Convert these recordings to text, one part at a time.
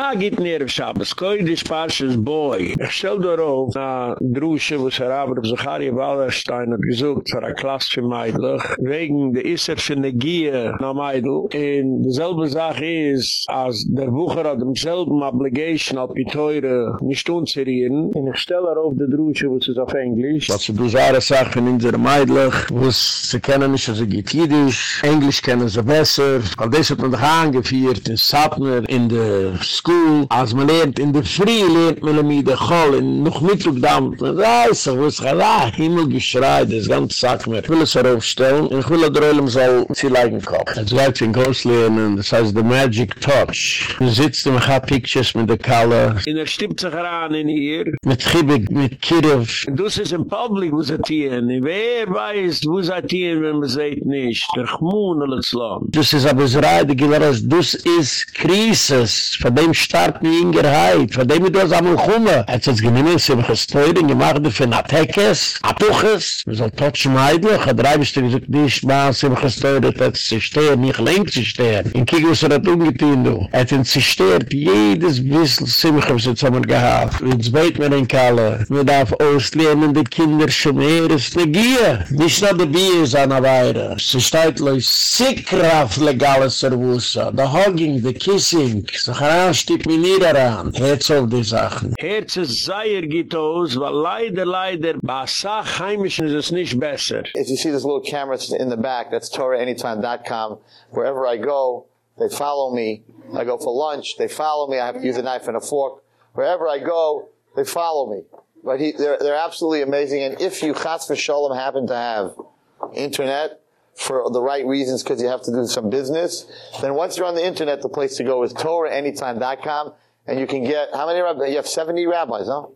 Ah, geht näher auf Schabes. Koi des Parshas Boy. Ich stell darauf, na Drusche, wo es Heraber auf Zacharia Wallerstein hat gesucht, für eine Klasse Meidlich, wegen der Isser für eine Gier nach Meidl. Und dieselbe Sache ist, als der Bucher hat demselben Obligation auf die Teure nicht unzerieren. Und ich stell darauf der Drusche, wo es ist auf Englisch. Was du sagst, sag von unserer Meidlich, wo es sie kennen nicht, also geht Jiddisch, Englisch kennen sie besser. Weil das hat man doch angeführt, in Sapner, in der school, als man lernt in der Frie, lernt man mit der Choll, in noch mittelgedammt, man weiß, ich muss gar nicht, Himmel geschreit, das ganze Sack mir. Ich will es heraufstellen, und ich will der Ölm soll sie leigen kommen. Es wird in Kurs lernen, das heißt The Magic Touch. Sitzt und hat Pictures mit der Kalle. In er stimmt sich heran in hier. Mit Chibik, mit Kirov. Und das ist im Publik, wo sie tieren. Wer weiß, wo sie tieren, wenn man sieht nicht. Der alles lang. Das ist aber so reidig, das ist Krisis, von dem starken Ingerheit. Von dem du hast einmal kommen. Hat es genommen, genümmelt, sie haben gesteuert gemacht für ein Atekes, Atuches. Wir sollen totschen Meidlich. Hat drei bis drei gesagt, nicht mal, sie haben gesteuert, hat sie stehen, nicht längst sie stehen. In Kikus hat er umgetein, du. Er hat ihn sie stehert, jedes bisschen Simcha, was sie zusammen gehabt. Und es weht mir in Kalle. Wir darf auslehnen, die Kinder schon mehr, es ne Gier. Nicht nur die Bier ist an der Weide. Sie steht, leu, sickraff legales Servusa. The hugging, the kissing, so heranst so stipp mir nie daran. Herz auf die Sachen. Herz ist sehr geht er aus, weil leider, leider, bei Sach heimischen ist es nicht besser. If you see this little camera in the back, that's TorahAnytime.com. Wherever I go, they follow me. I go for lunch, they follow me. I have to use a knife and a fork. Wherever I go, they follow me. But he, they're, they're absolutely amazing. And if you, chas v'sholem, happen to have internet, for the right reasons because you have to do some business, then once you're on the internet, the place to go is TorahAnytime.com and you can get, how many rabbis? You have 70 rabbis, huh?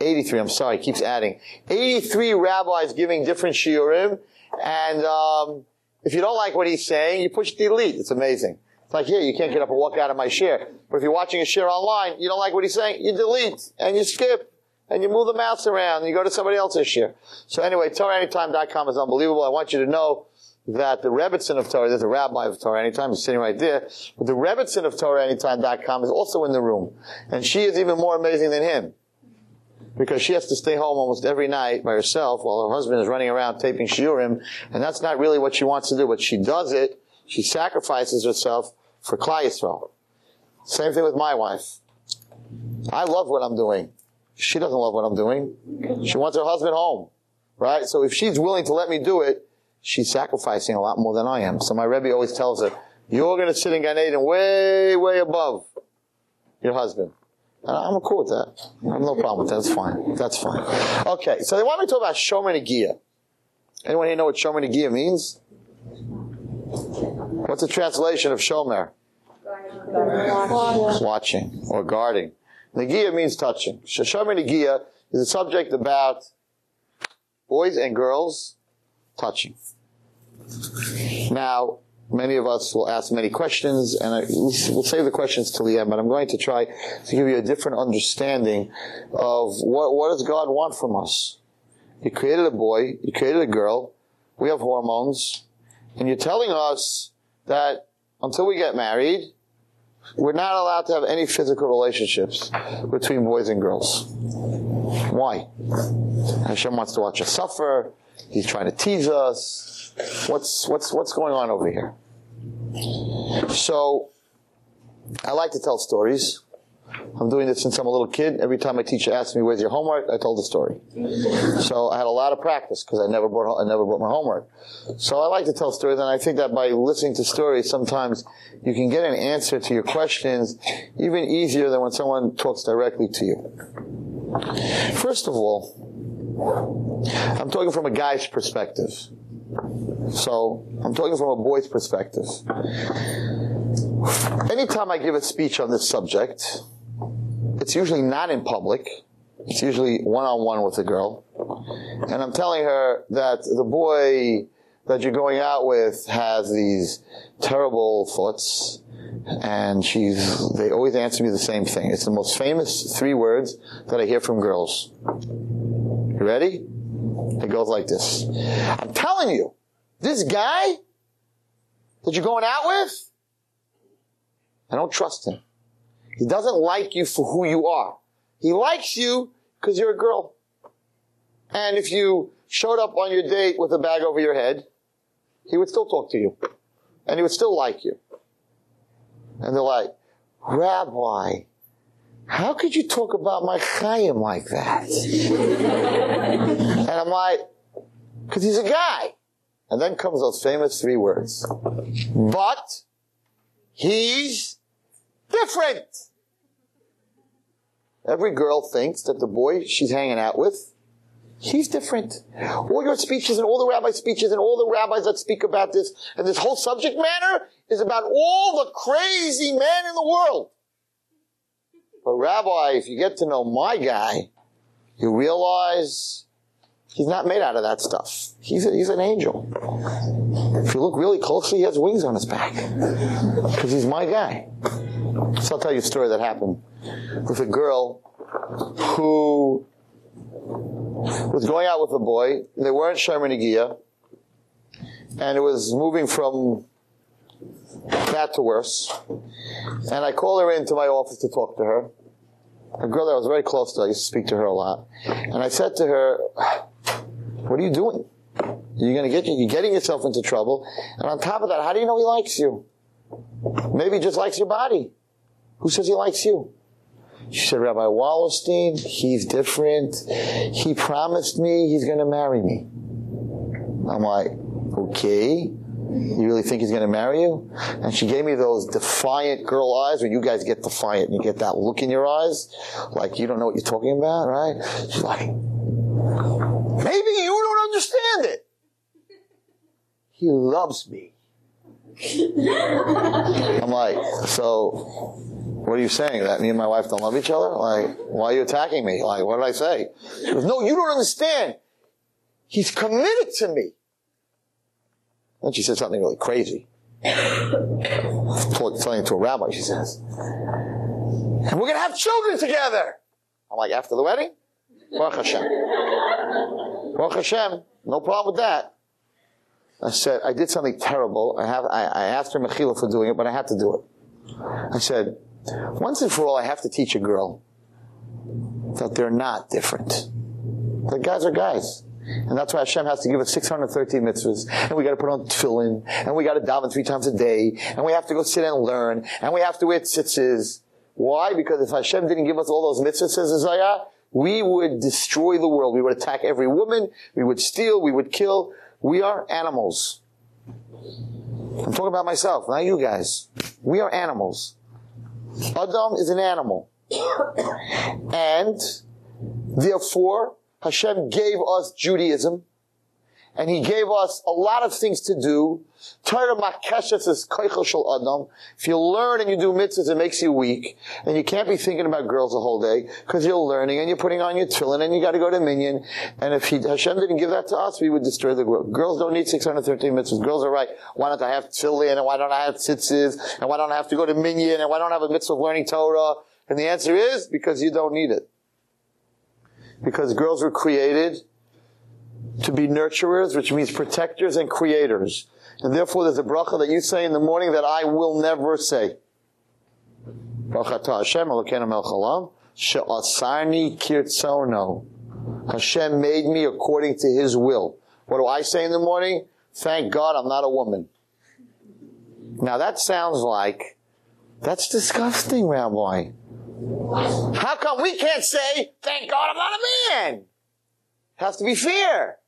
83, I'm sorry, keeps adding. 83 rabbis giving different shiurim and, um, if you don't like what he's saying, you push delete. It's amazing. It's like here, you can't get up and walk out of my share. But if you're watching a share online, you don't like what he's saying, you delete and you skip and you move the mouse around and you go to somebody else's share. So anyway, TorahAnytime.com is unbelievable. I want you to know that the Rebbitzin of Torah, there's a rabbi of Torah anytime, he's sitting right there, but the Rebbitzin of Torah anytime.com is also in the room. And she is even more amazing than him. Because she has to stay home almost every night by herself while her husband is running around taping shiurim, and that's not really what she wants to do, but she does it, she sacrifices herself for Klal Yisrael. Same thing with my wife. I love what I'm doing. She doesn't love what I'm doing. She wants her husband home. Right? So if she's willing to let me do it, she's sacrificing a lot more than I am. So my Rebbe always tells her, you're going to sit in Gan Eden way, way above your husband. And I'm cool with that. I have no problem with that. That's fine. That's fine. Okay, so they want me to talk about Shomer Negia. Anyone here know what Shomer Negia means? What's the translation of Shomer? Watching or guarding. Negia means touching. Shomer Negia is a subject about boys and girls touching. Now, many of us will ask many questions, and I, we'll save the questions till the end, but I'm going to try to give you a different understanding of what, what does God want from us. He created a boy, He created a girl, we have hormones, and you're telling us that until we get married, we're not allowed to have any physical relationships between boys and girls. Why? Hashem wants to watch us suffer. He's trying to tease us. What's, what's, what's going on over here? So, I like to tell stories. I'm doing this since I'm a little kid. Every time my teacher asked me, where's your homework? I told the story. So I had a lot of practice because I never brought, I never brought my homework. So I like to tell stories and I think that by listening to stories, sometimes you can get an answer to your questions even easier than when someone talks directly to you. First of all, I'm talking from a guy's perspective. So I'm talking from a boy's perspective. Anytime I give a speech on this subject, it's usually not in public. It's usually one-on-one with a girl. And I'm telling her that the boy that you're going out with has these terrible thoughts and she's, they always answer me the same thing. It's the most famous three words that I hear from girls. You ready? It goes like this. I'm telling you, this guy that you're going out with, I don't trust him. He doesn't like you for who you are. He likes you because you're a girl. And if you showed up on your date with a bag over your head, he would still talk to you. And he would still like you. And they're like, Rabbi, how could you talk about my Chaim like that? and I'm like, because he's a guy. And then comes those famous three words. But he's different. Every girl thinks that the boy she's hanging out with, he's different. All your speeches and all the rabbi speeches and all the rabbis that speak about this and this whole subject matter is about all the crazy men in the world. But Rabbi, if you get to know my guy, you realize he's not made out of that stuff. He's, a, he's an angel. If you look really closely, he has wings on his back. Because he's my guy. So I'll tell you a story that happened with a girl who was going out with a boy. They weren't shomer and it was moving from bad to worse. And I called her into my office to talk to her. A girl that I was very close to, I used to speak to her a lot. And I said to her, what are you doing? You're gonna get, you're getting yourself into trouble. And on top of that, how do you know he likes you? Maybe he just likes your body. Who says he likes you? She said, Rabbi Wallerstein, he's different. He promised me he's gonna marry me. I'm like, okay. You really think he's going to marry you? And she gave me those defiant girl eyes where you guys get defiant and you get that look in your eyes, like you don't know what you're talking about, right? She's like, maybe you don't understand it. He loves me. I'm like, so what are you saying? That me and my wife don't love each other? Like, why are you attacking me? Like, what did I say? Goes, no, you don't understand. He's committed to me. Then she said something really crazy. Telling it to a rabbi, she says, and we're going to have children together. I'm like, after the wedding? Baruch Hashem. Baruch Hashem. No problem with that. I said, I did something terrible. I have, I, I asked her Mechila for doing it, but I had to do it. I said, once and for all, I have to teach a girl that they're not different. The guys are guys. And that's why Hashem has to give us 613 mitzvahs. And we gotta put on tefillin. And we gotta daven three times a day. And we have to go sit and learn. And we have to wear tzitzis. Why? Because if Hashem didn't give us all those mitzvahs, says Isaiah, we would destroy the world. We would attack every woman. We would steal. We would kill. We are animals. I'm talking about myself, not you guys. We are animals. Adam is an animal. and therefore, Hashem gave us Judaism, and He gave us a lot of things to do. Torah makeshes is shel adam. If you learn and you do mitzvahs, it makes you weak, and you can't be thinking about girls the whole day because you're learning and you're putting on your tefillin and you got to go to minyan. And if he, Hashem didn't give that to us, we would destroy the world. Girls don't need 613 mitzvahs. Girls are right. Why don't I have tefillin and why don't I have tzitzis and why don't I have to go to minyan and why don't I have a mitzvah of learning Torah? And the answer is because you don't need it because girls were created to be nurturers, which means protectors and creators. And therefore there's a bracha that you say in the morning that I will never say. Bracha Hashem kirtzono. Hashem made me according to His will. What do I say in the morning? Thank God I'm not a woman. Now that sounds like, that's disgusting, Rabbi. How come we can't say, thank God I'm not a man? Has to be fair.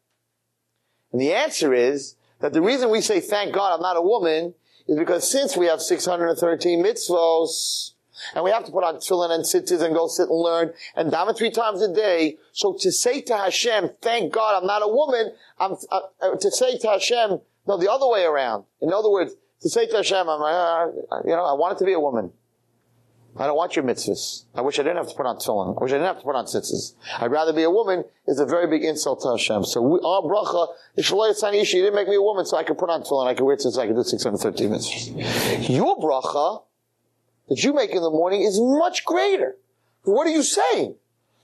And the answer is that the reason we say, thank God I'm not a woman, is because since we have 613 mitzvos, and we have to put on tefillin and tzitzis and go sit and learn and daven three times a day. So to say to Hashem, thank God I'm not a woman, I'm, uh, uh, to say to Hashem, no, the other way around. In other words, to say to Hashem, I'm, uh, you know, I want it to be a woman. I don't want your mitzvahs. I wish I didn't have to put on tefillin. I wish I didn't have to put on tzitzis. I'd rather be a woman is a very big insult to Hashem. So we, our bracha is shaloi tzani ishi. You didn't make me a woman so I could put on tefillin. I could wear tzitzis. I could do 613 mitzvahs. Your bracha that you make in the morning is much greater. What are you saying?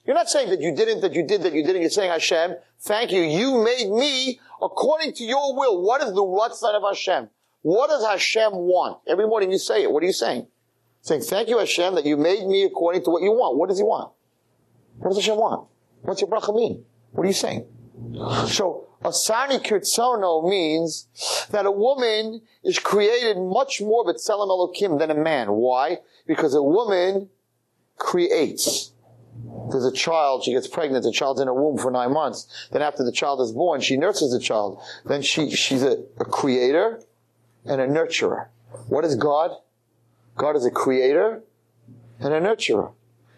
You're not saying that you didn't, that you did, that you didn't. You're saying Hashem, thank you. You made me according to your will. What is the right of Hashem? What does Hashem want? Every morning you say it. What are you saying? Saying, thank you Hashem that you made me according to what you want. What does he want? What does Hashem want? What's your bracha mean? What are you saying? So, Asani Kirtsono means that a woman is created much more B'Tselem Elokim than a man. Why? Because a woman creates. There's a child, she gets pregnant, the child's in her womb for nine months. Then after the child is born, she nurses the child. Then she, she's a, a creator and a nurturer. What is God? God is a creator and a nurturer.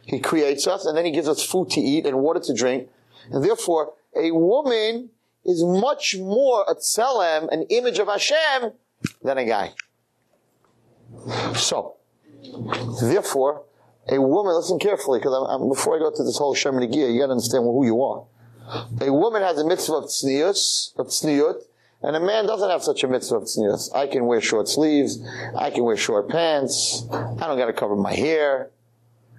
He creates us and then he gives us food to eat and water to drink. And therefore, a woman is much more a tselem, an image of Hashem, than a guy. So, therefore, a woman, listen carefully, because before I go to this whole Shem gear, you gotta understand who you are. A woman has a mitzvah of tznius, of tzniut, and a man doesn't have such a mitzvah of tznius. I can wear short sleeves, I can wear short pants, I don't gotta cover my hair,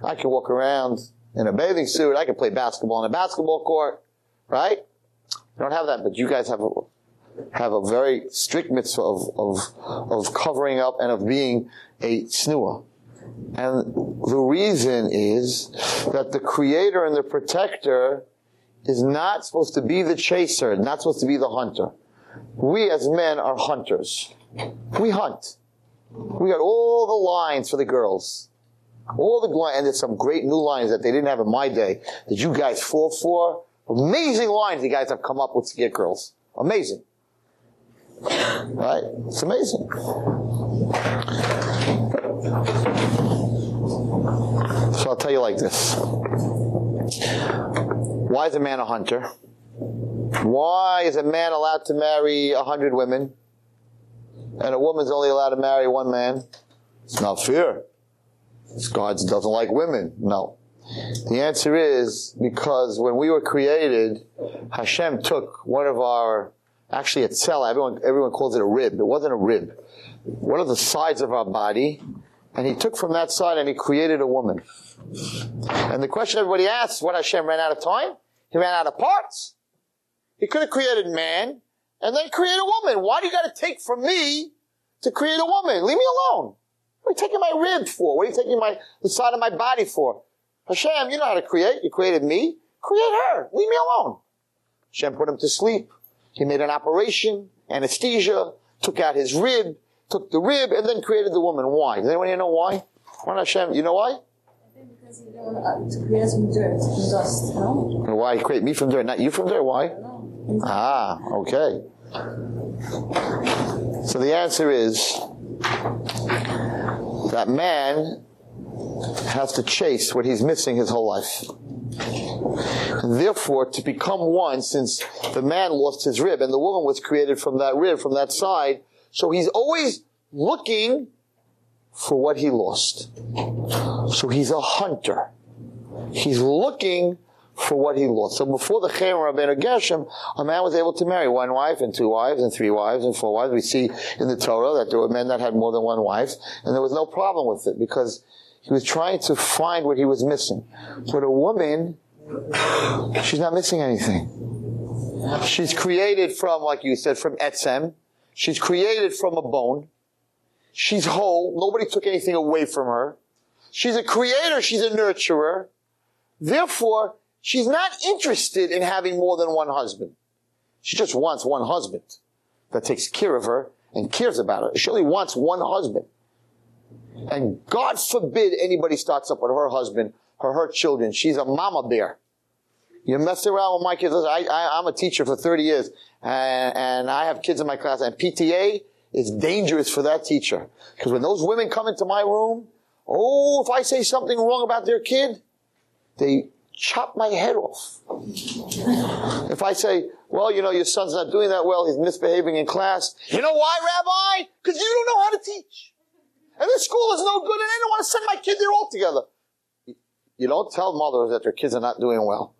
I can walk around in a bathing suit, I can play basketball on a basketball court, right? I don't have that, but you guys have a, have a very strict mitzvah of, of, of covering up and of being a snua. And the reason is that the creator and the protector is not supposed to be the chaser, not supposed to be the hunter. We as men are hunters. We hunt. We got all the lines for the girls. All the lines, and there's some great new lines that they didn't have in my day that you guys fall for. Amazing lines you guys have come up with to get girls. Amazing. Right? It's amazing. So I'll tell you like this. Why is a man a hunter? Why is a man allowed to marry a hundred women? And a woman's only allowed to marry one man? It's not fair. God doesn't like women. No. The answer is because when we were created, Hashem took one of our, actually a cell, everyone, everyone calls it a rib. It wasn't a rib. One of the sides of our body, and he took from that side and he created a woman. And the question everybody asks, what Hashem ran out of time? He ran out of parts. He could have created man and then create a woman. Why do you got to take from me to create a woman? Leave me alone. What are you taking my rib for? What are you taking my, the side of my body for? Hashem, you know how to create. You created me. Create her. Leave me alone. Hashem put him to sleep. He made an operation, anesthesia, took out his rib, took the rib, and then created the woman. Why? Does anyone here know why? Why not Hashem? You know why? Because he don't want to create from dirt, from dust, no? Why he create me from dirt, not you from dirt? Why? Ah, okay. So the answer is that man has to chase what he's missing his whole life. And therefore, to become one, since the man lost his rib and the woman was created from that rib, from that side, so he's always looking for what he lost. So he's a hunter. He's looking for what he lost. So before the Cherem Rabbeinu Gershom, a man was able to marry one wife and two wives and three wives and four wives. We see in the Torah that there were men that had more than one wife, and there was no problem with it because he was trying to find what he was missing. But a woman, she's not missing anything. She's created from, like you said, from etzem. She's created from a bone. She's whole. Nobody took anything away from her. She's a creator. She's a nurturer. Therefore, she's not interested in having more than one husband. She just wants one husband that takes care of her and cares about her. She only wants one husband. And God forbid anybody starts up with her husband or her children. She's a mama bear. You mess around with my kids. I, I, am a teacher for 30 years, and, and I have kids in my class, and PTA is dangerous for that teacher. Because when those women come into my room, oh, if I say something wrong about their kid, they chop my head off. if I say, well, you know, your son's not doing that well, he's misbehaving in class. You know why, Rabbi? Because you don't know how to teach. And this school is no good and I don't want to send my kid there altogether. You don't tell mothers that their kids are not doing well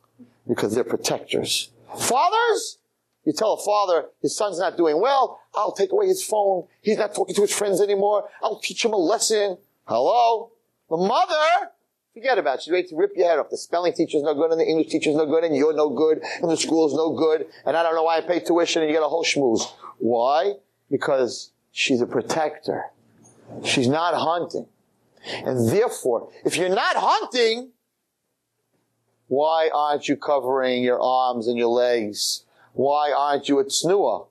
because they're protectors. Fathers, you tell a father his son's not doing well, I'll take away his phone. He's not talking to his friends anymore. I'll teach him a lesson. Hello? The mother, forget about it. She's ready to rip your head off. The spelling teacher's no good and the English teacher's no good and you're no good and the school's no good and I don't know why I pay tuition and you get a whole schmooze. Why? Because she's a protector. She's not hunting. And therefore, if you're not hunting, why aren't you covering your arms and your legs? Why aren't you a tsnua?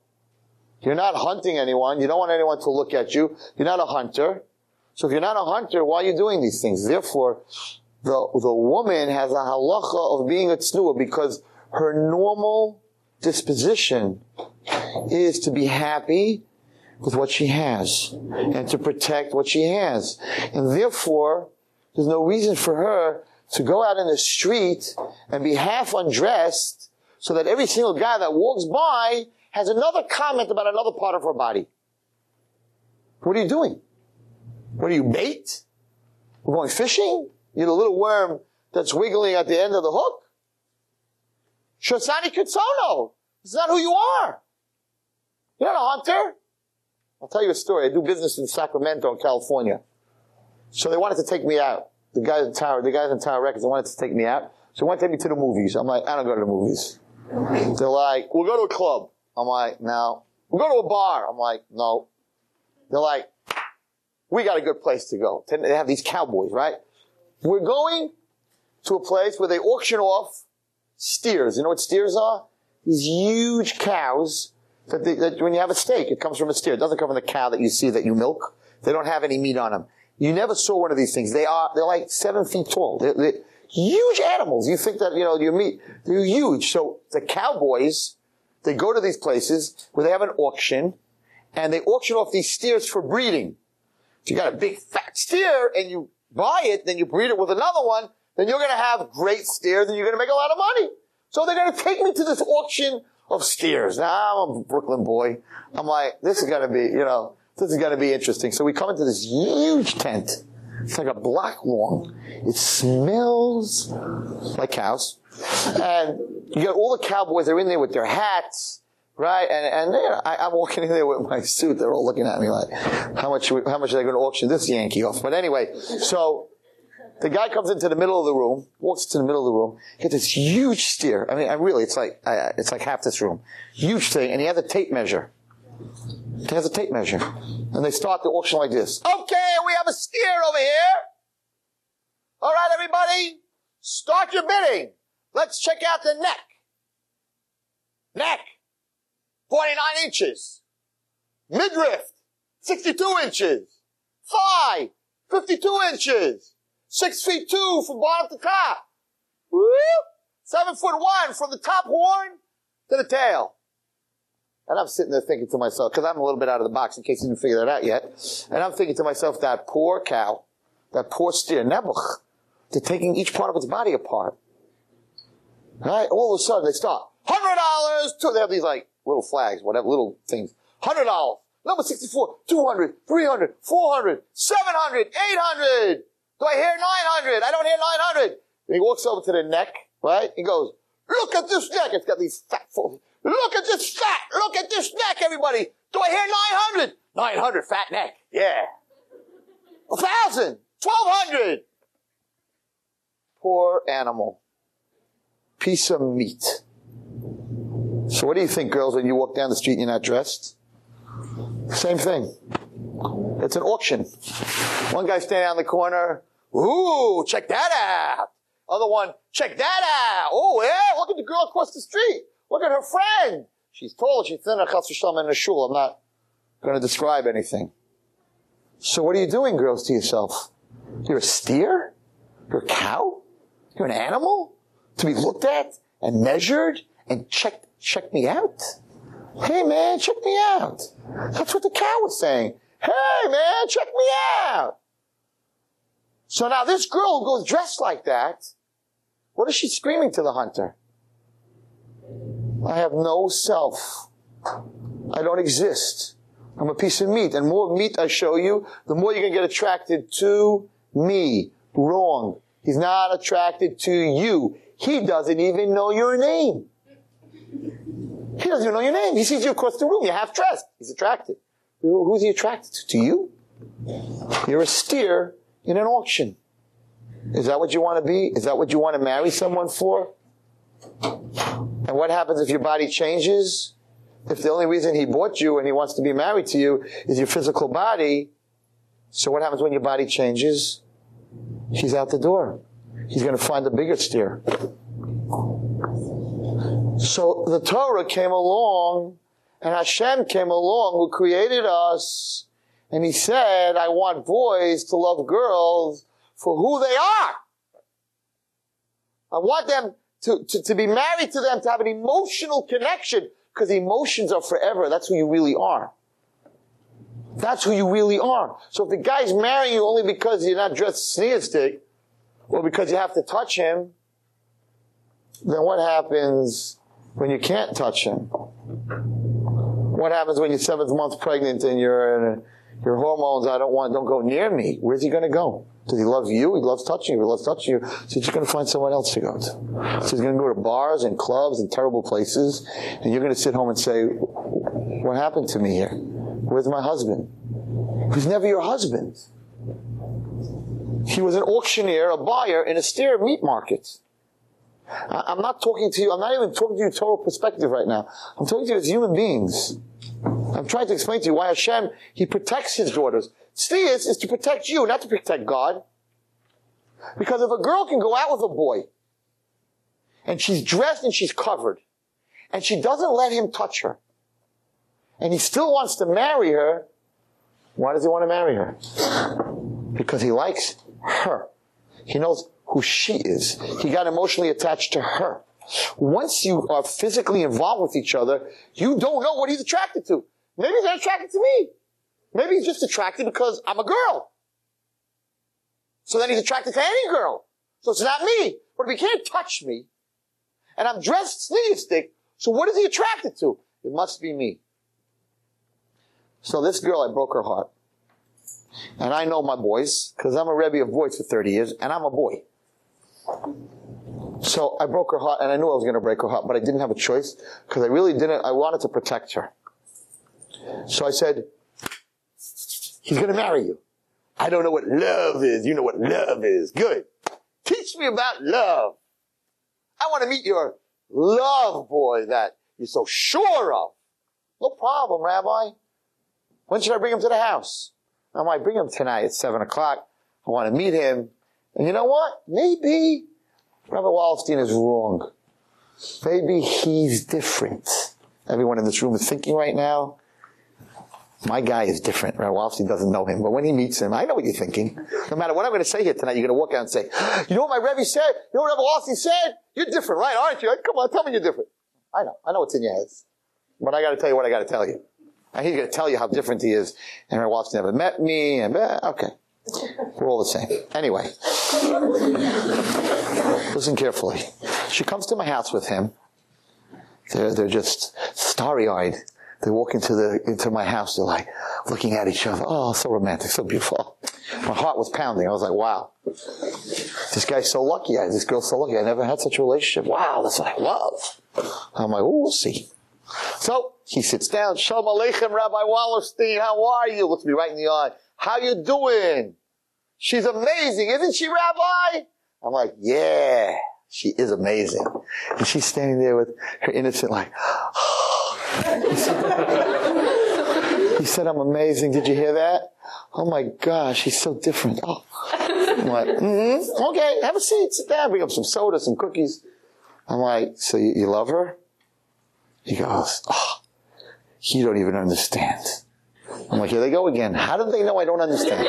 You're not hunting anyone. You don't want anyone to look at you. You're not a hunter. So if you're not a hunter, why are you doing these things? Therefore, the, the woman has a halacha of being a tsnua because her normal disposition is to be happy with what she has and to protect what she has. And therefore, there's no reason for her to go out in the street and be half undressed so that every single guy that walks by has another comment about another part of her body. What are you doing? What are you, bait? We're going fishing? You're the little worm that's wiggling at the end of the hook? Shosani Kitsono. It's not who you are. You're not a hunter. I'll tell you a story. I do business in Sacramento, California. So they wanted to take me out. The guys in Tower, the guys in Tower Records, they wanted to take me out. So they wanted to take me to the movies. I'm like, I don't go to the movies. They're like, we'll go to a club. I'm like, no. We'll go to a bar. I'm like, no. They're like, we got a good place to go. They have these cowboys, right? We're going to a place where they auction off steers. You know what steers are? These huge cows that, they, that when you have a steak, it comes from a steer. It doesn't come from the cow that you see that you milk. They don't have any meat on them. You never saw one of these things. They are, they're like seven feet tall. They're, they're huge animals. You think that, you know, your meat, they're huge. So the cowboys, they go to these places where they have an auction and they auction off these steers for breeding. You got a big fat steer and you buy it, then you breed it with another one, then you're going to have great steers and you're going to make a lot of money. So they're going to take me to this auction of steers. Now I'm a Brooklyn boy. I'm like, this is going to be, you know, this is going to be interesting. So we come into this huge tent. It's like a block long. It smells like cows. And you got all the cowboys, they're in there with their hats, right? And, and you know, I, am walking in there with my suit. They're all looking at me like, how much, how much are they going to auction this Yankee off? But anyway, so the guy comes into the middle of the room, walks to the middle of the room, gets this huge steer. I mean, I really, it's like, I, it's like half this room. Huge thing, and he has a tape measure. He has a tape measure. And they start the auction like this. Okay, we have a steer over here. All right, everybody, start your bidding. Let's check out the neck. Neck, 49 inches. Midriff, 62 inches. Thigh, 52 inches. Six feet two from bottom to top. Woo! Seven foot one from the top horn to the tail. And I'm sitting there thinking to myself, because I'm a little bit out of the box in case you didn't figure that out yet. And I'm thinking to myself, that poor cow, that poor steer, Nebuch, they're taking each part of its body apart. Right? All of a sudden they stop. Hundred dollars, two, they have these like little flags, whatever, little things. Hundred dollars, number 64, 200, 300, 400, 700, 800. Do I hear 900? I don't hear 900. And he walks over to the neck, right? He goes, look at this neck. It's got these fat folds. Look at this fat. Look at this neck, everybody. Do I hear 900? 900 fat neck. Yeah. A thousand. Twelve hundred. Poor animal. Piece of meat. So what do you think, girls, when you walk down the street and you're not dressed? Same thing. It's an auction. One guy standing on the corner, Ooh, check that out. Other one, check that out. Oh, yeah, look at the girl across the street. Look at her friend. She's tall, she's thin, in a shul. I'm not going to describe anything. So what are you doing, girls, to yourself? You're a steer? You're a cow? You're an animal? To be looked at and measured and check, check me out? Hey man, check me out. That's what the cow was saying. Hey man, check me out. So now this girl who goes dressed like that, what is she screaming to the hunter? I have no self. I don't exist. I'm a piece of meat. And more meat I show you, the more you're going to get attracted to me. Wrong. He's not attracted to you. He doesn't even know your name. He doesn't even know your name. He sees you across the room. You're half dressed. He's attracted. Who's he attracted to? To you? You're a steer in an auction. Is that what you want to be? Is that what you want to marry someone for? And what happens if your body changes? If the only reason he bought you and he wants to be married to you is your physical body, so what happens when your body changes? She's out the door. He's going to find a bigger steer. So the Torah came along and Hashem came along who created us and he said, I want boys to love girls for who they are. I want them to, to, to be married to them, to have an emotional connection because emotions are forever. That's who you really are. That's who you really are. So if the guy's marrying you only because you're not dressed sneerstic, or because you have to touch him, then what happens when you can't touch him? What happens when you're seventh month pregnant and you're your hormones, I don't want, don't go near me. Where's he going to go? Does he love you? He loves touching you. He loves touching you. So he's going to find someone else to go to. So he's going to go to bars and clubs and terrible places. And you're going to sit home and say, what happened to me here? Where's my husband? He's never your husband. He was an auctioneer, a buyer in a steer meat market. I'm not talking to you, I'm not even talking to you total perspective right now. I'm talking to you as human beings. I'm trying to explain to you why Hashem, He protects His daughters. Tznius is to protect you, not to protect God. Because if a girl can go out with a boy, and she's dressed and she's covered, and she doesn't let him touch her, and he still wants to marry her, why does he want to marry her? Because he likes her. He knows who she is. He got emotionally attached to her. Once you are physically involved with each other, you don't know what he's attracted to. Maybe he's not attracted to me. Maybe he's just attracted because I'm a girl. So then he's attracted to any girl. So it's not me. But if he can't touch me, and I'm dressed stick, so what is he attracted to? It must be me. So this girl, I broke her heart. And I know my boys, because I'm a Rebbe of boys for 30 years, and I'm a boy. So I broke her heart, and I knew I was going to break her heart, but I didn't have a choice, because I really didn't, I wanted to protect her. So I said, he's going to marry you. I don't know what love is. You know what love is. Good. Teach me about love. I want to meet your love boy that you're so sure of. No problem, Rabbi. When should I bring him to the house? I might bring him tonight at seven o'clock. I want to meet him. And you know what? Maybe Rabbi Wallerstein is wrong. Maybe he's different. Everyone in this room is thinking right now, my guy is different. Rabbi Wallerstein doesn't know him, but when he meets him, I know what you're thinking. No matter what I'm going to say here tonight, you're going to walk out and say, you know what my Rebbe said? You know what Rabbi Wallerstein said? You're different, right? Aren't you? Come on, tell me you're different. I know. I know what's in your heads. But I got to tell you what I got to tell you. And he's going to tell you how different he is. And Rabbi Wallerstein never met me. And eh, okay. We're all the same. Anyway. Listen carefully. She comes to my house with him. They're, they're just starry-eyed. They walk into the, into my house. They're like looking at each other. Oh, so romantic, so beautiful. My heart was pounding. I was like, wow. This guy's so lucky. This girl's so lucky. I never had such a relationship. Wow, that's what I love. I'm like, oh, we'll see. So he sits down. Shalom Aleichem, Rabbi Wallerstein. How are you? Looks me right in the eye. How you doing? She's amazing, isn't she, Rabbi? I'm like, yeah, she is amazing. And she's standing there with her innocent, like, he said, I'm amazing. Did you hear that? Oh my gosh, he's so different. Oh. I'm like, mm-hmm. okay, have a seat, sit down, bring up some soda, some cookies. I'm like, so you, you love her? He goes, oh, you don't even understand. I'm like, here they go again. How do they know I don't understand?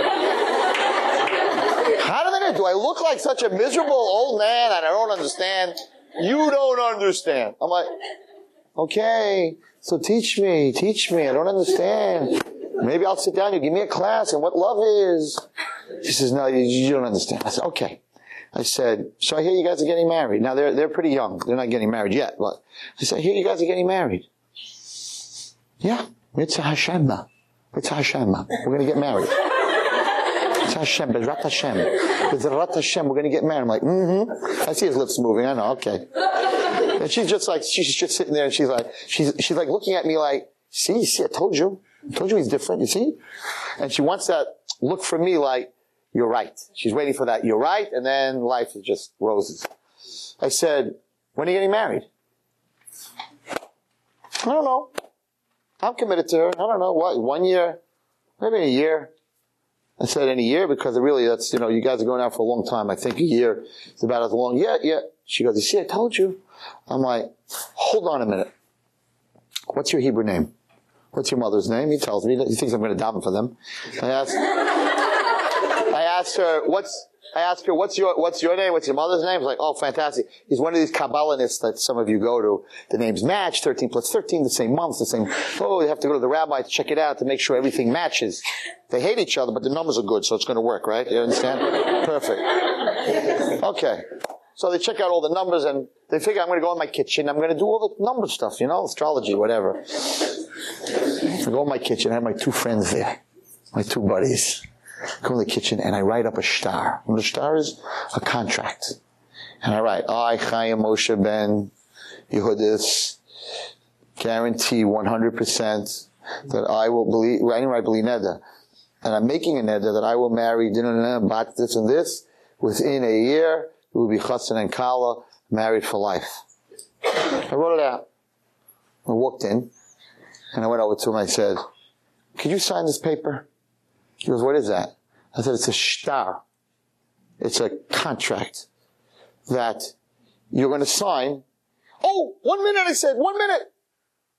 How do? Do I look like such a miserable old man and I don't understand? You don't understand. I'm like, okay, so teach me, teach me. I don't understand. Maybe I'll sit down. You give me a class and what love is. She says, no, you, you don't understand. I said, okay. I said, so I hear you guys are getting married. Now they're, they're pretty young. They're not getting married yet, but I said, I hear you guys are getting married. Yeah. Mitzvah Hashem. Mitzvah Hashem. We're going to get married. Hashem. Bezrat Hashem. Bezrat Hashem. We're going to get married. I'm like, mm-hmm. I see his lips moving. I know. Okay. And she's just like, she's just sitting there and she's like, she's, she's like looking at me like, see, see, I told you. I told you he's different. You see? And she wants that look from me like, you're right. She's waiting for that. You're right. And then life is just roses. I said, when are you getting married? I don't know. I'm committed to her. I don't know what, one year, maybe a year. I said, in a year, because really, that's, you know, you guys are going out for a long time. I think a year is about as long. Yeah, yeah. She goes, you see, I told you. I'm like, hold on a minute. What's your Hebrew name? What's your mother's name? He tells me. That he thinks I'm going to daven for them. I asked, I asked her, what's, I ask her, what's your, what's your name? What's your mother's name? She's like, oh, fantastic. He's one of these Kabbalists that some of you go to. The names match, 13 plus 13, the same months, the same, oh, they have to go to the rabbi to check it out to make sure everything matches. They hate each other, but the numbers are good, so it's going to work, right? You understand? Perfect. Okay. So they check out all the numbers and they figure I'm going to go in my kitchen. I'm going to do all the number stuff, you know, astrology, whatever. I go in my kitchen. I have my two friends there, my two buddies. Go in the kitchen and I write up a shtar. And the shtar is a contract. And I write, I, Chaim Moshe Ben Yehudis, guarantee 100% that I will believe, right and right, believe. And I'm making a neder that I will marry bat this and this. Within a year, it will be chassan and kala, married for life. I wrote it out. I walked in and I went over to him and I said, could you sign this paper? He goes, what is that? I said, it's a shtar. It's a contract that you're going to sign. Oh, one minute, I said, one minute.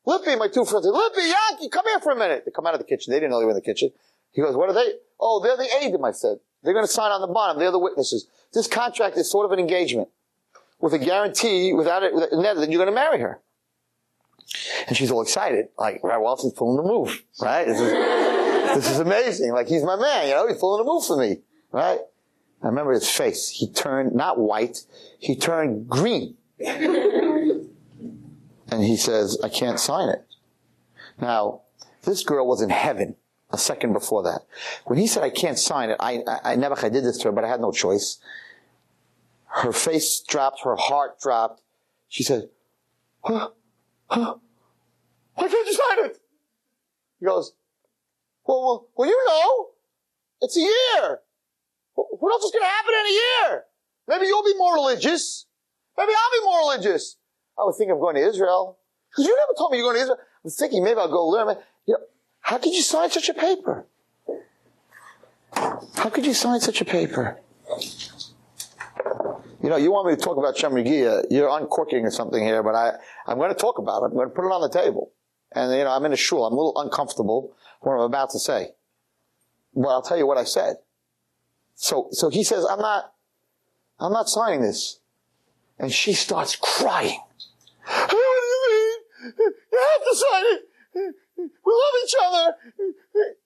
Lippy, my two friends, Lippy, Yankee, come here for a minute. They come out of the kitchen. They didn't know they were in the kitchen. He goes, what are they? Oh, they're the eidim, I said. They're going to sign on the bottom. They're the witnesses. This contract is sort of an engagement with a guarantee without it, that you're going to marry her. And she's all excited. Like, right, Walton's pulling the move, right? This is, amazing. Like, he's my man, you know, he's pulling the move for me, right? I remember his face. He turned, not white, he turned green. and he says, I can't sign it. Now, this girl was in heaven a second before that. When he said, I can't sign it, I, I, I never I did this to her, but I had no choice. Her face dropped, her heart dropped. She said, huh? Huh? Why can't you sign it? He goes, well, well, well, you know, it's a year. What else is going to happen in a year? Maybe you'll be more religious. Maybe I'll be more religious. I was thinking of going to Israel. Because you never told me you're going to Israel. I was thinking maybe I'll go learn. You know, how could you sign such a paper? How could you sign such a paper? You know, you want me to talk about Shomer Negia, uh, you're uncorking or something here, but I, I'm going to talk about it. I'm going to put it on the table. And, you know, I'm in a shul. I'm a little uncomfortable what I'm about to say. But I'll tell you what I said. So, so he says, I'm not, I'm not signing this. And she starts crying. What do you mean? You have to sign it. We love each other.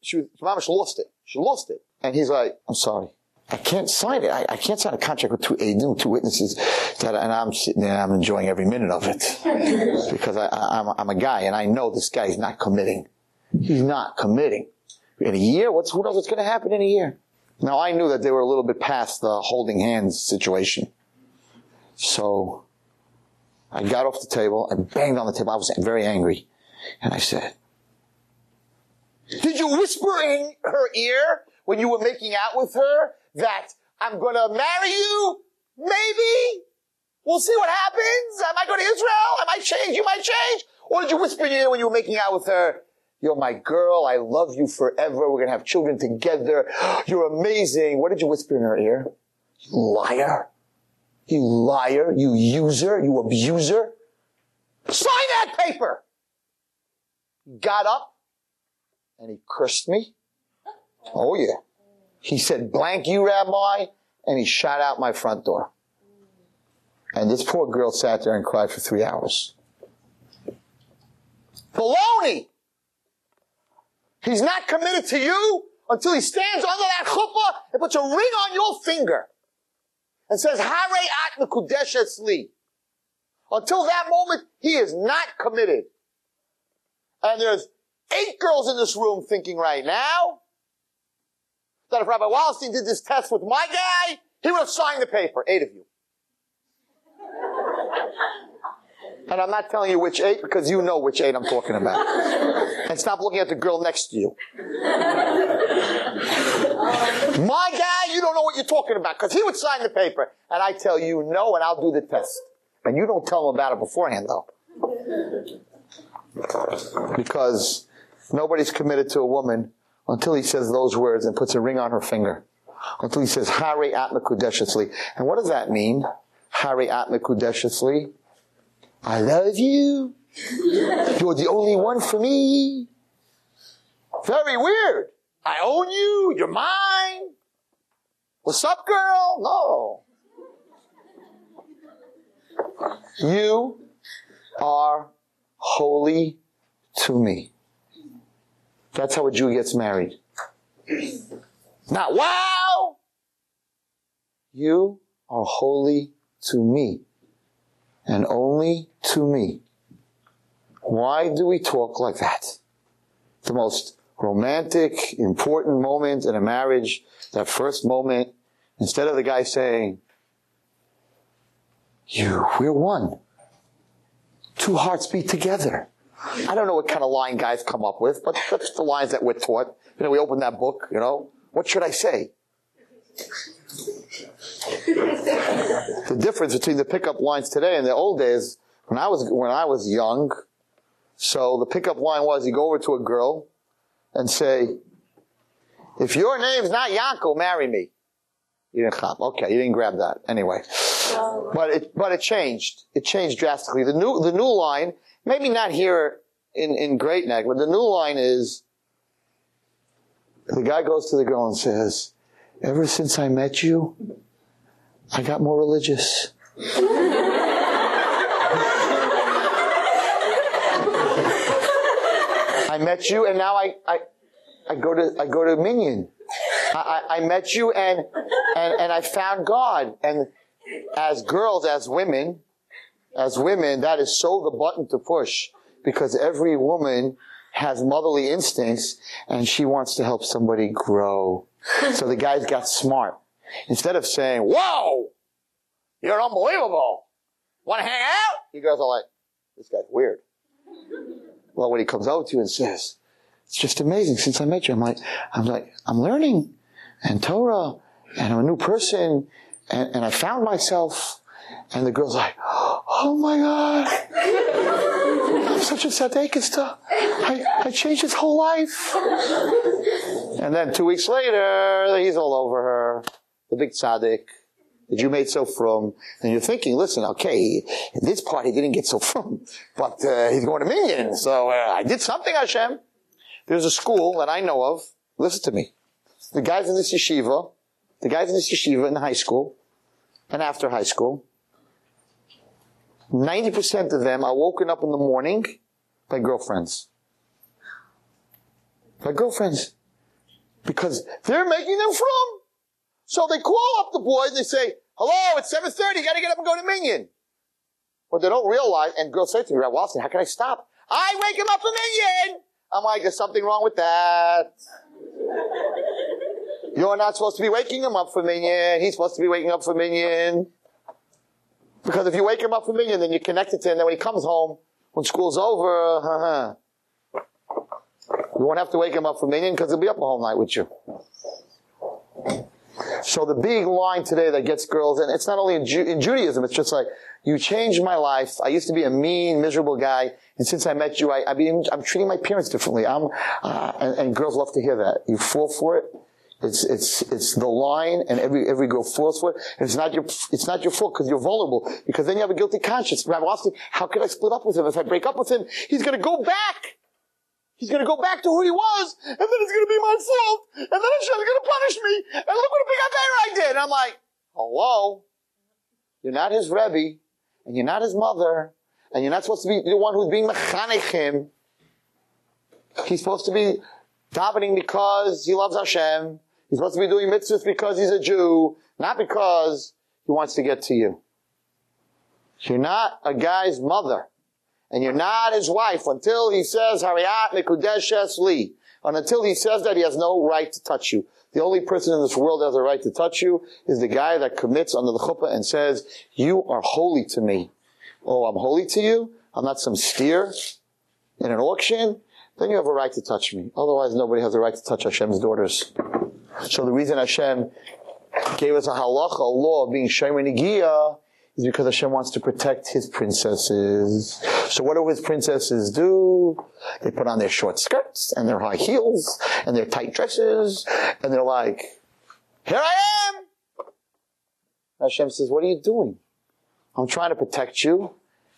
She, Mama, she lost it. She lost it. And he's like, I'm sorry. I can't sign it. I, I can't sign a contract with two agents, two witnesses, that, and I'm sitting there, I'm enjoying every minute of it because I, am I'm a guy, and I know this guy is not committing. He's not committing. In a year, what's who knows what's going to happen in a year? Now I knew that they were a little bit past the holding hands situation, so I got off the table, I banged on the table. I was very angry, and I said, "Did you whisper in her ear when you were making out with her that I'm going to marry you? Maybe. We'll see what happens. I might go to Israel. I might change. You might change. Or did you whisper in your ear when you were making out with her? You're my girl. I love you forever. We're going to have children together. You're amazing. What did you whisper in her ear? You liar. You liar. You user. You abuser. Sign that paper. Got up and he cursed me. Oh yeah. He said, blank you, Rabbi, and he shot out my front door. And this poor girl sat there and cried for three hours. Baloney! He's not committed to you until he stands under that chuppah and puts a ring on your finger and says, Hare at mekudesh li. Until that moment, he is not committed. And there's eight girls in this room thinking right now, that if Rabbi Wallerstein did this test with my guy, he would have signed the paper. Eight of you. And I'm not telling you which eight because you know which eight I'm talking about. And stop looking at the girl next to you. My guy, you don't know what you're talking about because he would sign the paper. And I tell you no and I'll do the test. And you don't tell him about it beforehand though. Because nobody's committed to a woman until he says those words and puts a ring on her finger. Until he says, Hare Atma Kudeshesli. And what does that mean? Hare Atma Kudeshesli. I love you. You're the only one for me. Very weird. I own you. You're mine. What's up, girl? No. You are holy to me. That's how a Jew gets married. Not wow! You are holy to me. And only to me. Why do we talk like that? The most romantic, important moment in a marriage, that first moment, instead of the guy saying, you, we're one. Two hearts beat together. I don't know what kind of line guys come up with, but that's the lines that we're taught. You know, we open that book, you know. What should I say? the difference between the pickup lines today and the old days, when I was, when I was young, so the pickup line was you go over to a girl and say, if your name's not Yanko, marry me. You didn't clap. Okay, you didn't grab that. Anyway. But it, but it changed. It changed drastically. The new, the new line, maybe not here in, in Great Neck, but the new line is, the guy goes to the girl and says, ever since I met you, I got more religious. I met you and now I, I, I go to, I go to Minyan. I, I, I met you and, and, and I found God. And as girls, as women, as women, that is so the button to push because every woman has motherly instincts and she wants to help somebody grow. So the guys got smart. Instead of saying, whoa, you're unbelievable. Want to hang out? You girls are like, this guy's weird. Well, when he comes over to you and says, it's just amazing since I met you, I'm like, I'm like, I'm learning and Torah and I'm a new person and, and I found myself and the girl's like, oh my God. I'm such a tzaddik I, I changed his whole life. And then two weeks later, he's all over her. The big tzaddik that you made so frum. And you're thinking, listen, okay, in this part he didn't get so frum, but uh, he's going to Minyan. So uh, I did something, Hashem. There's a school that I know of. Listen to me. The guys in this yeshiva, the guys in this yeshiva in high school and after high school, 90% of them are woken up in the morning by girlfriends. By girlfriends. Because they're making them frum. So they call up the boys and they say, hello, it's 7.30, you gotta get up and go to Minyan. What they don't realize, and girls say to me, Wallerstein, how can I stop? I wake him up for Minyan! I'm like, there's something wrong with that. You're not supposed to be waking him up for Minyan. He's supposed to be waking up for Minyan. Because if you wake him up for Minyan, then you're connected to him. Then when he comes home, when school's over, uh-huh, you won't have to wake him up for Minyan because he'll be up a whole night with you. So the big line today that gets girls, and it's not only in, Ju- in, Judaism, it's just like, you changed my life. I used to be a mean, miserable guy, and since I met you, I, I I'm treating my parents differently. I'm, uh, and, and girls love to hear that. You fall for it. It's, it's, it's the line and every, every girl falls for it. And it's not your, it's not your fault because you're vulnerable. Because then you have a guilty conscience. Rabbi Austin, how could I split up with him? If I break up with him, he's gonna go back. He's gonna go back to who he was, and then it's gonna be my fault, and then Hashem's gonna punish me, and look what a big I did. And I'm like, hello? You're not his Rebbe, and you're not his mother, and you're not supposed to be the one who's being mechanech him. He's supposed to be davening because he loves Hashem. He's supposed to be doing mitzvahs because he's a Jew, not because he wants to get to you. You're not a guy's mother and you're not his wife until he says, Hariyat Mekudeshes Li. And until he says that, he has no right to touch you. The only person in this world that has a right to touch you is the guy that commits under the chuppah and says, you are holy to me. Oh, I'm holy to you? I'm not some steer in an auction? Then you have a right to touch me. Otherwise, nobody has a right to touch Hashem's daughters. So the reason Hashem gave us a halacha, a law of being Shomer Negia, is because Hashem wants to protect His princesses. So what do his princesses do? They put on their short skirts and their high heels and their tight dresses and they're like, here I am! Hashem says, what are you doing? I'm trying to protect you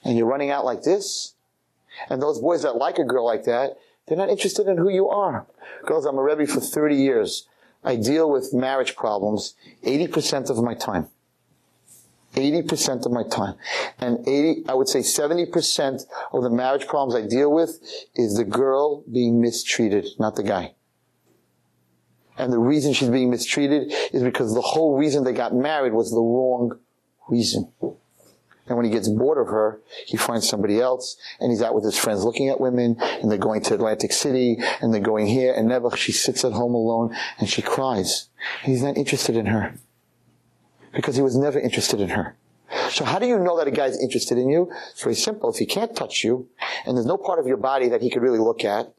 and you're running out like this? And those boys that like a girl like that, they're not interested in who you are. Girls, I'm a Rebbe for 30 years. I deal with marriage problems 80% of my time. 80% of my time. And 80, I would say 70% of the marriage problems I deal with is the girl being mistreated, not the guy. And the reason she's being mistreated is because the whole reason they got married was the wrong reason. And when he gets bored of her, he finds somebody else, and he's out with his friends looking at women, and they're going to Atlantic City, and they're going here, and never she sits at home alone, and she cries. He's not interested in her. Because he was never interested in her. So how do you know that a guy's interested in you? It's very simple. If he can't touch you, and there's no part of your body that he could really look at,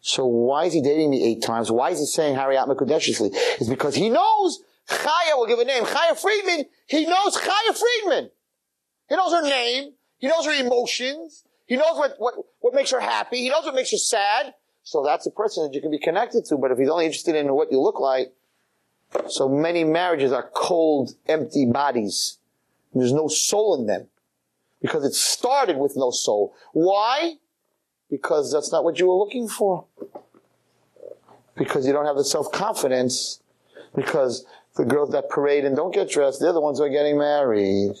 so why is he dating me eight times? Why is he saying Hariyat Mekudeshes Li? It's because he knows Chaya, will give a name, Chaya Friedman, he knows Chaya Friedman. He knows her name. He knows her emotions. He knows what, what, what makes her happy. He knows what makes her sad. So that's a person that you can be connected to. But if he's only interested in what you look like, so many marriages are cold, empty bodies. There's no soul in them. Because it started with no soul. Why? Because that's not what you were looking for. Because you don't have the self-confidence. Because the girls that parade and don't get dressed, they're the ones who are getting married.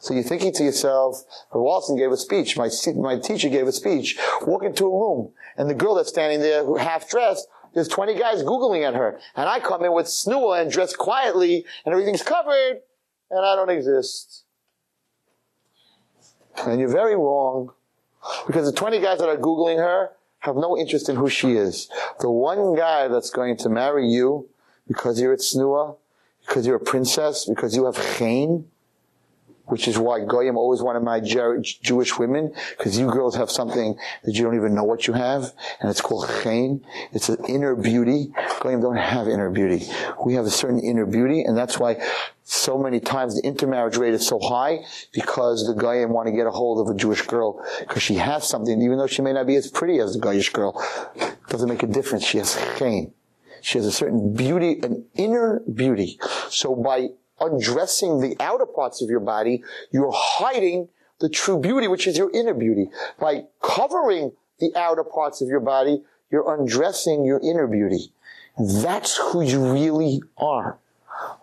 So you're thinking to yourself, Wallerstein gave a speech, my, my teacher gave a speech, walk into a room, and the girl that's standing there who half dressed, there's 20 guys Googling at her. And I come in with tznua and dress quietly, and everything's covered, and I don't exist. And you're very wrong. Because the 20 guys that are Googling her have no interest in who she is. The one guy that's going to marry you because you're at tznua because you're a princess, because you have chen, which is why Goyim always wanted my Jewish women, because you girls have something that you don't even know what you have, and it's called chen. It's an inner beauty. Goyim don't have inner beauty. We have a certain inner beauty, and that's why so many times the intermarriage rate is so high, because the Goyim want to get a hold of a Jewish girl, because she has something, even though she may not be as pretty as the Goyish girl. It doesn't make a difference. She has chen. She has a certain beauty, an inner beauty. So by undressing the outer parts of your body, you're hiding the true beauty, which is your inner beauty. By covering the outer parts of your body, you're undressing your inner beauty. That's who you really are.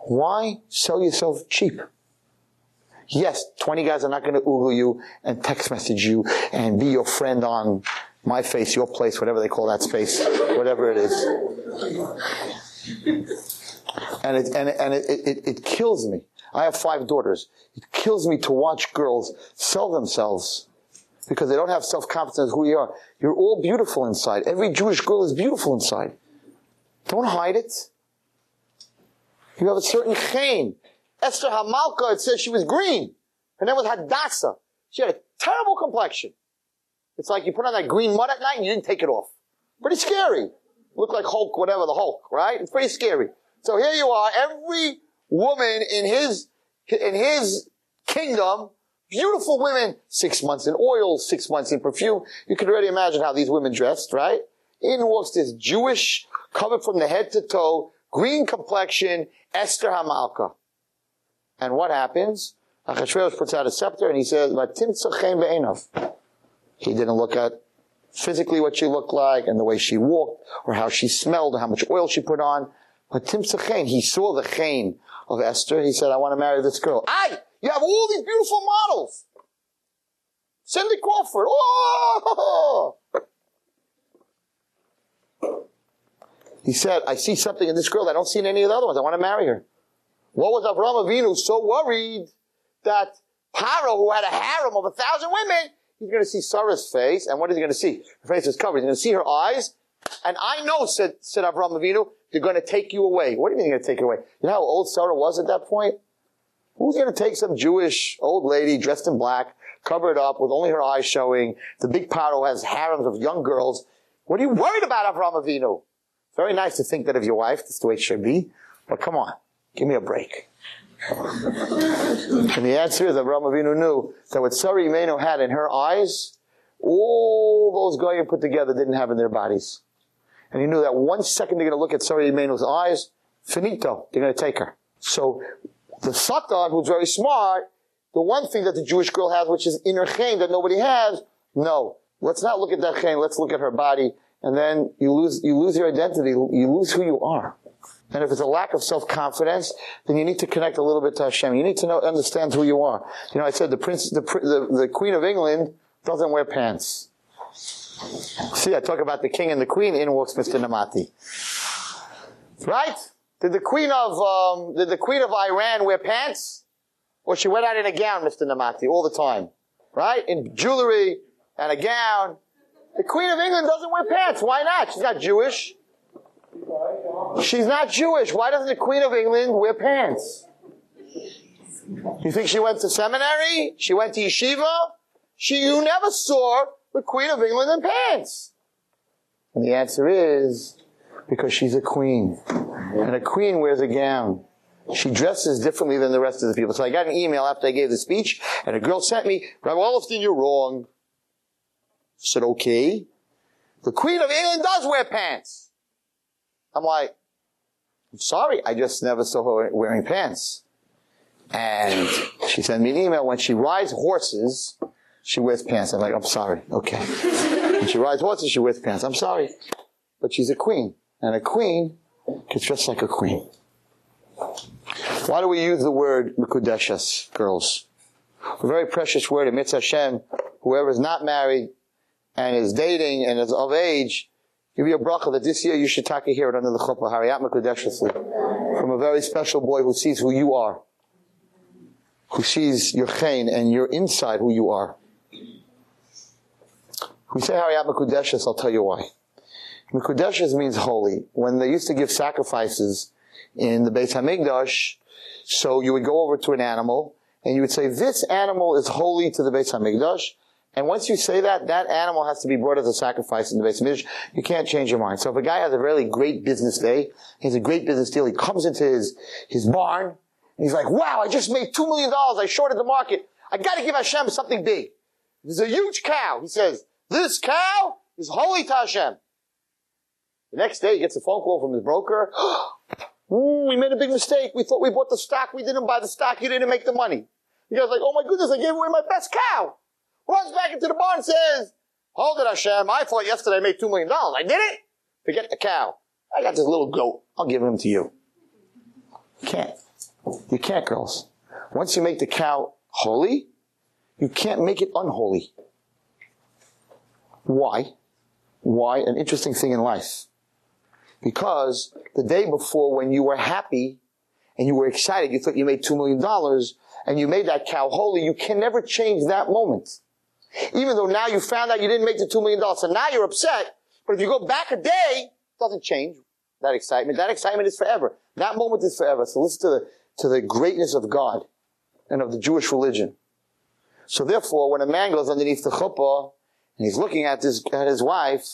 Why sell yourself cheap? Yes, 20 guys are not going to Google you and text message you and be your friend on my face, your place, whatever they call that space, whatever it is. And it, and, and it, it, it kills me. I have five daughters. It kills me to watch girls sell themselves because they don't have self-confidence who you are. You're all beautiful inside. Every Jewish girl is beautiful inside. Don't hide it. You have a certain chen. Esther Hamalka, it says she was green. Her name was Hadassah. She had a terrible complexion. It's like you put on that green mud at night and you didn't take it off. Pretty scary. Look like Hulk, whatever, the Hulk, right? It's pretty scary. So here you are, every woman in his, in his kingdom, beautiful women, six months in oil, six months in perfume. You can already imagine how these women dressed, right? In walks this Jewish, covered from the head to toe, green complexion, Esther Hamalka. And what happens? Achashverosh puts out a scepter and he says, he didn't look at physically what she looked like and the way she walked or how she smelled or how much oil she put on. He saw the chen of Esther. He said, I want to marry this girl. I, you have all these beautiful models. Cindy Crawford. Oh! He said, I see something in this girl that I don't see in any of the other ones. I want to marry her. What was Avraham Avinu so worried that Paro, who had a harem of a thousand women, He's going to see Sarah's face, and what is he going to see? Her face is covered. He's going to see her eyes, and I know, said, said Avraham Avinu, they're going to take you away. What do you mean they're going to take you away? You know how old Sarah was at that point? Who's going to take some Jewish old lady dressed in black, covered up with only her eyes showing? The big paro has harems of young girls. What are you worried about, Avraham Avinu? Very nice to think that of your wife. That's the way it should be. But come on. Give me a break. and the answer is Avraham Avinu knew that what Sarah Imenu had in her eyes all those goyim put together didn't have in their bodies. And he knew that one second they're going to look at Sarah Imenu's eyes, finito, they're going to take her. So the Satan, who's very smart, the one thing that the Jewish girl has, which is inner chen that nobody has, no. Let's not look at that chen, let's look at her body, and then you lose, you lose your identity, you lose who you are. And if it's a lack of self-confidence, then you need to connect a little bit to Hashem. You need to know, understand who you are. You know, I said the prince, the, the, the Queen of England doesn't wear pants. See, I talk about the king and the queen, in walks Mr. Namati. Right? Did the queen of, um, did the queen of Iran wear pants? Or she went out in a gown, Mr. Namati, all the time. Right? In jewelry and a gown. The queen of England doesn't wear pants. Why not? She's not Jewish. She's not Jewish. Why doesn't the Queen of England wear pants? You think she went to seminary? She went to yeshiva? She, you never saw the Queen of England in pants. And the answer is because she's a queen. And a queen wears a gown. She dresses differently than the rest of the people. So I got an email after I gave the speech, and a girl sent me, Rabbi Wallerstein, you're wrong. I said, okay. The Queen of England does wear pants. I'm like, I'm sorry, I just never saw her wearing pants. And she sent me an email. When she rides horses, she wears pants. I'm like, I'm sorry. Okay. When she rides horses, she wears pants. I'm sorry. But she's a queen. And a queen gets dressed like a queen. Why do we use the word Mekudeshas, girls? A very precious word in Mitzvah Hashem. Whoever is not married and is dating and is of age, give you a bracha that this year you should take hear it under the chuppah, Hariyat Mekudeshasli, from a very special boy who sees who you are, who sees your chen and your inside who you are. We say Hariyat Mekudeshas, I'll tell you why. Mekudeshas means holy. When they used to give sacrifices in the Beit HaMikdash, so you would go over to an animal, and you would say, this animal is holy to the Beit HaMikdash, and once you say that, that animal has to be brought as a sacrifice in the Beit HaMikdash. You can't change your mind. So if a guy has a really great business day, he has a great business deal, he comes into his, his barn, and he's like, wow, I just made two million dollars, I shorted the market, I gotta give Hashem something big. There's a huge cow. He says, this cow is holy to Hashem. The next day he gets a phone call from his broker. mm, we made a big mistake. We thought we bought the stock. We didn't buy the stock. You didn't make the money. The guy's like, oh my goodness, I gave away my best cow. Runs back into the barn and says, hold it Hashem. I thought yesterday I made two million dollars. I did it. Forget the cow. I got this little goat. I'll give him to you. You can't. You can't, girls. Once you make the cow holy, you can't make it unholy. Why? Why? An interesting thing in life. Because the day before when you were happy and you were excited, you thought you made two million dollars and you made that cow holy, you can never change that moment. Even though now you found out you didn't make the two million dollars. So now you're upset. But if you go back a day, it doesn't change that excitement. That excitement is forever. That moment is forever. So listen to the, to the greatness of God and of the Jewish religion. So therefore, when a man goes underneath the chuppah and he's looking at his, at his wife,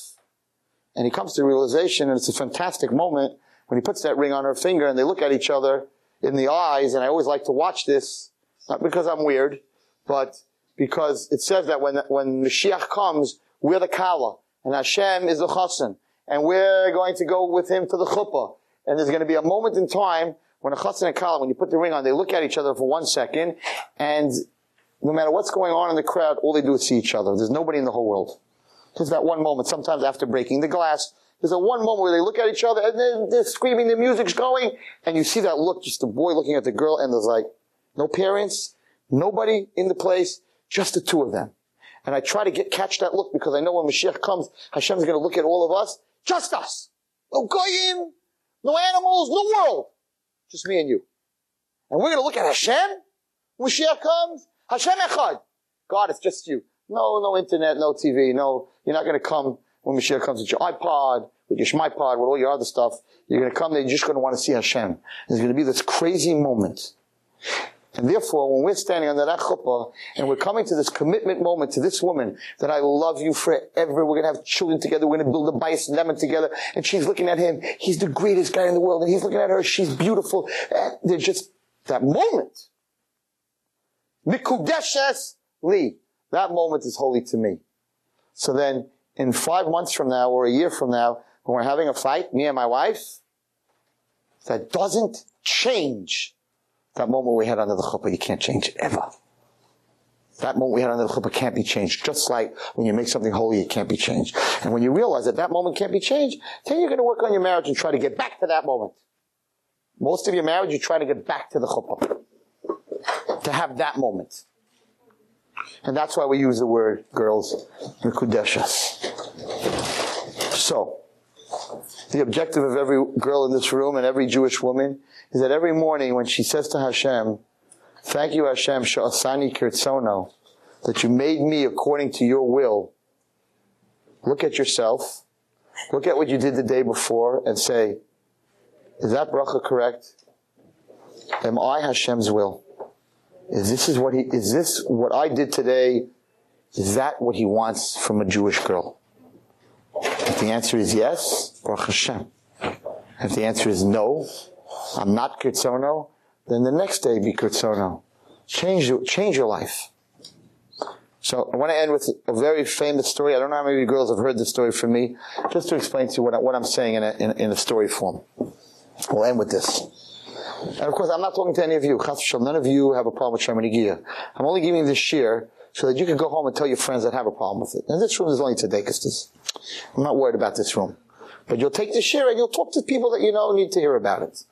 and he comes to realization, and it's a fantastic moment when he puts that ring on her finger and they look at each other in the eyes, and I always like to watch this, not because I'm weird, but because it says that when, when Mashiach comes, we're the Kala, and Hashem is the Chassan, and we're going to go with him to the Chuppah, and there's going to be a moment in time when a Chassan and Kala, when you put the ring on, they look at each other for one second, and no matter what's going on in the crowd, all they do is see each other. There's nobody in the whole world. There's that one moment, sometimes after breaking the glass, there's a one moment where they look at each other and they're, they're screaming, the music's going, and you see that look, just the boy looking at the girl, and there's like, no parents, nobody in the place, just the two of them. And I try to get, catch that look because I know when Mashiach comes, Hashem's going to look at all of us, just us. No goyim, no animals, no world. Just me and you. And we're going to look at Hashem when Mashiach comes. Hashem Echad. God, it's just you. No, no internet, no TV, no, you're not going to come when Mashiach comes with your iPod, with your ShmyPod, with all your other stuff. You're going to come there, you're just going to want to see Hashem. There's going to be this crazy moment. And therefore, when we're standing under that chuppah, and we're coming to this commitment moment to this woman, that I love you forever, we're gonna have children together, we're gonna build a bayis ne'eman together, and she's looking at him, he's the greatest guy in the world, and he's looking at her, she's beautiful. And they're just, that moment. Mikudeshes li. That moment is holy to me. So then, in five months from now or a year from now, when we're having a fight, me and my wife, that doesn't change that moment we had under the chuppah. You can't change it ever. That moment we had under the chuppah can't be changed. Just like when you make something holy, it can't be changed. And when you realize that that moment can't be changed, then you're going to work on your marriage and try to get back to that moment. Most of your marriage, you're trying to get back to the chuppah. To have that moment. And that's why we use the word girls, mekudeshas. So, the objective of every girl in this room and every Jewish woman is that every morning when she says to Hashem, Thank you, Hashem, sha'asani kirtsono, that you made me according to your will. Look at yourself. Look at what you did the day before and say, is that bracha correct? Am I Hashem's will? Is this is what he, is this what I did today? Is that what he wants from a Jewish girl? If the answer is yes, Baruch Hashem. If the answer is no, I'm not Kirtsono, then the next day be Kirtsono. Change, change your life. So I want to end with a very famous story. I don't know how many of you girls have heard this story from me, just to explain to you what, I, I'm saying in a, in, in a story form. We'll end with this. And of course, I'm not talking to any of you. None of you have a problem with Shemini I'm only giving this share so that you can go home and tell your friends that have a problem with it. And this room is only Tzedekistas. I'm not worried about this room. But you'll take the share and you'll talk to people that you know need to hear about it.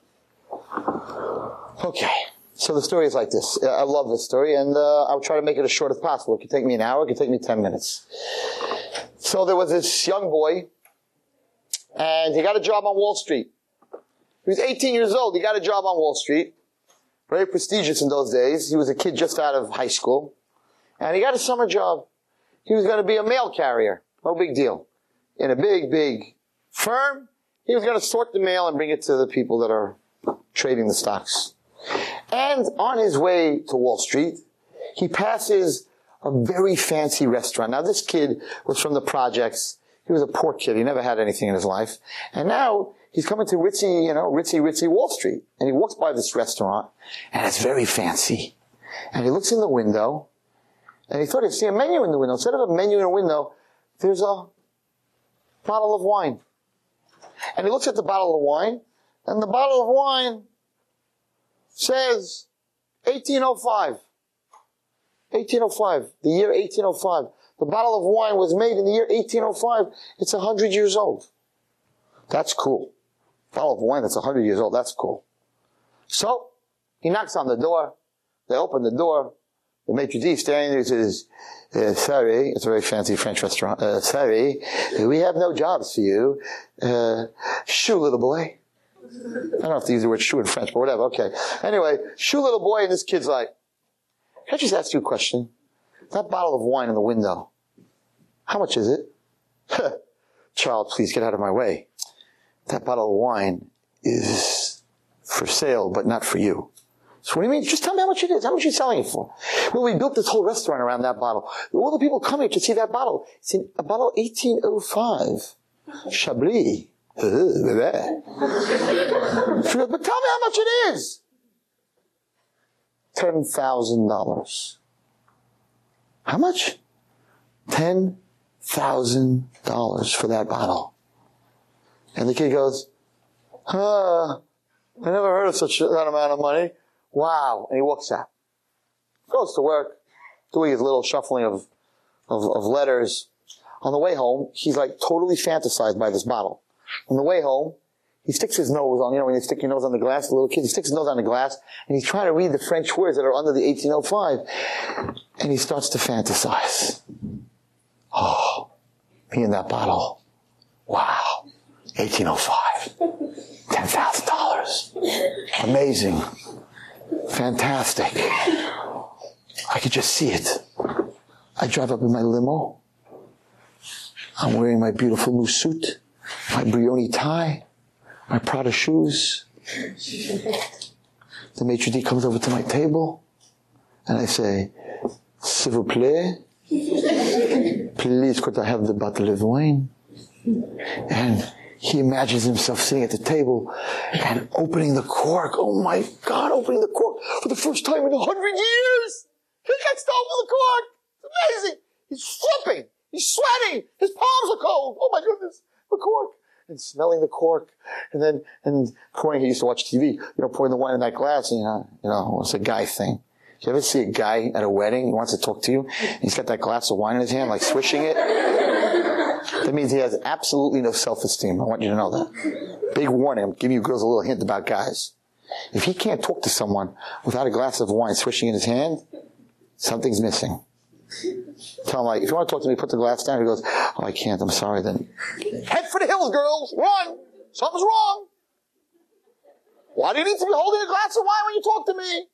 Okay. So the story is like this. I love this story, and uh, I'll try to make it as short as possible. It could take me an hour. It could take me ten minutes. So there was this young boy, and he got a job on Wall Street. He was 18 years old. He got a job on Wall Street. Very prestigious in those days. He was a kid just out of high school. And he got a summer job. He was going to be a mail carrier. No big deal. In a big, big firm, he was going to sort the mail and bring it to the people that are trading the stocks. And on his way to Wall Street, he passes a very fancy restaurant. Now this kid was from the projects. He was a poor kid. He never had anything in his life. And now he's coming to ritzy, you know, ritzy, ritzy Wall Street. And he walks by this restaurant and it's very fancy. And he looks in the window and he thought he'd see a menu in the window. Instead of a menu in a window, there's a bottle of wine. And he looks at the bottle of wine and the bottle of wine says 1805. 1805. The year 1805. The bottle of wine was made in the year 1805. It's 100 years old. That's cool. Bottle of wine that's 100 years old. That's cool. So, he knocks on the door. They open the door. The maitre d' standing there says, uh, sorry, it's a very fancy French restaurant. Uh, sorry, we have no jobs for you. Uh, shoo, little boy. I don't know if they use the word shoo in French, but whatever. Okay. Anyway, shoo, little boy, and this kid's like, can I just ask you a question? That bottle of wine in the window, how much is it? Child, please get out of my way. That bottle of wine is for sale, but not for you. So what do you mean? Just tell me how much it is. How much are you selling it for? Well, we built this whole restaurant around that bottle. All the people come here to see that bottle. It's in a bottle 1805. Chablis. but tell me how much it is. Ten thousand dollars. How much? Ten thousand dollars for that bottle. And the kid goes, huh, I never heard of such that amount of money. Wow. And he walks out. Goes to work, doing his little shuffling of, of, of letters. On the way home, he's like totally fantasized by this bottle. On the way home, he sticks his nose on, you know, when you stick your nose on the glass, the little kid, he sticks his nose on the glass, and he's trying to read the French words that are under the 1805. And he starts to fantasize. Oh, me in that bottle. Wow. 1805. $10,000. Amazing. Fantastic. I could just see it. I drive up in my limo. I'm wearing my beautiful new suit, my Brioni tie, my Prada shoes. The maitre d' comes over to my table, and I say, S'il vous plaît, please could I have the bottle of wine? And he imagines himself sitting at the table and opening the cork. Oh my God, opening the cork for the first time in a hundred years. He gets to open the cork. It's amazing. He's flipping. He's sweating. His palms are cold. Oh my goodness. The cork. And smelling the cork. And then, and pouring, he used to watch TV, you know, pouring the wine in that glass, and, you know, you know, it's a guy thing. You ever see a guy at a wedding, he wants to talk to you, he's got that glass of wine in his hand, like swishing it? That means he has absolutely no self-esteem. I want you to know that. Big warning. I'm giving you girls a little hint about guys. If he can't talk to someone without a glass of wine swishing in his hand, something's missing. Tell him like, if you want to talk to me, put the glass down. He goes, oh, I can't. I'm sorry. Then head for the hills, girls. Run. Something's wrong. Why do you need to be holding a glass of wine when you talk to me?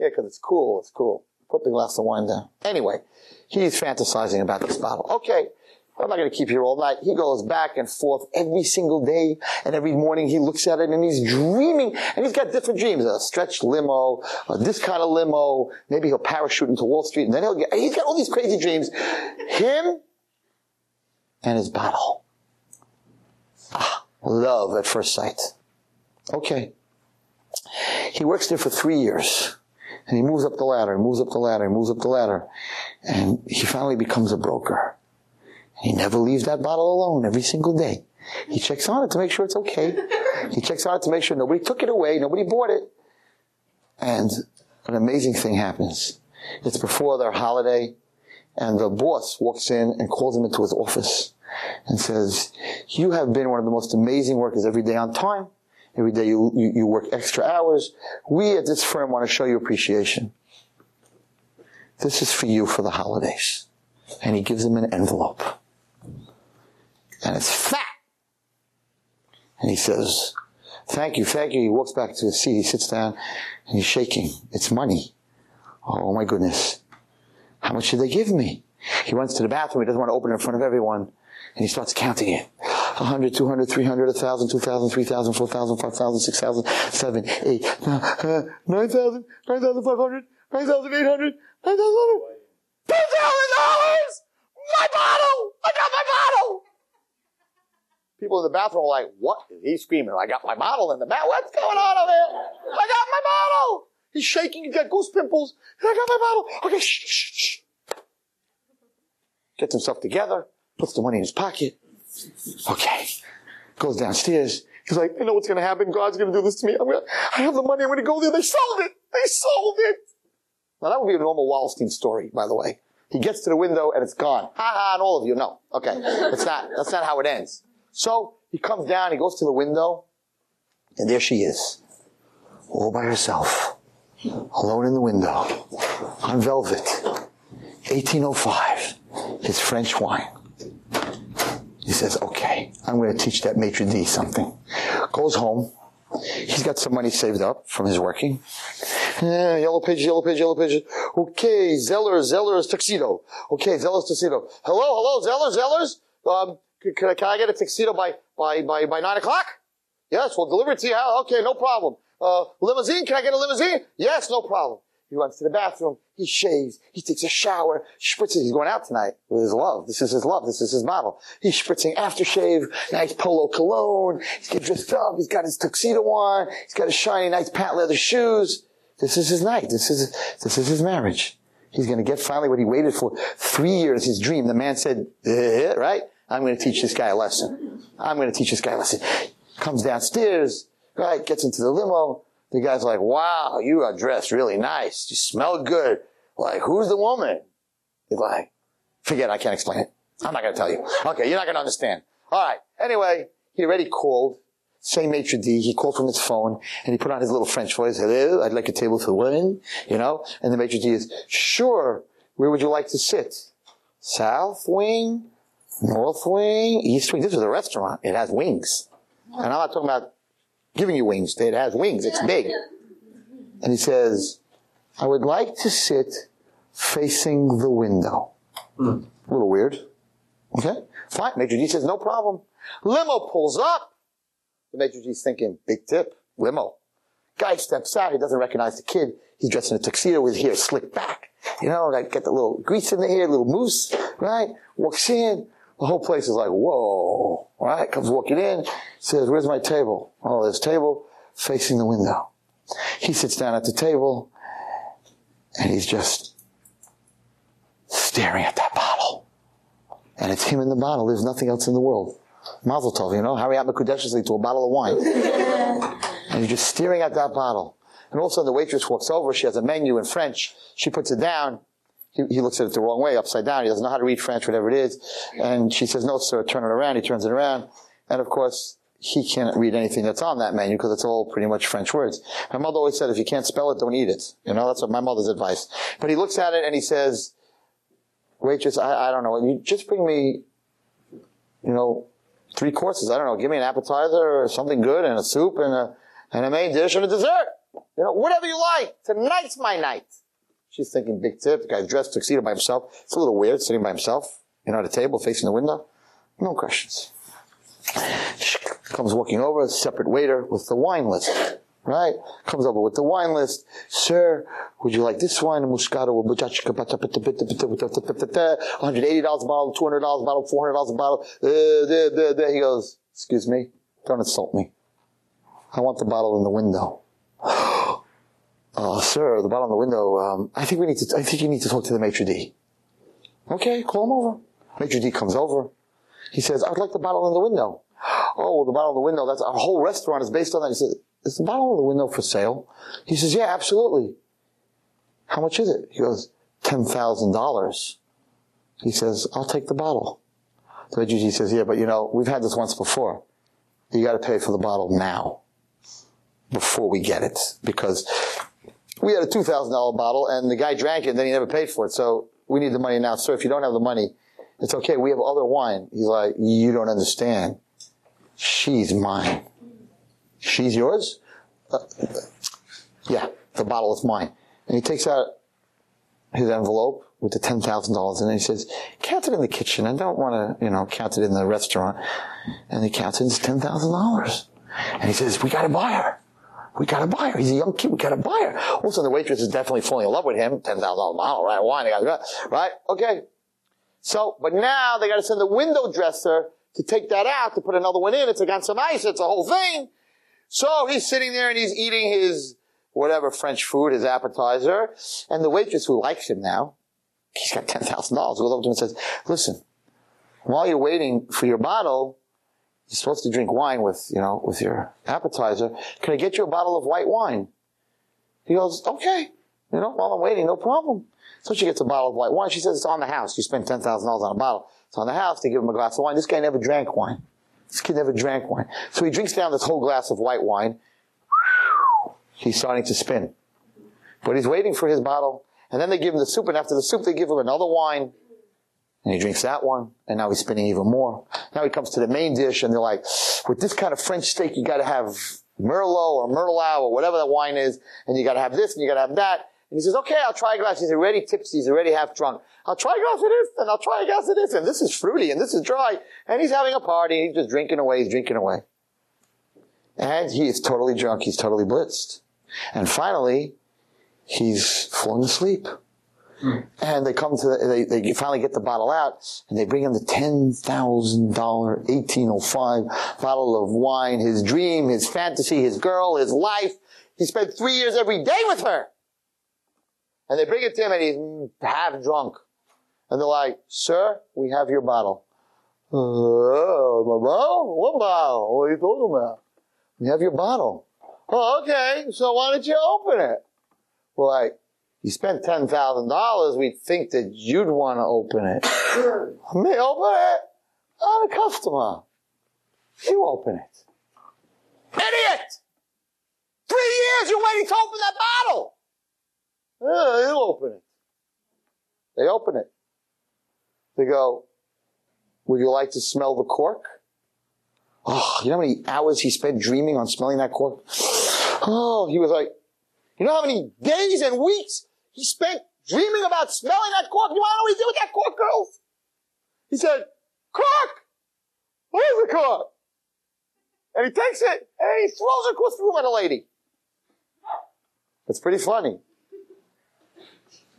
Yeah, because it's cool. It's cool. Put the glass of wine down. Anyway, he's fantasizing about this bottle. Okay. I'm not going to keep here all night. He goes back and forth every single day, and every morning he looks at it and he's dreaming, and he's got different dreams. A stretched limo, uh, this kind of limo, maybe he'll parachute into Wall Street, and then he'll get, he's got all these crazy dreams. Him and his bottle. Ah, love at first sight. Okay. He works there for three years. And he moves up the ladder, moves up the ladder, moves up the ladder. And he finally becomes a broker. He never leaves that bottle alone every single day. He checks on it to make sure it's okay. He checks on it to make sure nobody took it away, nobody bought it. And an amazing thing happens. It's before their holiday, and the boss walks in and calls him into his office and says, You have been one of the most amazing workers every day on time. Every day you, you, you work extra hours. We at this firm want to show you appreciation. This is for you for the holidays. And he gives him an envelope and it's fat. And he says, thank you, thank you. He walks back to his seat, he sits down, and he's shaking. It's money. Oh my goodness. How much did they give me? He runs to the bathroom, he doesn't want to open it in front of everyone, and he starts counting it. 100, 200, 300, 1,000, 2,000, 3,000, 4,000, 5,000, 6,000, 7, 8, 9,000, uh, 9,500, 9,800, 9,000, $10,000! My bottle! I got my bottle! People in the bathroom are like, what is he screaming? I got my bottle in the bath. What's going on over here? I got my bottle. He's shaking. He's got goose pimples. I got my bottle. Okay, shh, shh, shh. Gets himself together. Puts the money in his pocket. Okay. Goes downstairs. He's like, I know what's going to happen. God's going to do this to me. I'm gonna, I have the money. I'm going to go there. They sold it. They sold it. Now that would be a normal Wallerstein story, by the way. He gets to the window and it's gone. Ha ha, and all of you know. Okay. That's not, that's not how it ends. So he comes down, he goes to the window, and there she is, all by herself, alone in the window, on velvet, 1805, his French wine. He says, okay, I'm going to teach that maitre d' something. Goes home. He's got some money saved up from his working. Yeah, yellow pages, yellow pages, yellow pages. Okay, Zeller, Zeller's tuxedo. Okay, Zeller's tuxedo. Hello, hello, Zeller, Zeller's. Um, can, I, can I get a tuxedo by, by, by, by nine o'clock? Yes, we'll deliver it to you. Okay, no problem. Uh, limousine, can I get a limousine? Yes, no problem. He runs to the bathroom. He shaves. He takes a shower. Spritzes. He's going out tonight with his love. This is his love. This is his model. He's spritzing aftershave, nice polo cologne. He's getting dressed up. He's got his tuxedo on. He's got his shiny, nice patent leather shoes. This is his night. This is, this is his marriage. He's going to get finally what he waited for. Three years, his dream. The man said, eh, right? I'm going to teach this guy a lesson. I'm going to teach this guy a lesson. Comes downstairs, right, gets into the limo. The guy's like, wow, you are dressed really nice. You smell good. Like, who's the woman? He's like, forget it, I can't explain it. I'm not going to tell you. Okay, you're not going to understand. All right. Anyway, he already called. Same maitre d. He called from his phone and he put on his little French voice. Hello, I'd like a table for one. You know, and the maitre d is sure. Where would you like to sit? South wing, North wing, east wing. This is a restaurant. It has wings. And I'm not talking about giving you wings. It has wings. It's big. And he says, I would like to sit facing the window. Mm. A little weird. Okay? Fine. maitre d says, no problem. Limo pulls up. The maitre d's thinking, big tip, limo. Guy steps out. He doesn't recognize the kid. He's dressed in a tuxedo with his hair slicked back. You know, like get the little grease in the hair, little mousse, right? Walks in. The whole place is like, whoa, right? Comes walking in, says, where's my table? Oh, there's table facing the window. He sits down at the table and he's just staring at that bottle. And it's him in the bottle. There's nothing else in the world. Mazel tov, you know, hurry Harry Makudeshesli to a bottle of wine. and he's just staring at that bottle. And all of a sudden the waitress walks over. She has a menu in French. She puts it down. He, he looks at it the wrong way, upside down. He doesn't know how to read French, whatever it is. And she says, no, sir, turn it around. He turns it around. And of course, he can't read anything that's on that menu because it's all pretty much French words. My mother always said, if you can't spell it, don't eat it. You know, that's what my mother's advice. But he looks at it and he says, waitress, I, I don't know, you just bring me, you know, three courses. I don't know, give me an appetizer or something good and a soup and a, and a main dish and a dessert. You know, whatever you like. Tonight's my night. She's thinking big tip. The guy's dressed tuxedo by himself. It's a little weird sitting by himself, you know, at a table facing the window. No questions. She comes walking over, a separate waiter with the wine list. Right? Comes over with the wine list. Sir, would you like this wine? Moscato, $180 a bottle, $200 a bottle, $400 a bottle. Uh, he goes, excuse me, don't insult me. I want the bottle in the window. Uh, sir, the bottle in the window, um, I think we need to, I think you need to talk to the maitre d'. Okay, call him over. Maitre d' comes over. He says, I'd like the bottle in the window. Oh, the bottle in the window, that's our whole restaurant is based on that. He says, is the bottle in the window for sale? He says, yeah, absolutely. How much is it? He goes, $10,000. He says, I'll take the bottle. The maitre d' says, yeah, but you know, we've had this once before. You gotta pay for the bottle now. Before we get it. Because we had a $2,000 bottle and the guy drank it and then he never paid for it. So we need the money now. Sir, if you don't have the money, it's okay. We have other wine. He's like, you don't understand. She's mine. She's yours? Uh, yeah, the bottle is mine. And he takes out his envelope with the $10,000 in it. He says, count it in the kitchen. I don't want to, you know, count it in the restaurant. And he counts it. It's $10,000. And he says, we got to buy her. We got to buy her. He's a young kid. We got to buy her. All of a sudden, the waitress is definitely falling in love with him. $10,000 bottle, right? Wine. Right? Okay. So, but now they got to send the window dresser to take that out, to put another one in. It's against some ice. It's a whole thing. So he's sitting there and he's eating his whatever French food, his appetizer. And the waitress who likes him now, he's got $10,000, goes over to him and says, listen, while you're waiting for your bottle, you're supposed to drink wine with, you know, with your appetizer. Can I get you a bottle of white wine? He goes, okay. You know, while I'm waiting, no problem. So she gets a bottle of white wine. She says it's on the house. You spend $10,000 on a bottle. It's on the house. They give him a glass of wine. This guy never drank wine. This kid never drank wine. So he drinks down this whole glass of white wine. He's starting to spin. But he's waiting for his bottle. And then they give him the soup. And after the soup, they give him another wine. And he drinks that one, and now he's spinning even more. Now he comes to the main dish, and they're like, with this kind of French steak, you gotta have Merlot or Merlot or whatever the wine is, and you gotta have this, and you gotta have that. And he says, okay, I'll try a glass. He's already tipsy, he's already half drunk. I'll try a glass of this, and I'll try a glass of this, and this is fruity, and this is dry. And he's having a party, and he's just drinking away, he's drinking away. And he is totally drunk, he's totally blitzed. And finally, he's falling asleep. Mm. And they come to, the, they, they finally get the bottle out, and they bring him the $10,000 1805 bottle of wine, his dream, his fantasy, his girl, his life. He spent three years every day with her. And they bring it to him, and he's half drunk. And they're like, sir, we have your bottle. Oh, my bottle? What bottle? What are you talking about? We have your bottle. Oh, okay. So why don't you open it? Well, like, you spent ten thousand dollars, we'd think that you'd want to open it. Me open it? I'm a customer. You open it. Idiot! Three years you're waiting to open that bottle. Yeah, you open it. They open it. They go, would you like to smell the cork? Oh, you know how many hours he spent dreaming on smelling that cork? Oh, he was like, you know how many days and weeks he spent dreaming about smelling that cork. You want to know what he did with that cork, girls? He said, cork! Where's the cork? And he takes it and he throws it across the room at a lady. It's pretty funny.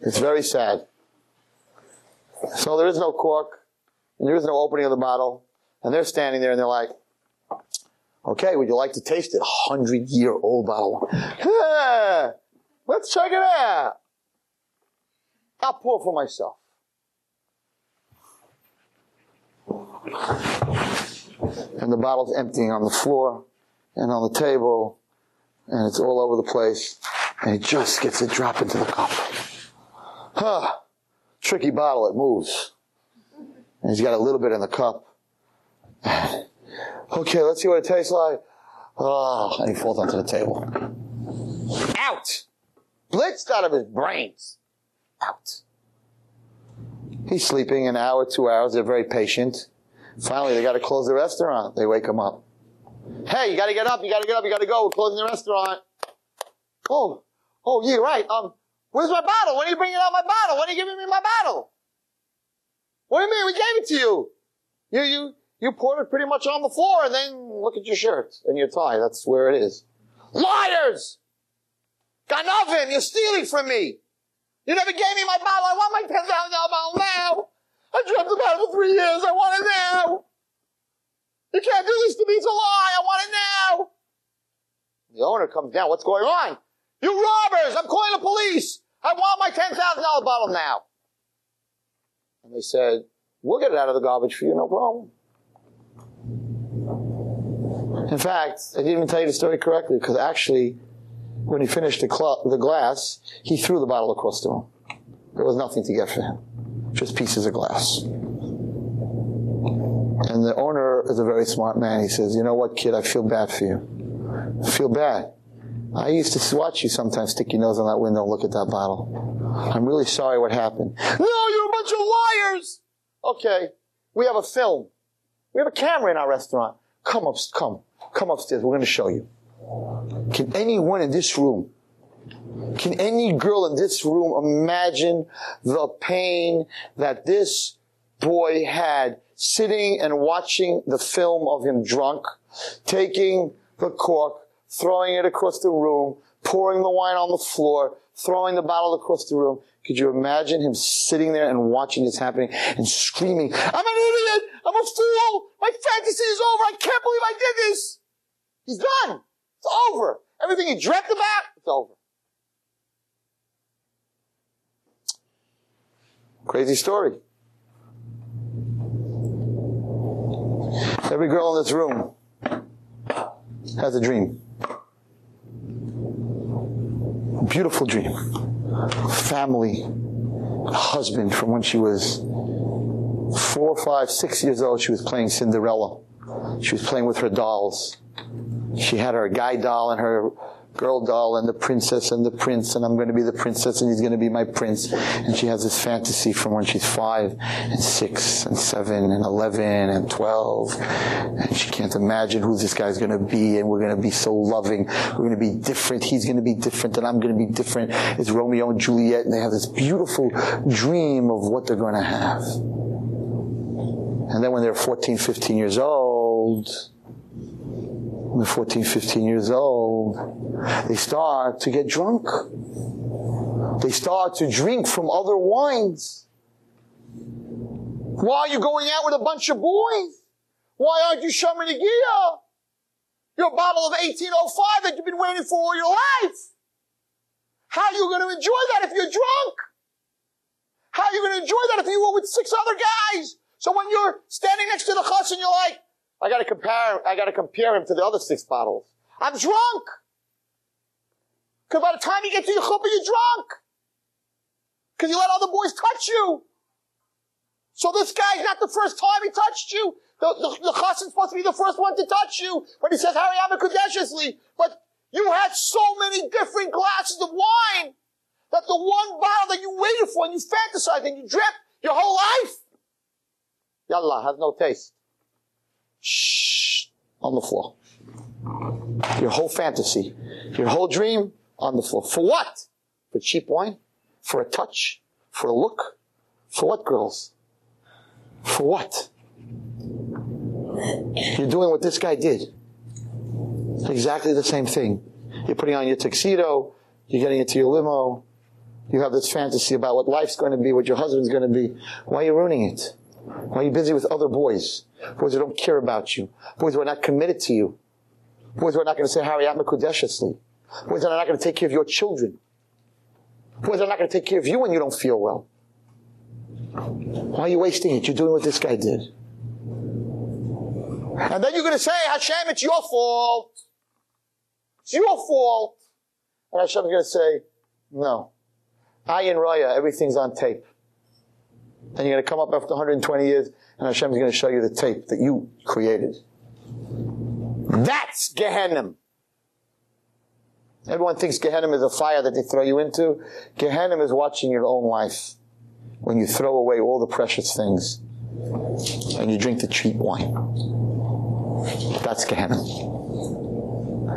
It's very sad. So there is no cork, and there is no opening of the bottle, and they're standing there and they're like, okay, would you like to taste it? Hundred year old bottle. Let's check it out. I'll pour for myself. And the bottle's emptying on the floor and on the table, and it's all over the place, and he just gets it drop into the cup. Huh. Tricky bottle, it moves. And he's got a little bit in the cup. okay, let's see what it tastes like. Oh, and he falls onto the table. Out! Blitzed out of his brains. Out. He's sleeping an hour, two hours. They're very patient. Finally, they got to close the restaurant. They wake him up. Hey, you got to get up. You got to get up. You got to go. We're closing the restaurant. Oh, oh, yeah, right. Um, where's my bottle? When are you bringing out my bottle? When are you giving me my bottle? What do you mean? We gave it to you. You, you, you poured it pretty much on the floor and then look at your shirt and your tie. That's where it is. Liars! Got nothing. You're stealing from me. You never gave me my bottle. I want my $10,000 bottle now. I dreamt about it for three years. I want it now. You can't do this to me. It's a lie. I want it now. The owner comes down. What's going on? You robbers! I'm calling the police. I want my $10,000 bottle now. And they said, we'll get it out of the garbage for you, no problem. In fact, I didn't even tell you the story correctly because actually, when he finished the, the glass, he threw the bottle across the room. There was nothing to get for him, just pieces of glass. And the owner is a very smart man. He says, You know what, kid, I feel bad for you. I feel bad. I used to watch you sometimes stick your nose on that window and look at that bottle. I'm really sorry what happened. No, you're a bunch of liars! Okay, we have a film. We have a camera in our restaurant. Come up, come, come upstairs. We're going to show you. Can anyone in this room, can any girl in this room imagine the pain that this boy had sitting and watching the film of him drunk, taking the cork, throwing it across the room, pouring the wine on the floor, throwing the bottle across the room. Could you imagine him sitting there and watching this happening and screaming, I'm an idiot! I'm a fool! My fantasy is over! I can't believe I did this! He's done! It's over! Everything you dreamt about, it's over. Crazy story. Every girl in this room has a dream. A beautiful dream. Family, husband from when she was four, five, six years old. She was playing Cinderella. She was playing with her dolls. She had her guy doll and her girl doll and the princess and the prince and I'm going to be the princess and he's going to be my prince. And she has this fantasy from when she's five and six and seven and 11 and 12. And she can't imagine who this guy's going to be and we're going to be so loving. We're going to be different. He's going to be different and I'm going to be different. It's Romeo and Juliet and they have this beautiful dream of what they're going to have. And then when they're 14, 15 years old, when they're 14, 15 years old, they start to get drunk. They start to drink from other wines. Why are you going out with a bunch of boys? Why aren't you Shomer Negia? Your bottle of 1805 that you've been waiting for all your life. How are you going to enjoy that if you're drunk? How are you going to enjoy that if you were with six other guys? So when you're standing next to the chus and you're like, I gotta compare, I gotta compare him to the other six bottles. I'm drunk! Cause by the time you get to your chuppah, you're drunk! Cause you let other boys touch you! So this guy's not the first time he touched you. The, the, the chassan's supposed to be the first one to touch you when he says, Hariyat Mekudeshes Li. But you had so many different glasses of wine that the one bottle that you waited for and you fantasized and you dreamt your whole life, yallah, has no taste. Shh, on the floor. Your whole fantasy, your whole dream on the floor. For what? For cheap wine? For a touch? For a look? For what, girls? For what? You're doing what this guy did. Exactly the same thing. You're putting on your tuxedo, you're getting into your limo, you have this fantasy about what life's going to be, what your husband's going to be. Why are you ruining it? Why are you busy with other boys? Boys who don't care about you. Boys who are not committed to you. Boys who are not going to say Hariyat Mekudeshesli. Boys who are not going to take care of your children. Boys who are not going to take care of you when you don't feel well. Why are you wasting it? You're doing what this guy did. And then you're going to say, Hashem, it's your fault. It's your fault. And Hashem is going to say, no. Ayin Raya, everything's on tape. And you're going to come up after 120 years, and Hashem is going to show you the tape that you created. That's Gehenna. Everyone thinks Gehenna is a fire that they throw you into. Gehenna is watching your own life when you throw away all the precious things and you drink the cheap wine. That's Gehenna.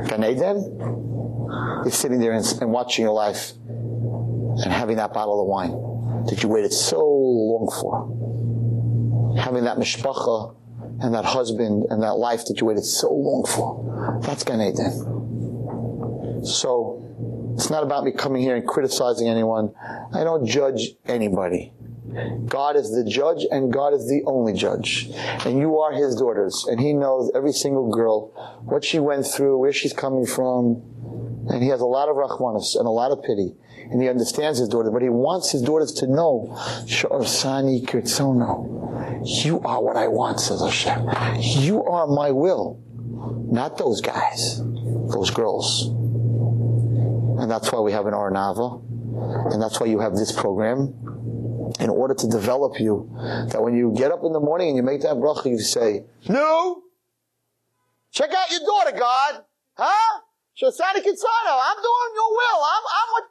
Gan Eden is sitting there and, and watching your life and having that bottle of wine that you waited so long for. Having that mishpacha and that husband and that life that you waited so long for. That's Gan Eden. So, it's not about me coming here and criticizing anyone. I don't judge anybody. God is the judge and God is the only judge. And you are his daughters. And he knows every single girl, what she went through, where she's coming from. And he has a lot of rachmanis and a lot of pity. And he understands his daughters, but he wants his daughters to know, She'asani Kirtzono. You are what I want, says Hashem. You are my will. Not those guys. Those girls. And that's why we have an Arnava. And that's why you have this program in order to develop you, that when you get up in the morning and you make that bracha, you say, No! Check out your daughter, God! Huh? She'asani Kirtzono, I'm doing your will. I'm, I'm what,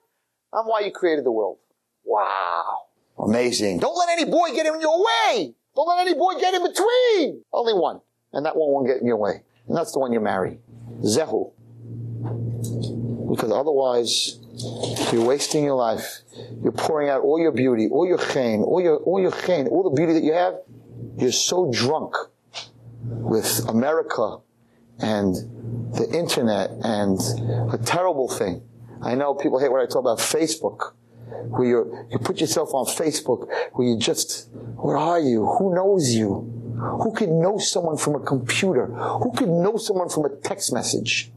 I'm why you created the world. Wow. Amazing. Don't let any boy get in your way. Don't let any boy get in between. Only one. And that one won't get in your way. And that's the one you marry. Zehu. Because otherwise, you're wasting your life. You're pouring out all your beauty, all your chen, all your, all your chen, all the beauty that you have. You're so drunk with America and the internet and a terrible thing. I know people hate when I talk about Facebook, where you you put yourself on Facebook, where you just, where are you? Who knows you? Who can know someone from a computer? Who can know someone from a text message?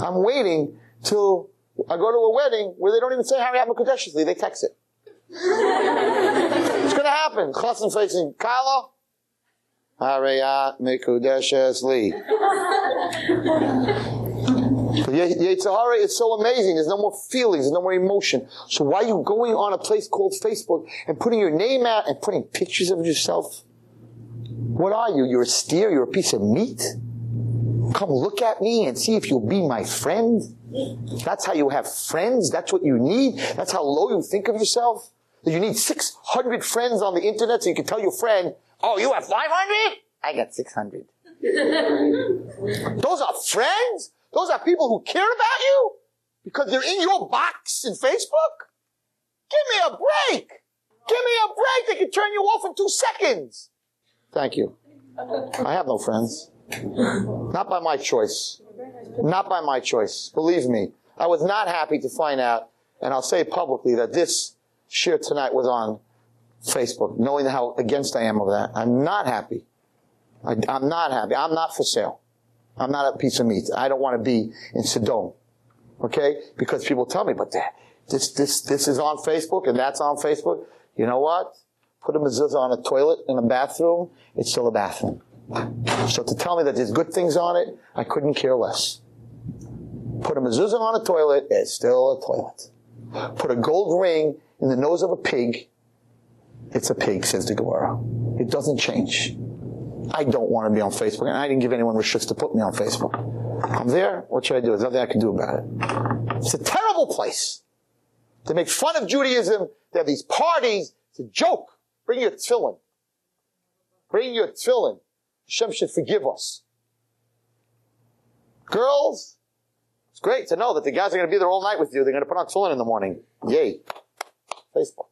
I'm waiting till I go to a wedding where they don't even say Harry Abakadeshly, they text it. it's gonna happen. Chassan facing Kala. Harayat uh, Mekudeshesli. Yetzirah is so amazing. There's no more feelings. There's no more emotion. So why are you going on a place called Facebook and putting your name out and putting pictures of yourself? What are you? You're a steer? You're a piece of meat? Come look at me and see if you'll be my friend. That's how you have friends. That's what you need. That's how low you think of yourself. That you need 600 friends on the internet so you can tell your friend, oh, you have 500? I got 600. Those are friends? Those are people who care about you? Because they're in your box in Facebook? Give me a break. Give me a break. They can turn you off in two seconds. Thank you. I have no friends. Not by my choice. Not by my choice. Believe me. I was not happy to find out, and I'll say publicly that this share tonight was on Facebook, knowing how against I am of that. I'm not happy. I, am not happy. I'm not for sale. I'm not a piece of meat. I don't want to be in Sodom. Okay? Because people tell me, but this, this, this is on Facebook and that's on Facebook. You know what? Put a mezuzah on a toilet in a bathroom. It's still a bathroom. So to tell me that there's good things on it, I couldn't care less. Put a mezuzah on a toilet, it's still a toilet. Put a gold ring in the nose of a pig, it's a pig, says the Gemara. It doesn't change. I don't want to be on Facebook, and I didn't give anyone rishus to put me on Facebook. I'm there. What should I do? There's nothing I can do about it. It's a terrible place. They make fun of Judaism. They have these parties. It's a joke. Bring your tefillin. Bring your tefillin. Hashem should forgive us. Girls, it's great to know that the guys are going to be there all night with you. They're going to put on tefillin in the morning. Yay. Facebook.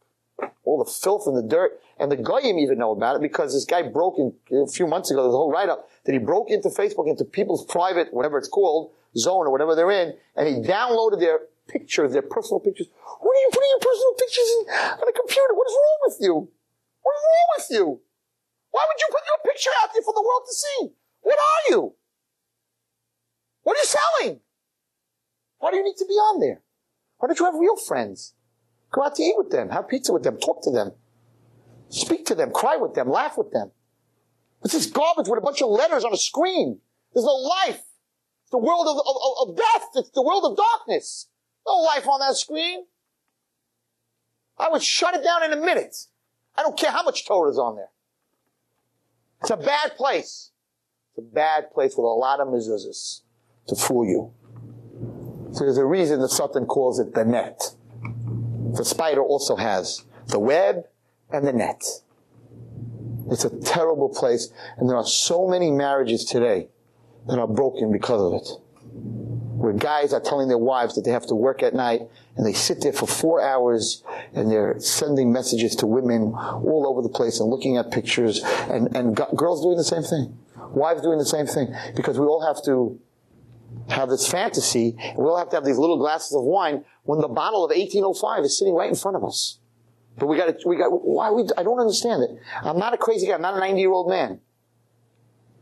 All the filth and the dirt. And the Goyim even know about it because this guy broke in a few months ago, a whole write-up that he broke into Facebook, into people's private, whatever it's called, zone or whatever they're in, and he downloaded their pictures, their personal pictures. What are you putting your personal pictures in, on a computer? What is wrong with you? What is wrong with you? Why would you put your picture out there for the world to see? What are you? What are you selling? Why do you need to be on there? Why don't you have real friends? Go out to eat with them, have pizza with them, talk to them, speak to them, cry with them, laugh with them. It's this garbage with a bunch of letters on a screen. There's no life. It's the world of, of, of death. It's the world of darkness. No life on that screen. I would shut it down in a minute. I don't care how much Torah is on there. It's a bad place. It's a bad place with a lot of mezuzahs to fool you. So there's a reason the Satan calls it the net. The spider also has the web and the net. It's a terrible place, and there are so many marriages today that are broken because of it. Where guys are telling their wives that they have to work at night, and they sit there for four hours, and they're sending messages to women all over the place and looking at pictures, and, and girls doing the same thing. Wives doing the same thing. Because we all have to have this fantasy, and we all have to have these little glasses of wine when the bottle of 1805 is sitting right in front of us. But we got we got, why we, I don't understand it. I'm not a crazy guy. I'm not a 90 year old man.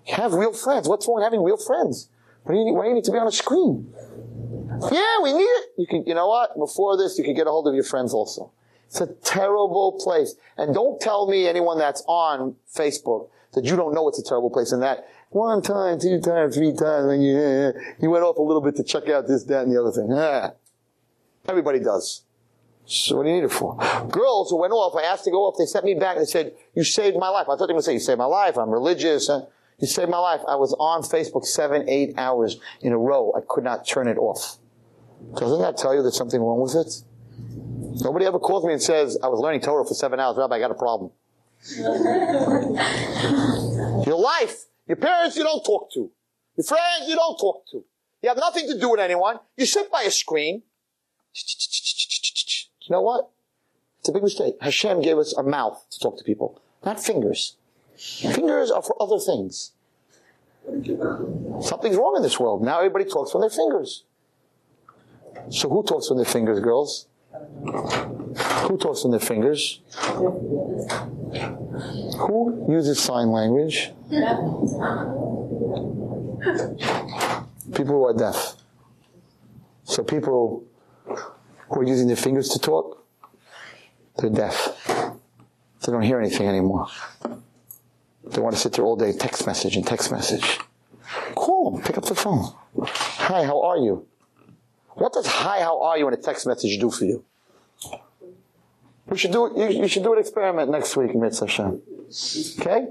Have real friends. What's wrong with having real friends? Why do you need, why do you need to be on a screen? Yeah, we need it. You can, you know what? Before this, you can get a hold of your friends also. It's a terrible place. And don't tell me anyone that's on Facebook that you don't know it's a terrible place and that one time, two times, three times, and you, you went off a little bit to check out this, that, and the other thing. Ah. Everybody does. So what do you need it for? Girls who went off, I asked to go off, they sent me back and they said, you saved my life. I thought they were going to say, you saved my life, I'm religious. You saved my life. I was on Facebook seven, eight hours in a row. I could not turn it off. Doesn't that tell you there's something wrong with it? Nobody ever calls me and says, I was learning Torah for seven hours. Rabbi, I got a problem. your life, your parents you don't talk to. Your friends you don't talk to. You have nothing to do with anyone. You sit by a screen. You know what? It's a big mistake. Hashem gave us a mouth to talk to people, not fingers. Fingers are for other things. Something's wrong in this world. Now everybody talks from their fingers. So who talks from their fingers, girls? Who talks from their fingers? Who uses sign language? People who are deaf. So people who are using their fingers to talk, they're deaf. They don't hear anything anymore. They want to sit there all day, text message and text message. Call them, pick up the phone. Hi, how are you? What does hi, how are you in a text message do for you? We should do you, you should do an experiment next week, Mitzvah Hashem. Okay?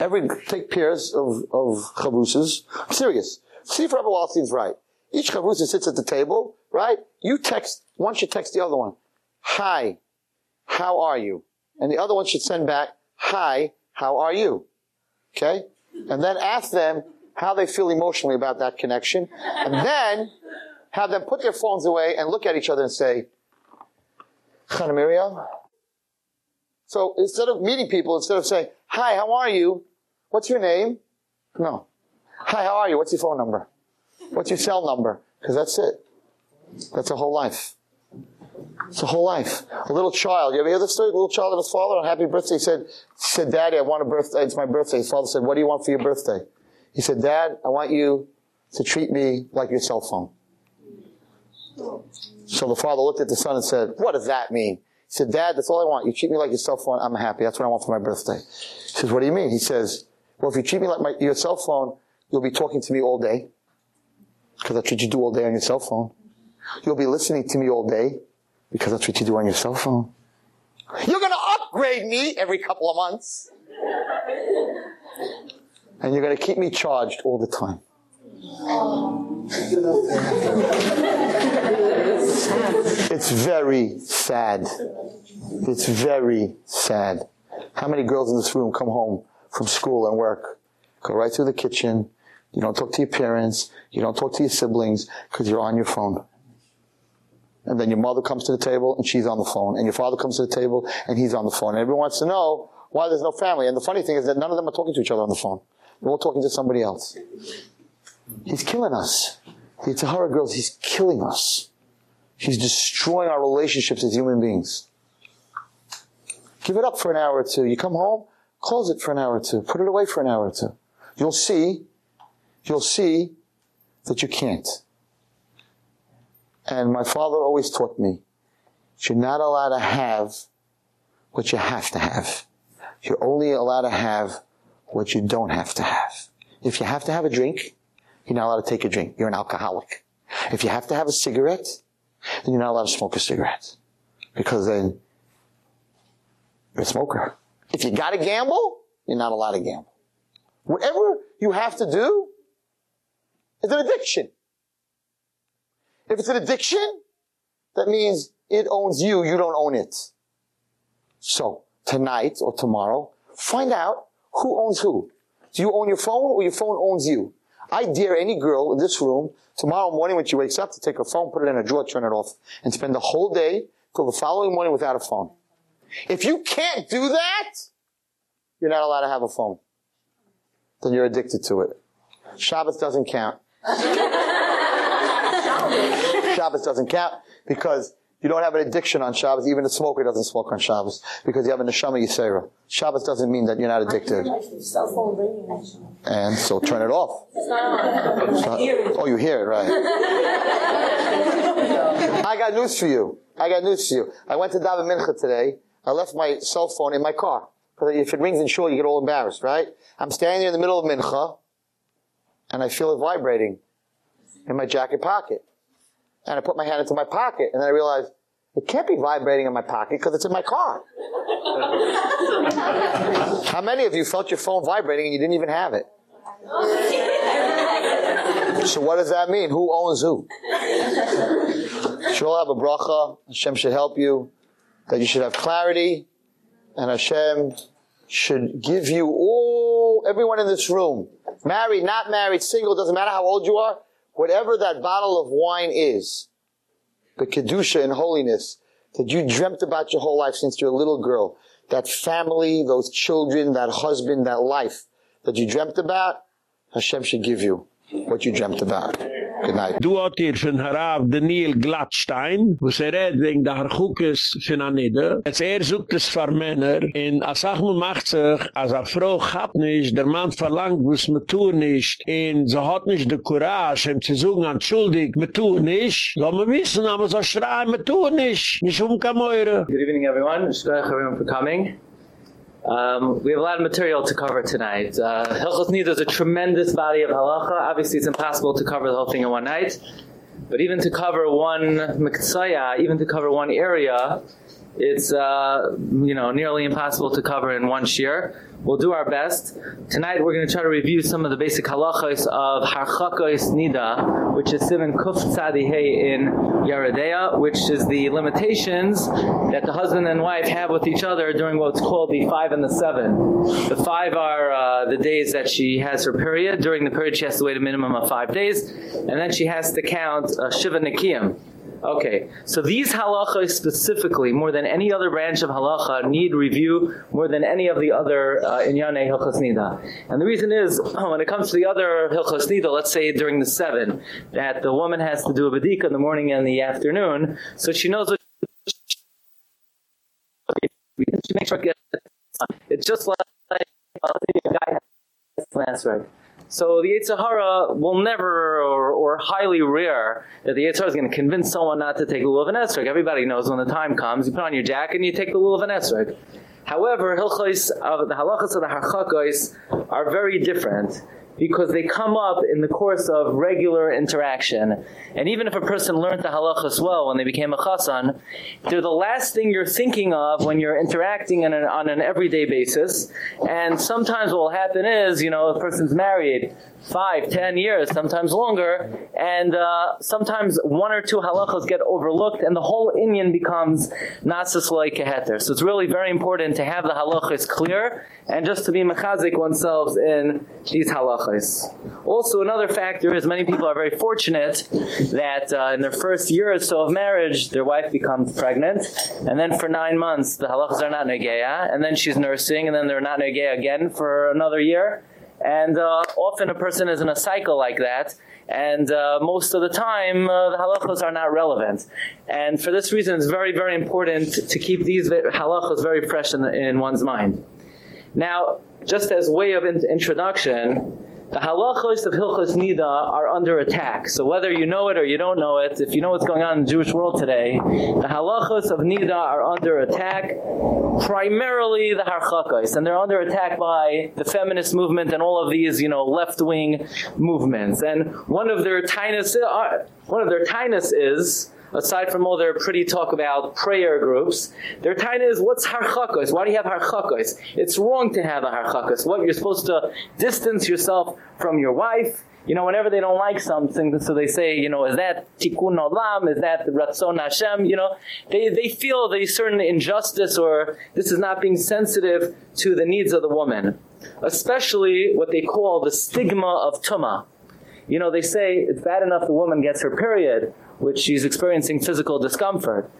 Every take pairs of, of chavrusas. I'm serious. See if Rabbi Wallerstein's right. Each chavrusa sits at the table, right? You text, one should text the other one. Hi, how are you? And the other one should send back, hi, how are you? Okay? And then ask them how they feel emotionally about that connection. And then have them put their phones away and look at each other and say, Chana Miriam. So instead of meeting people, instead of saying, hi, how are you? What's your name? No. Hi, how are you? What's your phone number? What's your cell number? Because that's it. That's a whole life. It's a whole life. A little child. You ever hear the story? A little child and his father on happy birthday said, said, Daddy, I want a birthday. It's my birthday. His father said, What do you want for your birthday? He said, Dad, I want you to treat me like your cell phone. So the father looked at the son and said, What does that mean? He said, Dad, that's all I want. You treat me like your cell phone, I'm happy. That's what I want for my birthday. He says, What do you mean? He says, Well, if you treat me like my, your cell phone, you'll be talking to me all day. Because that's what you do all day on your cell phone. You'll be listening to me all day. Because that's what you do on your cell phone. You're gonna upgrade me every couple of months. And you're gonna keep me charged all the time. It's very sad. It's very sad. How many girls in this room come home from school and work, go right through the kitchen, you don't talk to your parents, you don't talk to your siblings, because you're on your phone. And then your mother comes to the table and she's on the phone, and your father comes to the table and he's on the phone. And everyone wants to know why there's no family. And the funny thing is that none of them are talking to each other on the phone. They're all talking to somebody else. He's killing us. The Tahara girls, he's killing us. He's destroying our relationships as human beings. Give it up for an hour or two. You come home, close it for an hour or two. Put it away for an hour or two. You'll see, you'll see that you can't. And my father always taught me, you're not allowed to have what you have to have. You're only allowed to have what you don't have to have. If you have to have a drink, you're not allowed to take a drink. You're an alcoholic. If you have to have a cigarette, then you're not allowed to smoke a cigarette. Because then you're a smoker. If you gotta gamble, you're not allowed to gamble. Whatever you have to do is an addiction. If it's an addiction, that means it owns you, you don't own it. So, tonight or tomorrow, find out who owns who. Do you own your phone or your phone owns you? I dare any girl in this room tomorrow morning when she wakes up to take her phone, put it in a drawer, turn it off, and spend the whole day till the following morning without a phone. If you can't do that, you're not allowed to have a phone. Then you're addicted to it. Shabbos doesn't count. Shabbos doesn't count because you don't have an addiction on Shabbos. Even a smoker doesn't smoke on Shabbos because you have a neshama yisera. Shabbos doesn't mean that you're not addicted. Cell phone ringing. And so turn it off. It's not So- oh, you hear it, right. I got news for you. I got news for you. I went to daven Mincha today. I left my cell phone in my car. Because if it rings in shul, you get all embarrassed, right? I'm standing there in the middle of Mincha, and I feel it vibrating in my jacket pocket. And I put my hand into my pocket, and then I realized it can't be vibrating in my pocket because it's in my car. How many of you felt your phone vibrating and you didn't even have it? So what does that mean? Who owns who? Should all have a bracha. Hashem should help you. That you should have clarity. And Hashem should give you all, everyone in this room, married, not married, single, doesn't matter how old you are, whatever that bottle of wine is, the Kedusha and holiness that you dreamt about your whole life since you're a little girl, that family, those children, that husband, that life that you dreamt about, Hashem should give you what you dreamt about. Night. Du hat hier von Harav Daniel Glattstein, wo sie red wegen der Harchukes von Anide. Jetzt er sucht es für Männer, in Asachmu macht sich, als eine Frau hat nicht, der Mann verlangt, was man tun nicht, in so hat nicht die Courage, ihm zu sagen, entschuldig, man tun nicht, soll man wissen, aber so schreien, man tun nicht, nicht umkameure. Good evening, everyone. Shkoyach everyone for coming. Um, we have a lot of material to cover tonight. Uh, Hilchos Nida is a tremendous body of halacha. Obviously, it's impossible to cover the whole thing in one night. But even to cover one miktsaya, even to cover one area, it's uh, you know nearly impossible to cover in one shear. We'll do our best. Tonight we're going to try to review some of the basic halachos of harchakos nida, which is siman kuf tzadi hey in Yoreh De'ah, which is the limitations that the husband and wife have with each other during what's called the five and the seven. The five are uh, the days that she has her period. During the period, she has to wait a minimum of five days, and then she has to count uh, shiva nikiyim. Okay, so these halachas specifically, more than any other branch of halacha, need review more than any of the other uh, inyanei hilchos nida. And the reason is, when it comes to the other hilchos nida, let's say during the seven, that the woman has to do a badika in the morning and the afternoon, so she knows what she makes sure it gets It's just like uh, guy has right. So the Yetzer Hara will never, or, or highly rare, that the Yetzer Hara is going to convince someone not to take the lulav and esrog. Everybody knows when the time comes, you put on your jacket and you take the lulav and esrog. However, hilchos of the halachas of the harchakos are very different because they come up in the course of regular interaction. And even if a person learned the halachas well when they became a chasan, they're the last thing you're thinking of when you're interacting on an, on an everyday basis. And sometimes what will happen is, you know, a person's married five, ten years, sometimes longer, and uh, sometimes one or two halachas get overlooked, and the whole Inyan becomes nasis keheter. So it's really very important to have the halachas clear, and just to be mechazik oneself in these halachas. Also, another factor is many people are very fortunate that uh, in their first year or so of marriage, their wife becomes pregnant, and then for nine months the halachas are not negeya, and then she's nursing, and then they're not negeya again for another year. And uh, often a person is in a cycle like that, and uh, most of the time uh, the halachos are not relevant. And for this reason, it's very, very important to keep these halachos very fresh in, in one's mind. Now, just as way of in- introduction, the halachos of Hilchos Nida are under attack. So whether you know it or you don't know it, if you know what's going on in the Jewish world today, the halachos of Nida are under attack, primarily the harchakos, and they're under attack by the feminist movement and all of these, you know, left-wing movements. And one of their tinus, uh, one of their tinus is aside from all their pretty talk about prayer groups, their time is what's harchakos? Why do you have harchakos? It's wrong to have a harchakos. What you're supposed to distance yourself from your wife. You know, whenever they don't like something, so they say, you know, is that tikkun olam? Is that ratzon Hashem? You know, they, they feel a certain injustice or this is not being sensitive to the needs of the woman. Especially what they call the stigma of tuma. You know, they say it's bad enough the woman gets her period, which she's experiencing physical discomfort.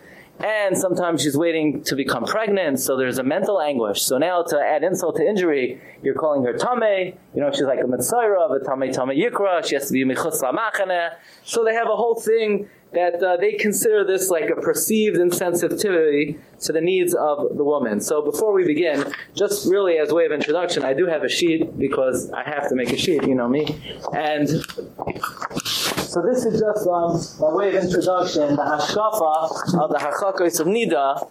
And sometimes she's waiting to become pregnant, so there's a mental anguish. So now to add insult to injury, you're calling her Tame, you know, she's like a Mitzayra, a Tame Tame Yikra, she has to be Mechutz Lamachane. So they have a whole thing that uh, they consider this like a perceived insensitivity to the needs of the woman. So before we begin, just really as way of introduction, I do have a sheet because I have to make a sheet, you know me. And so this is just um, by way of introduction, the hashkafa of the harchakos of Nida.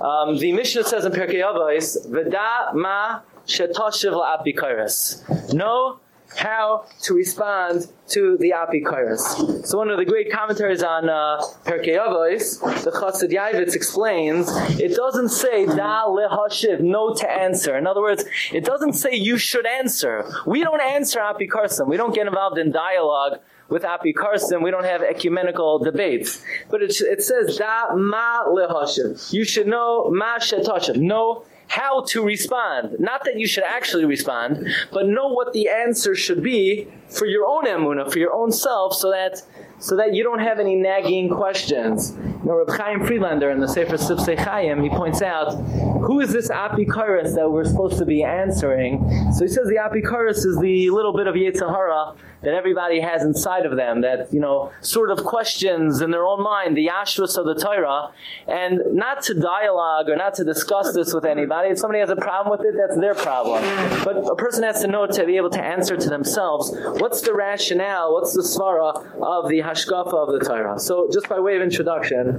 Um, the Mishnah says in Pirkei Avos, "V'da ma shetashiv la'apikaris." Know how to respond to the apikaris. So one of the great commentaries on uh, Pirkei Avos, the Chassid Yavitz explains, it doesn't say da lehashiv, no to answer. In other words, it doesn't say you should answer. We don't answer apikarim. We don't get involved in dialogue with Apikarsim, we don't have ecumenical debates. But it, it says, da ma lehashiv. You should know ma shetashiv. Know how to respond. Not that you should actually respond, but know what the answer should be for your own emuna, for your own self, so that so that you don't have any nagging questions. Know, Reb Chaim Friedlander in the Sefer Sifsei Chaim, he points out, who is this Apikaris that we're supposed to be answering? So he says the Apikaris is the little bit of Yetzer Hara that everybody has inside of them that, you know, sort of questions in their own mind the Yashvus of the Torah, and not to dialogue or not to discuss this with anybody. If somebody has a problem with it, that's their problem. But a person has to know to be able to answer to themselves, what's the rationale, what's the svara of the hashkafa of the Torah. So just by way of introduction,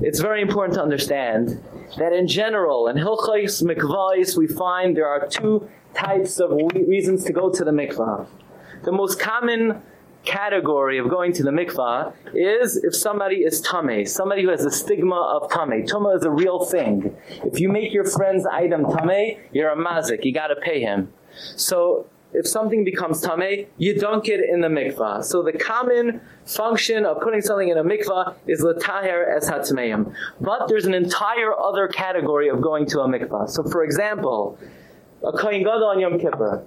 it's very important to understand that in general, in Hilchais Mikvais, we find there are two types of reasons to go to the mikvah. The most common category of going to the mikvah is if somebody is tame, somebody who has a stigma of tame. Tuma is a real thing. If you make your friend's item tame, you're a mazik, you got to pay him. So if something becomes tame, you dunk it in the mikvah. So the common function of putting something in a mikvah is lataher as hatmeim. But there's an entire other category of going to a mikvah. So for example, a kohen gadol on Yom Kippur,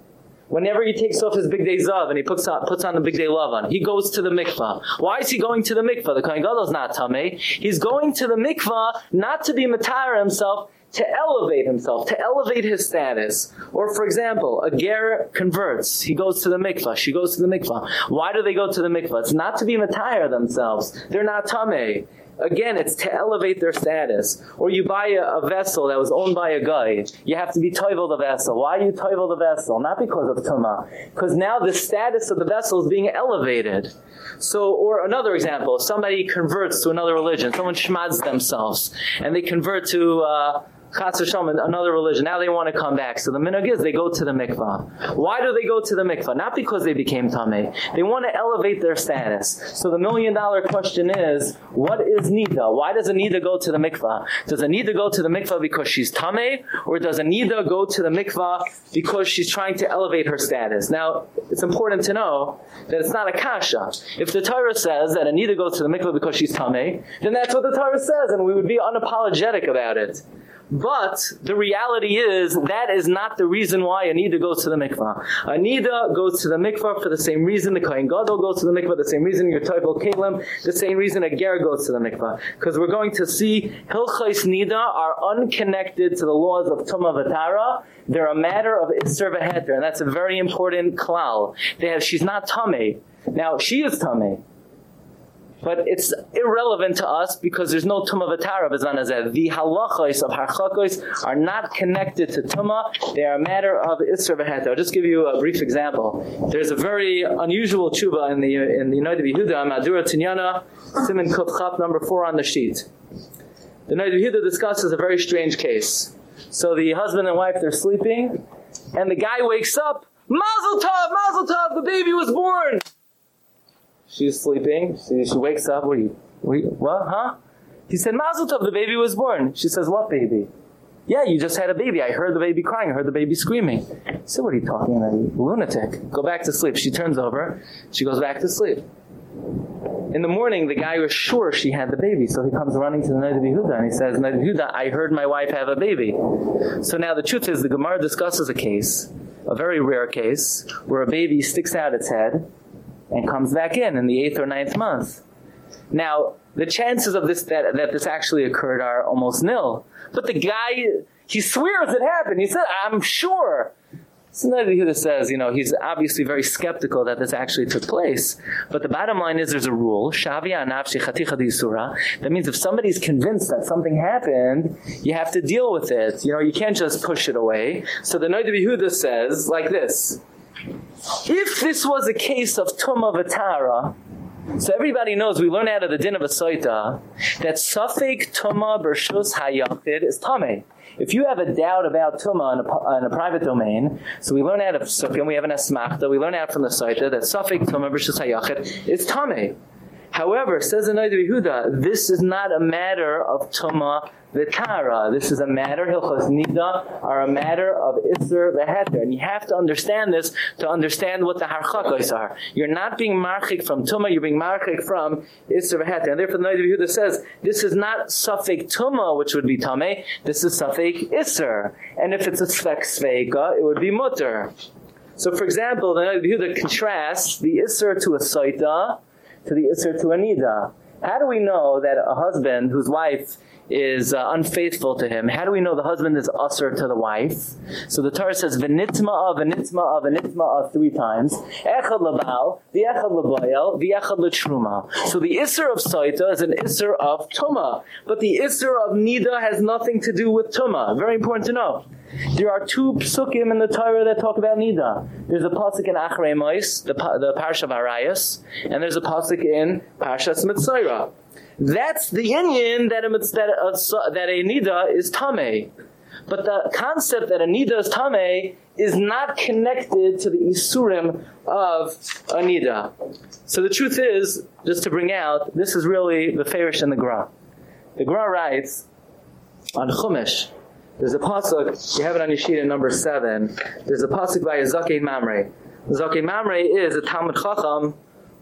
Whenever he takes off his bigdei zahav and he puts on, puts on the bigdei lavan, he goes to the mikvah. Why is he going to the mikvah? The kohen gadol is not tamei. He's going to the mikvah not to be matar himself, to elevate himself, to elevate his status. Or for example, a ger converts, he goes to the mikvah, she goes to the mikvah. Why do they go to the mikvah? It's not to be matire themselves. They're not tameh. Again, it's to elevate their status. Or you buy a, a, vessel that was owned by a guy. You have to be toivel the vessel. Why you toivel the vessel? Not because of tuma. Because now the status of the vessel is being elevated. So, or another example, somebody converts to another religion. Someone shmads themselves. And they convert to... Uh, another religion. Now they want to come back. So the minhag is they go to the mikvah. Why do they go to the mikvah? Not because they became tamei. They want to elevate their status. So the million dollar question is, what is nida? Why does a nida go to the mikvah? Does a nida go to the mikvah because she's tamei, or does a nida go to the mikvah because she's trying to elevate her status? Now it's important to know that it's not a kasha. If the Torah says that a nida goes to the mikvah because she's tamei, then that's what the Torah says, and we would be unapologetic about it. But the reality is that is not the reason why Anida goes to the mikvah. Anida goes to the mikvah for the same reason the Kohen Gadol goes to the mikvah, the same reason your toivel keilim, the same reason a Ger goes to the mikvah. Because we're going to see Hilchais Nida are unconnected to the laws of Tumah Vatara. They're a matter of Isser V'Heter, and that's a very important klal. They have, she's not Tameh. Now, she is Tameh. But it's irrelevant to us because there's no tumah v'tara b'zan The halachos of harchakos are not connected to tumah; they are a matter of isra v'het. I'll just give you a brief example. There's a very unusual tshuva in the in the Noida Yehuda Mahadura Tinyana Siman Kuf number four on the sheet. The Noida Yehuda discusses a very strange case. So the husband and wife they're sleeping, and the guy wakes up. Mazel tov, Mazel tov, the baby was born. She's sleeping. She, she wakes up. What are you? What, you, what? Huh? He said, Mazel tov, the baby was born. She says, what baby? Yeah, you just had a baby. I heard the baby crying. I heard the baby screaming. So what are you talking about? Lunatic. Go back to sleep. She turns over. She goes back to sleep. In the morning, the guy was sure she had the baby, so he comes running to the Noida Yehuda and he says, Noida Yehuda, I heard my wife have a baby. So now the truth is, the Gemara discusses a case, a very rare case, where a baby sticks out its head and comes back in in the eighth or ninth month. Now, the chances of this that, that this actually occurred are almost nil. But the guy, he swears it happened. He said, I'm sure. So Yehuda says, you know, he's obviously very skeptical that this actually took place. But the bottom line is there's a rule, that means if somebody's convinced that something happened, you have to deal with it. You know, you can't just push it away. So the Noida Yehuda says like this, if this was a case of Tumah Vatara, so everybody knows, we learn out of the din of a soita, that Safek Tumah Bershus Hayachid is Tameh. If you have a doubt about Tumah in a, in a private domain, so we learn out of Sukkim, we have an Asmachta, we learn out from the soita that Safek Tumah Bershus Hayachid is Tameh. However, says the Noida Yehuda, this is not a matter of Tumah Vitara. This is a matter, Hilchos Nida, are a matter of Isser Veheter. And you have to understand this to understand what the Harchakos are. You're not being marchik from Tuma, you're being marchik from Isser Veheter. And therefore the Noida Yehuda says, this is not Safek Tuma, which would be Tameh, this is Safek Isser. And if it's a Svek Sveika, it would be Mutter. So for example, the Noida Yehuda contrasts the Isser to a Saita, to the Isser to Anida. How do we know that a husband whose wife is uh, unfaithful to him. How do we know the husband is usher to the wife? So the Torah says v'nitzma'a, v'nitzma'a, v'nitzma'a three times. Echad labal, v'echad labayel, v'echad. So the Isser of Saita is an Isser of Tuma. But the Isser of Nida has nothing to do with Tuma. Very important to know. There are two psukim in the Torah that talk about Nida. There's a pasuk in Achrei Mois, the, the Parsha of Arayas, and there's a pasuk in Parshas Mitzayra. That's the inyan that that a, that a Nida is Tameh. But the concept that a Nida is Tameh is not connected to the Isurim of a Nida. So the truth is, just to bring out, this is really the Farish and the Gra. The Gra writes on Chumash, there's a pasuk, you have it on your sheet in number 7, there's a pasuk by Zaken Mamre. Zaken Mamre is a Talmud Chacham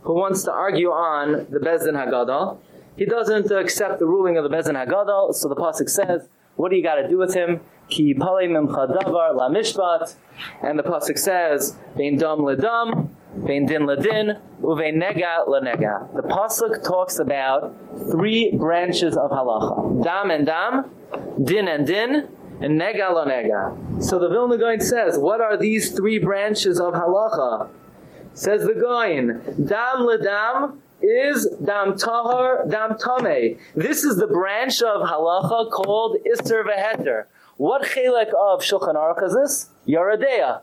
who wants to argue on the Bezdin Haggadah, he doesn't accept the ruling of the Beis Din Hagadol, so the pasuk says, what do you got to do with him? Ki palei mimcha davar la mishpat, and the pasuk says, vein dam ledam, vein din ledin, uvein nega lenega. The pasuk talks about three branches of halacha: dam and dam, din and din, and nega lenega. So the Vilna Gaon says, what are these three branches of halacha? Says the Gaon, dam ledam is dam tahar dam tame. This is the branch of halacha called iser veheter. What chelek of Shulchan Aruch is this? Yoreh De'ah.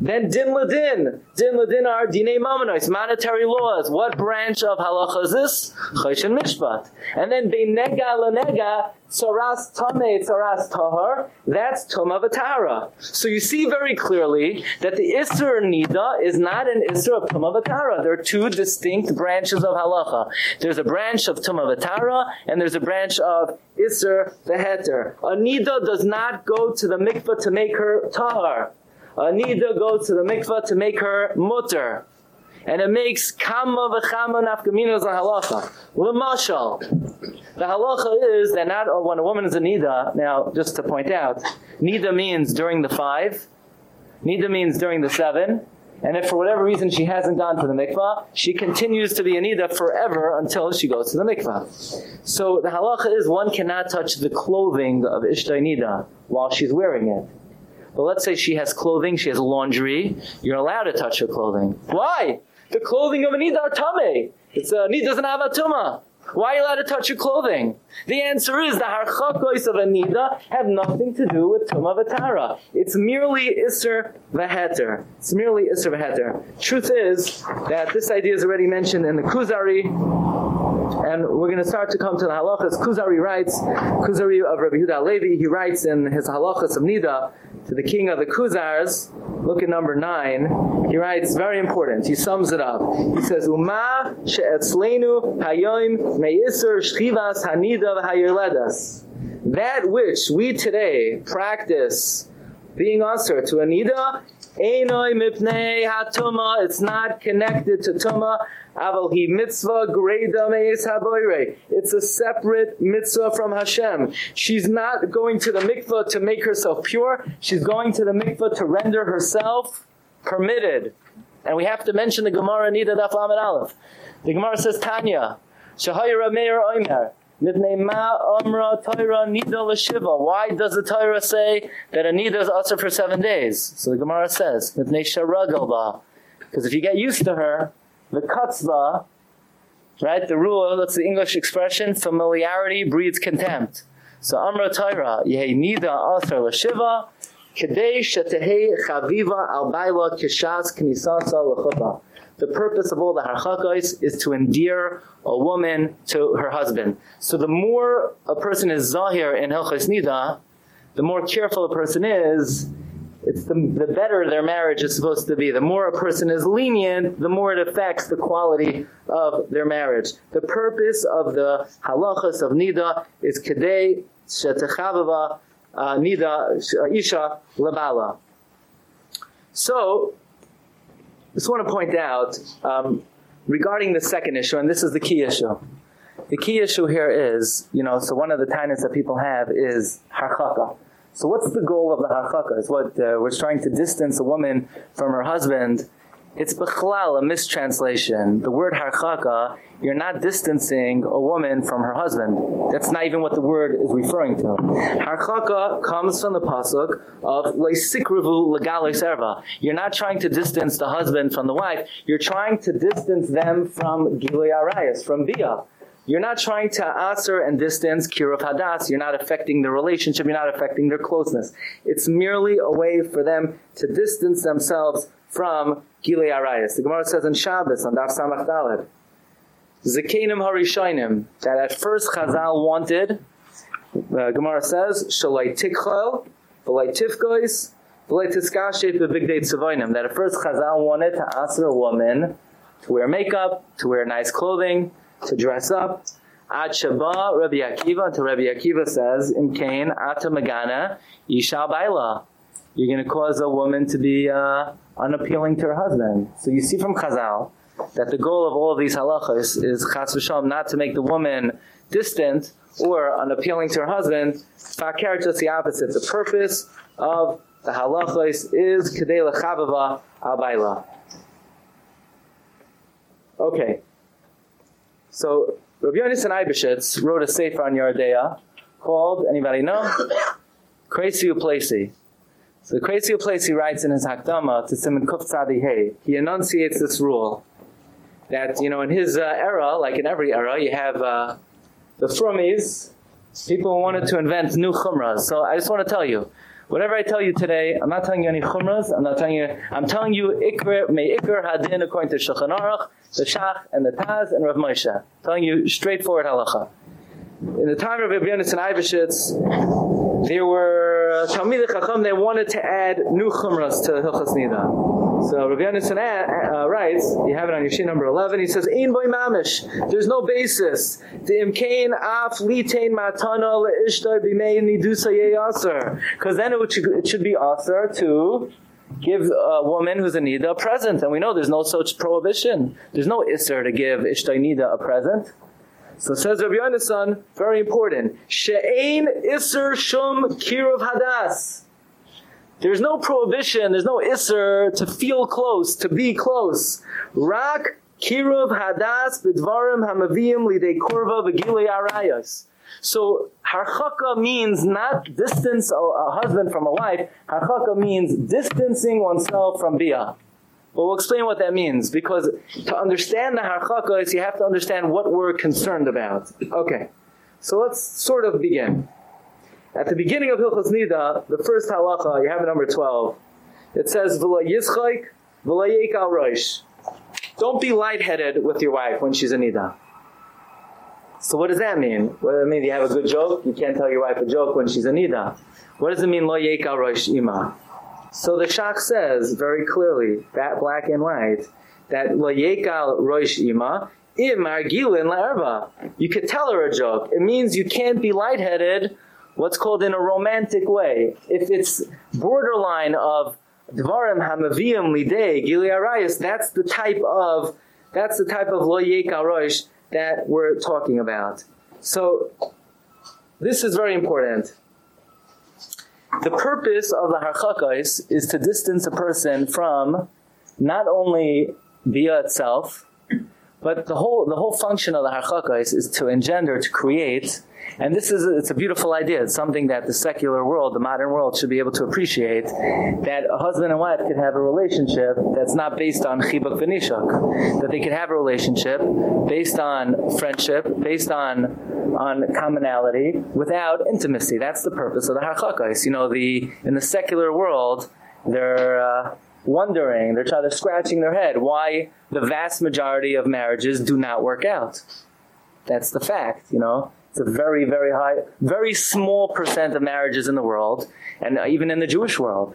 Then din ladin. Din ladin are dine mamanois, monetary laws. What branch of halacha is this? Choshen mishpat. And then nega lenega, tzaras tame, saras tahar, that's tuma v'tara. So you see very clearly that the isser nida is not an isser of tuma v'tara. There are two distinct branches of halacha. There's a branch of tuma v'tara, and there's a branch of isser v'heter. A nida does not go to the mikvah to make her tahar. Anida goes to the mikvah to make her mutter. And it makes kama v'chama nafkaminos on halacha. L'mashal. The halacha is that not oh, when a woman is a nida, now just to point out, nida means during the five, nida means during the seven, and if for whatever reason she hasn't gone to the mikvah, she continues to be a nida forever until she goes to the mikvah. So the halacha is one cannot touch the clothing of Ishtay Nida while she's wearing it. But let's say she has clothing, she has laundry, you're allowed to touch her clothing. Why? The clothing of a nida are tame. It's a nida doesn't have a tuma. Why are you allowed to touch your clothing? The answer is the harchakos of a nida have nothing to do with tuma v'tara. It's merely iser v'heter. It's merely iser v'heter. Truth is that this idea is already mentioned in the Kuzari, and we're going to start to come to the halachas. Kuzari writes, Kuzari of Rabbi Huda Levi, he writes in his halachas of Nida to the king of the Kuzars, look at number 9, he writes, very important, he sums it up. He says, Uma she'etzlenu hayoim me'isr shchivas hanida v'hayirledas. That which we today practice being usher to Anida, Einoi mipnei hatuma, it's not connected to tuma, aval hi mitzvah haboire. It's a separate mitzvah from Hashem. She's not going to the mikvah to make herself pure, she's going to the mikvah to render herself permitted. And we have to mention the Gemara Nida Daf Lamed Aleph. The Gemara says Tanya, Shahayra Meir Oimer. Why does the Torah say that a Nida is also for seven days? So the Gemara says. Because if you get used to her, the Katzva, right, the rule, that's the English expression, familiarity breeds contempt. So Amra Torah, Yehi Nida Asar L'Shiva, Kedei Shetehei Chaviva Al Baila Kishas Knisasa L'Chuppah. The purpose of all the harchakos is to endear a woman to her husband. So the more a person is zahir in Hilchos Nida, the more careful a person is, it's the, the better their marriage is supposed to be. The more a person is lenient, the more it affects the quality of their marriage. The purpose of the halachas of Nida is kedei shetechavava uh, Nida Isha Labala. So, just want to point out um, regarding the second issue, and this is the key issue. The key issue here is, you know, so one of the tenets that people have is harchaka. So what's the goal of the harchaka? Is what uh, we're trying to distance a woman from her husband. It's bechlal, a mistranslation. The word harchaka, you're not distancing a woman from her husband. That's not even what the word is referring to. Harchaka comes from the pasuk of leisikrivu legale serva. You're not trying to distance the husband from the wife. You're trying to distance them from gilei arayas, from bia. You're not trying to answer and distance Kirov Hadas. You're not affecting the relationship. You're not affecting their closeness. It's merely a way for them to distance themselves from Gilei Arayas. The Gemara says in Shabbos on Daf Samach Daled, Zekenim Harishoinim, that at first Chazal wanted, the Gemara says, Shalai Tikchel, V'lai Tifkois, V'lai Tiskashe B'Bigdei Tzavoinim, that at first Chazal wanted to answer a woman to wear makeup, to wear nice clothing, to dress up. Ad Shaba Rabbi Akiva, until Rabbi Akiva says, Im Kain Ata Magana Isha Baila. You're going to cause a woman to be uh, unappealing to her husband. So you see from Chazal that the goal of all of these halachas is chas v'shalom not to make the woman distant or unappealing to her husband. Fakar just the opposite. The purpose of the halachas is kedei lechavava al baila. Okay. So Rabbi Yonasan Eibeshitz wrote a sefer on Yoreh De'ah called, anybody know? Kreisi U'Pleisi. So the Kreisi writes in his Hakdama to Siman Kuf he enunciates this rule that, you know, in his uh, era, like in every era, you have uh, the Frumies, people wanted to invent new chumras. So I just want to tell you, whatever I tell you today, I'm not telling you any chumras, I'm not telling you, I'm telling you ikr, may ikr hadin according to Shulchan Aruch, the Shach, and the Taz, and Rav Moshe. I'm telling you straightforward halacha. In the time of Rabbi Yonasan Eibeshitz, there were Talmid Chacham, they wanted to add new chumras to Hilchas Nida. So Rabbi Yonasan uh, writes, you have it on your sheet number 11, he says, Ein boy mamish, there's no basis. The imkain af litain matana le'ishtar b'mei nidusa ye'asar. Because then it, it should be asar to give a woman who's a nida a present. And we know there's no such prohibition. There's no isser to give ishtai nida a present. So says Rabbi Yonasan, very important. She'ein iser shum kirov hadas. There's no prohibition, there's no iser to feel close, to be close. Rak kirov hadas bidvarim hamavim lidei korva v'gilei arayas. So harchaka means not distance a, husband from a wife. Harchaka means distancing oneself from bia. But we'll explain what that means because to understand the harchaka is you have to understand what we're concerned about. Okay, so let's sort of begin. At the beginning of Hilchos Nida, the first halacha, you have number 12. It says, V'la yizchayk, v'la yekal roish. Don't be lightheaded with your wife when she's a Nida. So what does that mean? What does it mean? You have a good joke? You can't tell your wife a joke when she's a Nida. What does it mean, lo yekal roish ima? So the Shach says very clearly, that black and white, that lo yekal roish ima, im argilin la'erba. You could tell her a joke. It means you can't be lightheaded what's called in a romantic way. If it's borderline of dvarim hamaviyim lidei gili arayis, that's the type of that's the type of lo roish that we're talking about. So this is very important. The purpose of the harchakais is to distance a person from not only via itself, but the whole the whole function of the harchakais is to engender, to create and this is it's a beautiful idea. It's something that the secular world, the modern world should be able to appreciate that a husband and wife could have a relationship that's not based on chibuk v'nishak. That they could have a relationship based on friendship, based on on commonality without intimacy. That's the purpose of the harchakais. You know, the in the secular world, they're uh, wondering, they're trying to scratching their head why the vast majority of marriages do not work out. That's the fact, you know. It's a very, very high, very small percent of marriages in the world, and even in the Jewish world.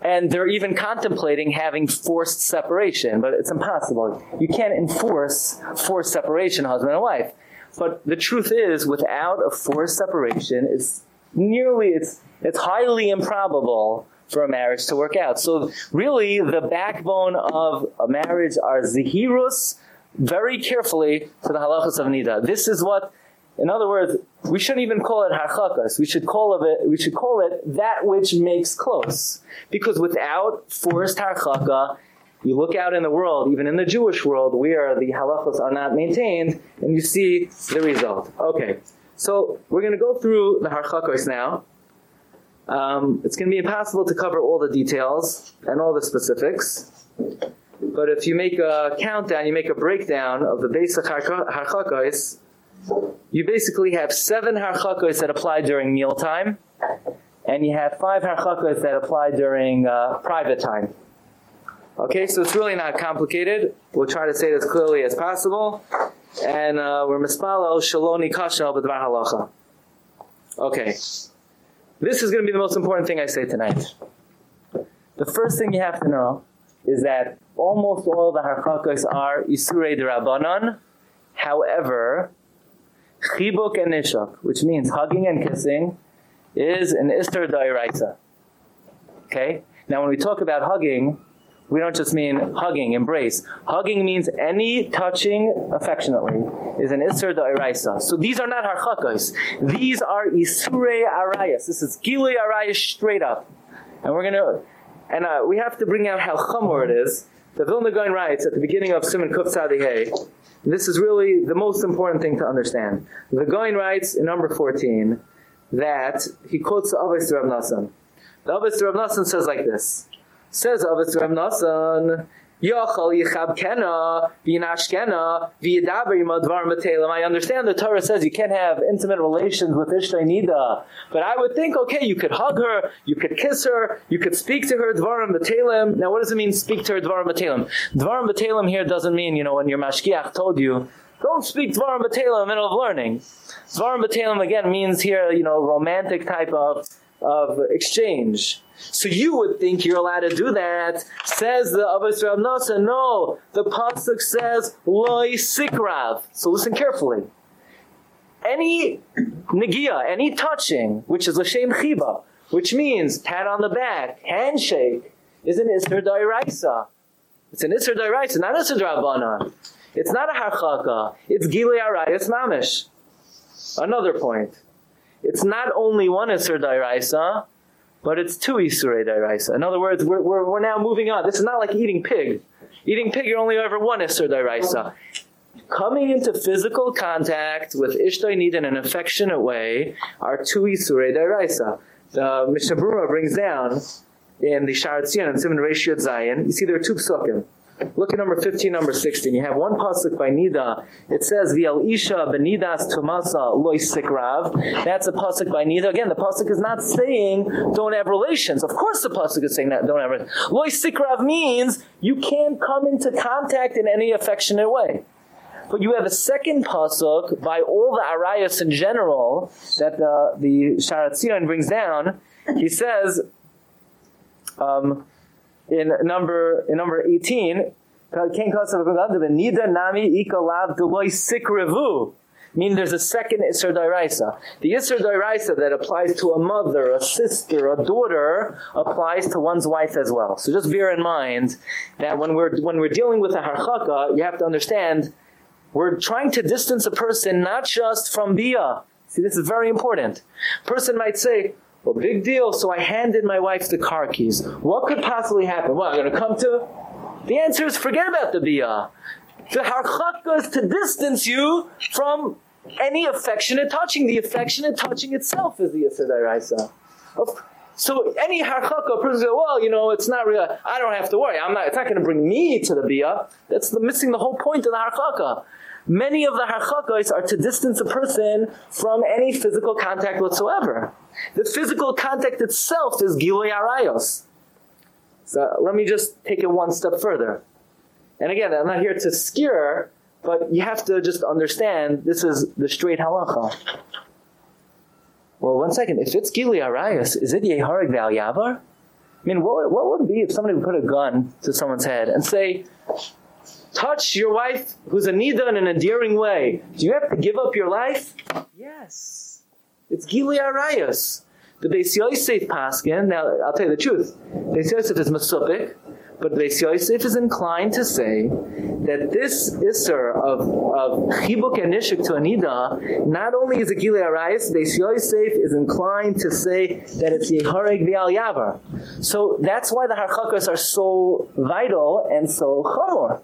And they're even contemplating having forced separation, but it's impossible. You can't enforce forced separation, husband and wife. But the truth is, without a forced separation, it's nearly, it's, it's highly improbable for a marriage to work out. So really, the backbone of a marriage are zihirus, very carefully to the halachas of nida. This is what in other words, we shouldn't even call it harchakas. We should call it we should call it that which makes close. Because without forced harchaka, you look out in the world, even in the Jewish world, where the halachas are not maintained, and you see the result. Okay, so we're going to go through the harchakos now. Um, it's going to be impossible to cover all the details and all the specifics. But if you make a countdown, you make a breakdown of the basic harchakos, you basically have seven harchakos that apply during mealtime, and you have five harchakos that apply during uh, private time. Okay, so it's really not complicated. We'll try to say it as clearly as possible. And uh, we're mispalo shaloni kashal b'dvar halacha. Okay. This is going to be the most important thing I say tonight. The first thing you have to know is that almost all the harchakos are isurei derabanan. However, Chibuk and nishak, which means hugging and kissing, is an ister dairaisa. Okay? Now when we talk about hugging, we don't just mean hugging, embrace. Hugging means any touching affectionately is an iser dairaisa. So these are not harchakos. These are isure arayas. This is gilui arayas straight up. And we're going to and uh, we have to bring out how chamor it is. The Vilna Gaon writes at the beginning of Siman Kuf Tzadihei, this is really the most important thing to understand. The Gaon writes in number 14 that he quotes the Avos Rav Nassan. The Avos Rav Nassan says like this. Says Avos Rav Nassan, I understand the Torah says you can't have intimate relations with Ishtay Nida, but I would think, okay, you could hug her, you could kiss her, you could speak to her dvarim matelim. Now, what does it mean, speak to her dvarim matelim? Dvarim matelim here doesn't mean, you know, when your mashgiach told you, don't speak dvarim matelim in the middle of learning. Dvarim matelim again means here, you know, romantic type of of exchange. So you would think you're allowed to do that. Says the Avos Rav Nasa, no. The pasuk says loy sikrav. So listen carefully. Any negia, any touching, which is Lashem chiba, which means pat on the back, handshake, is an isra dairaisa. It's an isra dairaisa, not isra drabana. It's not a harchaka. It's gilei arayas mamish. Another point. It's not only one isra dairaisa, but it's two Isurei Dairaisa. In other words, we're, we're, we're now moving on. This is not like eating pig. Eating pig, you're only over one Isur Dairaisa. Coming into physical contact with Ishtoi Nid in an affectionate way are two Isurei Dairaisa. The Mishnah brings down in the Sharat Zion and Siman Reshiyat Zion, you see there are two psukim. Look at number 15, number 16. You have one pasuk by Nida. It says, "V'al isha benidas tumasa loy sikrav." That's a pasuk by Nida. Again, the pasuk is not saying don't have relations. Of course, the pasuk is saying that don't have relations. Loy sikrav means you can't come into contact in any affectionate way. But you have a second pasuk by all the arayas in general that the the Sharat Zion brings down. He says. Um, in number in number 18 Ken Kosav Nida Nami Ikalav Deloy Sikrevu meaning there's a second Isser Dairaisa. The Isser Dairaisa that applies to a mother, a sister, a daughter, applies to one's wife as well. So just bear in mind that when we're, when we're dealing with a harchaka, you have to understand we're trying to distance a person not just from bia. See, this is very important. Person might say, well, big deal. So I handed my wife the car keys. What could possibly happen? What, I'm going to come to? The answer is forget about the biyah. The harchaka is to distance you from any affectionate touching. The affectionate touching itself is the Yisadairaisa. So any harchaka, person says, well, you know, it's not real. I don't have to worry. I'm not, it's not going to bring me to the biyah. That's the, missing the whole point of the harchaka. Many of the harchakos are to distance a person from any physical contact whatsoever. The physical contact itself is Gilei Arayos. So let me just take it one step further. And again, I'm not here to skewer, but you have to just understand this is the straight halacha. Well, one second. If it's Gili Arayas, is it Yeharig Val Yavar? I mean, what, what would be if somebody would put a gun to someone's head and say, touch your wife who's a nida in an endearing way. Do you have to give up your life? Yes. It's Gili Arayas. The Beis Yosef Paskin, now I'll tell you the truth, Beis Yosef is Masupik, but Beis Yosef is inclined to say that this Isser of, of Chibuk and Nishik to Anida, not only is it Gili Arayas, Beis Yosef is inclined to say that it's Yehareg V'al Yavar. So that's why the Harchakas are so vital and so chomor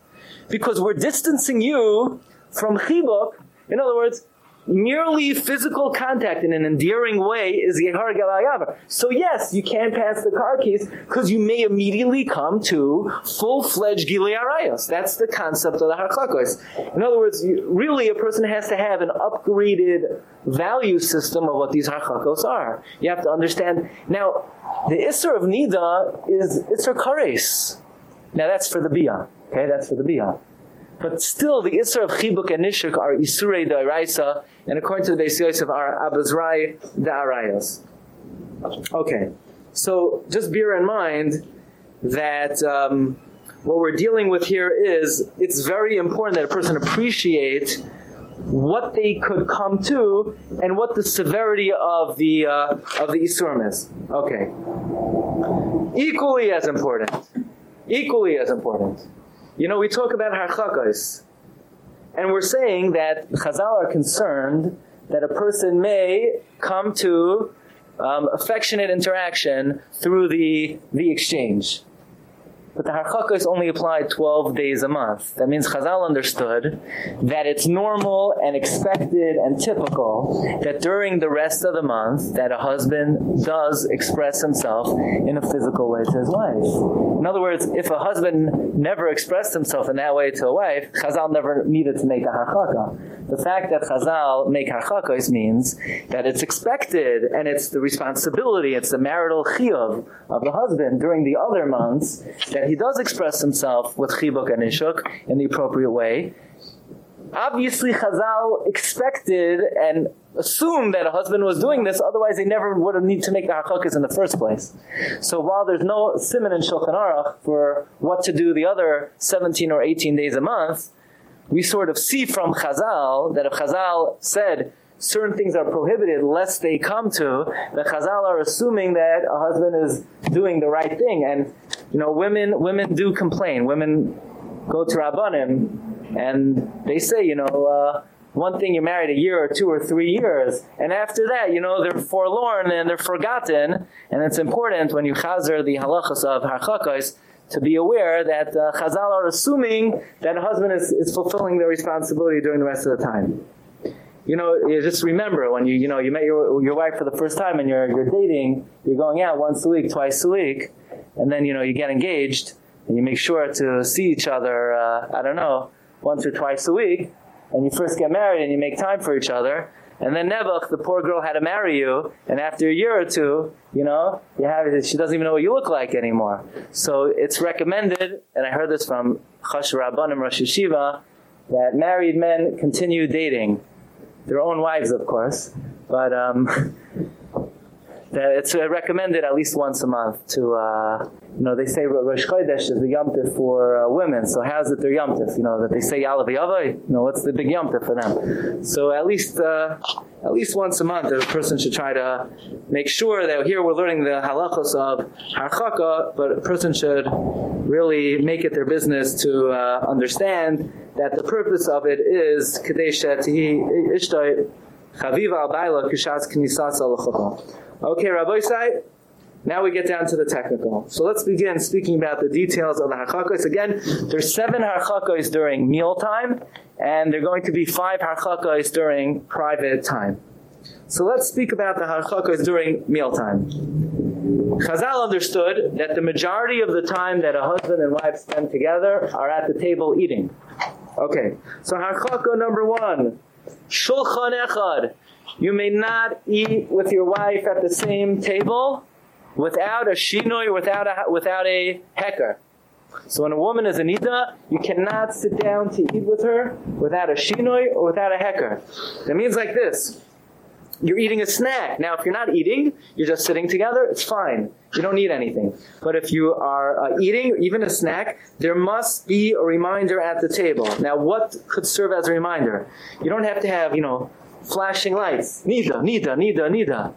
because we're distancing you from chibuk. In other words, merely physical contact in an endearing way is yehar galayavar. So yes, you can pass the car keys because you may immediately come to full-fledged gilearayos. That's the concept of the harchakos. In other words, really a person has to have an upgraded value system of what these harchakos are. You have to understand. Now, the isser of nida is isser kares. Now that's for the biyah. Okay, that's for the biyah. But still, the Isra of Chibuk and Nishuk are Isurei Da'araisa, and according to the Beis Yosef are Abazrai Da'arayas. Okay, so just bear in mind that um, what we're dealing with here is it's very important that a person appreciate what they could come to and what the severity of the uh, of the isurim is. Okay. Equally as important. Equally as important you know, we talk about harchakos, and we're saying that Chazal are concerned that a person may come to um, affectionate interaction through the the exchange. But the harchaka is only applied 12 days a month. That means Chazal understood that it's normal and expected and typical that during the rest of the month that a husband does express himself in a physical way to his wife. In other words, if a husband never expressed himself in that way to a wife, Chazal never needed to make a harchaka. The fact that Chazal make harchakos means that it's expected and it's the responsibility, it's the marital chiyuv of the husband during the other months that he does express himself with chibuk and ishuk in the appropriate way. Obviously, Chazal expected and assumed that a husband was doing this, otherwise they never would have need to make the hachakas in the first place. So while there's no simon in Shulchan Aruch for what to do the other 17 or 18 days a month, we sort of see from Chazal that if Chazal said certain things are prohibited lest they come to, the Chazal are assuming that a husband is doing the right thing. And, you know, women, women do complain. Women go to Rabbanim and they say, you know, uh, one thing you're married a year or two or three years. And after that you know they're forlorn and they're forgotten. And it's important when you chazer the halachas of harchakos to be aware that uh, Chazal are assuming that a husband is, is fulfilling their responsibility during the rest of the time. You know, you just remember when you, you know, you met your, your wife for the first time and you're, you're dating, you're going out once a week, twice a week, and then you know you get engaged and you make sure to see each other uh, I don't know once or twice a week. And you first get married and you make time for each other. And then Nebuch, the poor girl had to marry you, and after a year or two, you know, you have she doesn't even know what you look like anymore. So it's recommended, and I heard this from Chash Rabbanim Rosh Yeshiva, that married men continue dating. Their own wives, of course, but um, that it's recommended at least once a month to, uh, you know, they say Rosh Chodesh is the Yom Tif for uh, women, so how's it their Yom Tif? You know, that they say Yalav Yavai, you know, what's the big Yom Tif for them? So at least, uh, at least once a month, a person should try to make sure that here we're learning the halachos of harchaka, but a person should really make it their business to uh, understand that the purpose of it is kadesha tihi ishtay chaviva al baila kishas knisas al Okay, Rabbi Sai, now we get down to the technical. So let's begin speaking about the details of the harchakos. Again, there's seven harchakos during mealtime, and there are going to be five harchakos during private time. So let's speak about the harchakos during mealtime. Chazal understood that the majority of the time that a husband and wife spend together are at the table eating. Okay, so harchaka number one, shulchan echad. You may not eat with your wife at the same table without a shinoi, without a, without a hecker. So when a woman is a nida, you cannot sit down to eat with her without a shinoi or without a hecker. That means like this. You're eating a snack. Now, if you're not eating, you're just sitting together, it's fine. You don't need anything. But if you are uh, eating, even a snack, there must be a reminder at the table. Now, what could serve as a reminder? You don't have to have, you know, flashing lights. Nida, nida, nida, nida.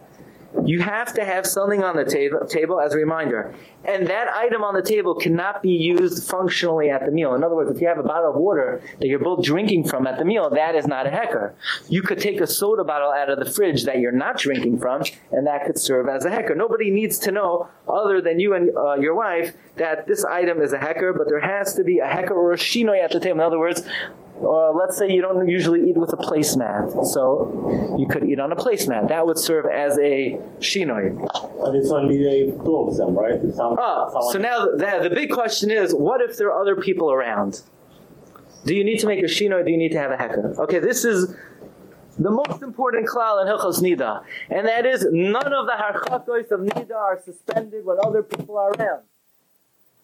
You have to have something on the table, table as a reminder. And that item on the table cannot be used functionally at the meal. In other words, if you have a bottle of water that you're both drinking from at the meal, that is not a hecker. You could take a soda bottle out of the fridge that you're not drinking from, and that could serve as a hecker. Nobody needs to know, other than you and uh, your wife, that this item is a hecker, but there has to be a hecker or a shinoi at the table. In other words, or let's say you don't usually eat with a placemat, so you could eat on a placemat. That would serve as a shinoi. But it's only two of them, right? Some, Oh, so now the, the big question is, what if there are other people around? Do you need to make a shinoi? Do you need to have a hecker? Okay, this is the most important klal in Hilchos Nida, and that is none of the harchakos of Nida are suspended when other people are around.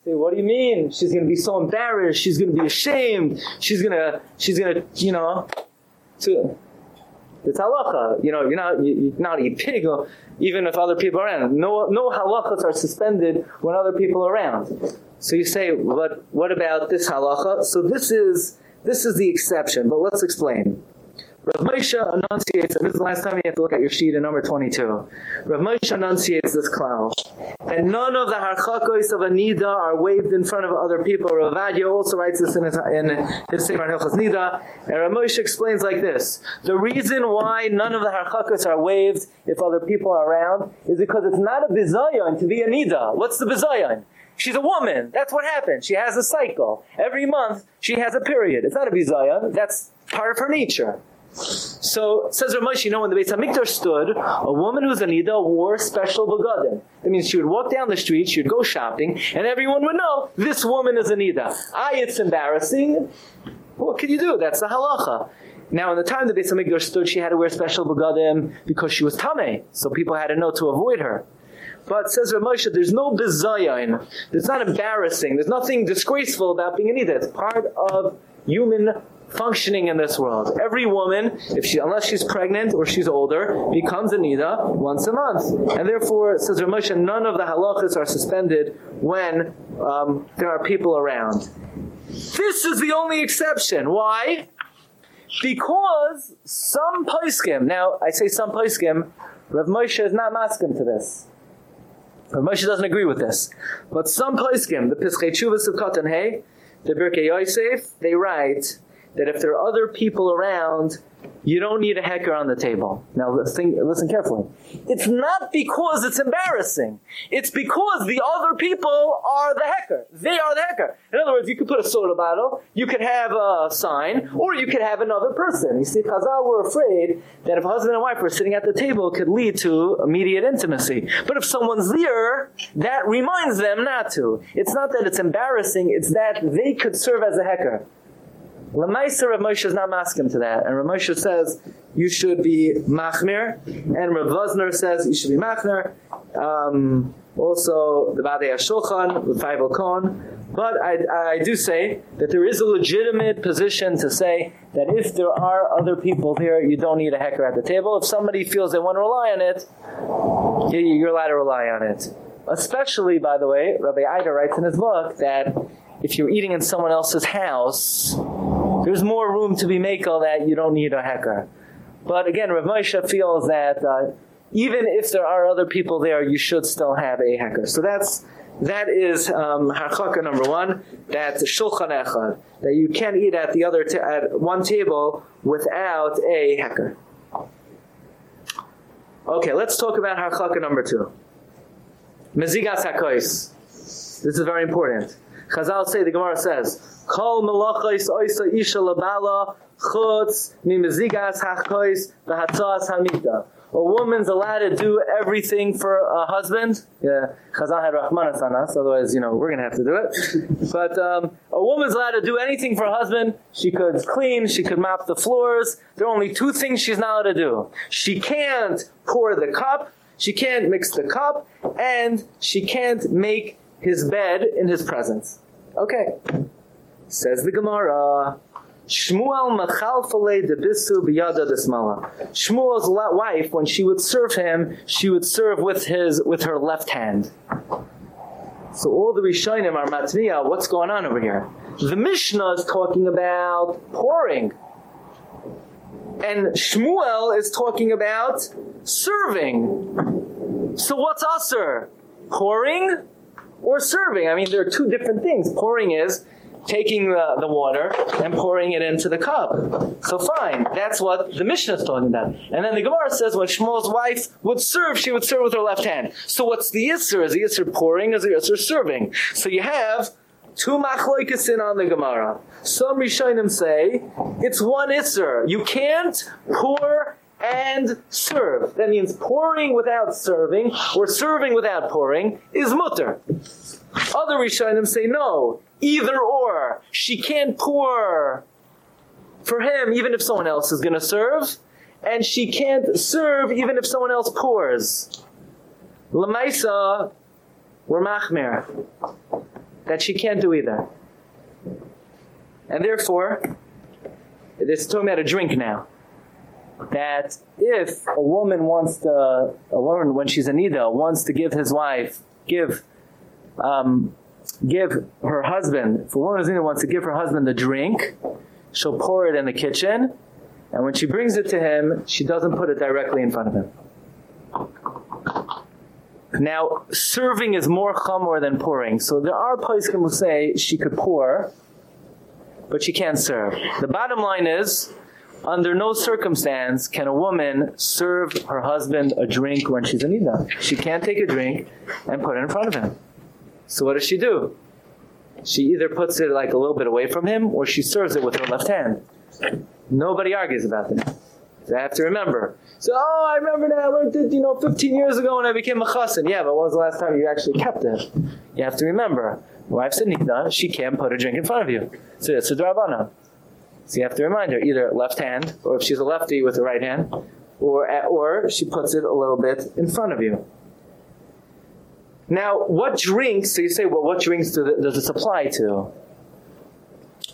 Say, what do you mean? She's going to be so embarrassed. She's going to be ashamed. She's going to, she's going to, you know, to, it's halacha. You know, you're not, you, are not a pig, even if other people are around. No, no halachas are suspended when other people are around. So you say, but what about this halacha? So this is, this is the exception, but let's explain. Rav Moshe enunciates, and this is the last time you have to look at your sheet in number 22. Rav Moshe enunciates this klal. And none of the harchakos of a nida are waved in front of other people. Rav Adia also writes this in his, in his Sefer Hilchas Nida. And Rav Moshe explains like this. The reason why none of the harchakos are waved if other people are around is because it's not a bizayon to be a nida. What's the bizayon? She's a woman. That's what happens. She has a cycle. Every month, she has a period. It's not a bizayon. That's part of her nature. So says Ramesh, you know, when the Beit Hamikdash stood, a woman who's Anida wore special begadim. That means she would walk down the street, she would go shopping, and everyone would know this woman is Anida. Ah, it's embarrassing. What can you do? That's the halacha. Now, in the time the Beit Hamikdash stood, she had to wear special begadim because she was tamei, so people had to know to avoid her. But says Ramosha, there's no bizayin. It's not embarrassing. There's nothing disgraceful about being Anida. It's part of human functioning in this world. Every woman, if she unless she's pregnant or she's older, becomes a nida once a month. And therefore, says Ramesh, none of the halachas are suspended when um, there are people around. This is the only exception. Why? Because some poskim, now I say some poskim, Rav Moshe is not maskim to this. Rav Moshe doesn't agree with this. But some poskim, the Pischei Chuvas of Katan Hay, the Birkei Yosef, they write that if there are other people around, you don't need a hecker on the table. Now listen, listen carefully. It's not because it's embarrassing. It's because the other people are the hecker. They are the hecker. In other words, you could put a soda bottle, you could have a sign, or you could have another person. You see, Chazal were afraid that if a husband and wife were sitting at the table, it could lead to immediate intimacy. But if someone's there, that reminds them not to. It's not that it's embarrassing, it's that they could serve as a hecker. Lamaisa Rav Moshe is not maskim to that. And Rav Moshe says you should be machmir. And Rav Vosner says you should be machmir. Um, also, the Badei HaShulchan, the Five Kon. But I, I do say that there is a legitimate position to say that if there are other people there, you don't need a hecker at the table. If somebody feels they want to rely on it, you're allowed to rely on it. Especially, by the way, Rabbi Ida writes in his book that if you're eating in someone else's house, there's more room to be makel that you don't need a hecker. But again, Rav Moshe feels that uh, even if there are other people there, you should still have a hecker. So that's that is um, harchaka number one. That's shulchan echad that you can't eat at the other at one table without a hecker. Okay, let's talk about harchaka number two. Mezigas hakois. This is very important. Chazal say the Gemara says, "Kol melachos oisa isha labala chutz mimezigas hakois v'hatzas hamita." A woman's allowed to do everything for a husband. Yeah, Chazal had Rahmanas on us, otherwise, you know, we're going to have to do it. but um, a woman's allowed to do anything for a husband. She could clean, she could mop the floors. There are only two things she's not allowed to do. She can't pour the cup, she can't mix the cup, and she can't make his bed in his presence. Okay. Says the Gemara. Shmuel machalfale de bisu biyada desmala. Shmuel's wife, when she would serve him, she would serve with his with her left hand. So all the Rishonim are matniya. What's going on over here? The Mishnah is talking about pouring, and Shmuel is talking about serving. So what's usher? Pouring or serving. I mean, there are two different things. Pouring is taking the, the water and pouring it into the cup. So fine, that's what the Mishnah is talking about. And then the Gemara says when Shmuel's wife would serve, she would serve with her left hand. So what's the Yisr? Is the Yisr pouring? Is the Yisr serving? So you have two machloikas in on the Gemara. Some Rishonim say it's one Isser. You can't pour and serve. That means pouring without serving or serving without pouring is mutter. Other Rishonim say no, either or. She can't pour for him even if someone else is going to serve, and she can't serve even if someone else pours. Lamaisa, we're machmer. That she can't do either. And therefore, is talking about a drink now that if a woman wants to, a woman when she's a nida wants to give his wife, give, um, give her husband, if a woman nida wants to give her husband a drink, she'll pour it in the kitchen, and when she brings it to him, she doesn't put it directly in front of him. Now, serving is more chamor than pouring. So there are poskim who say she could pour, but she can't serve. The bottom line is, under no circumstance can a woman serve her husband a drink when she's in Ida. She can't take a drink and put it in front of him. So what does she do? She either puts it like a little bit away from him or she serves it with her left hand. Nobody argues about that. So I have to remember. So, oh, I remember that I learned it, you know, 15 years ago when I became a chassan. Yeah, but when was the last time you actually kept it? You have to remember. Wife's in Nida, she can't put a drink in front of you. So it's a drabana. So you have to remind her either left hand, or if she's a lefty with the right hand, or or she puts it a little bit in front of you. Now, what drinks? So you say, well, what drinks do the, does this apply to?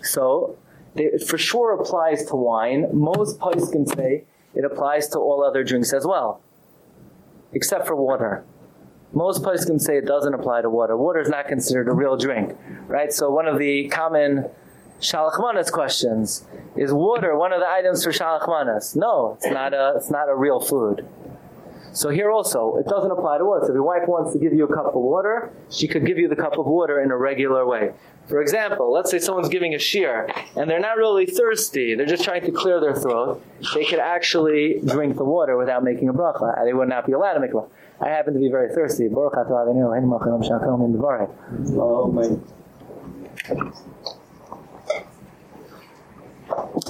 So, it for sure applies to wine. Most can say it applies to all other drinks as well, except for water. Most can say it doesn't apply to water. Water is not considered a real drink, right? So one of the common Shalachmanas questions. Is water one of the items for Shalachmanas? No, it's not a it's not a real food. So here also, it doesn't apply to us. If your wife wants to give you a cup of water, she could give you the cup of water in a regular way. For example, let's say someone's giving a shear and they're not really thirsty, they're just trying to clear their throat. They could actually drink the water without making a bracha. And they would not be allowed to make a bracha. I happen to be very thirsty. Baruch atah Adonai devarei. Oh my.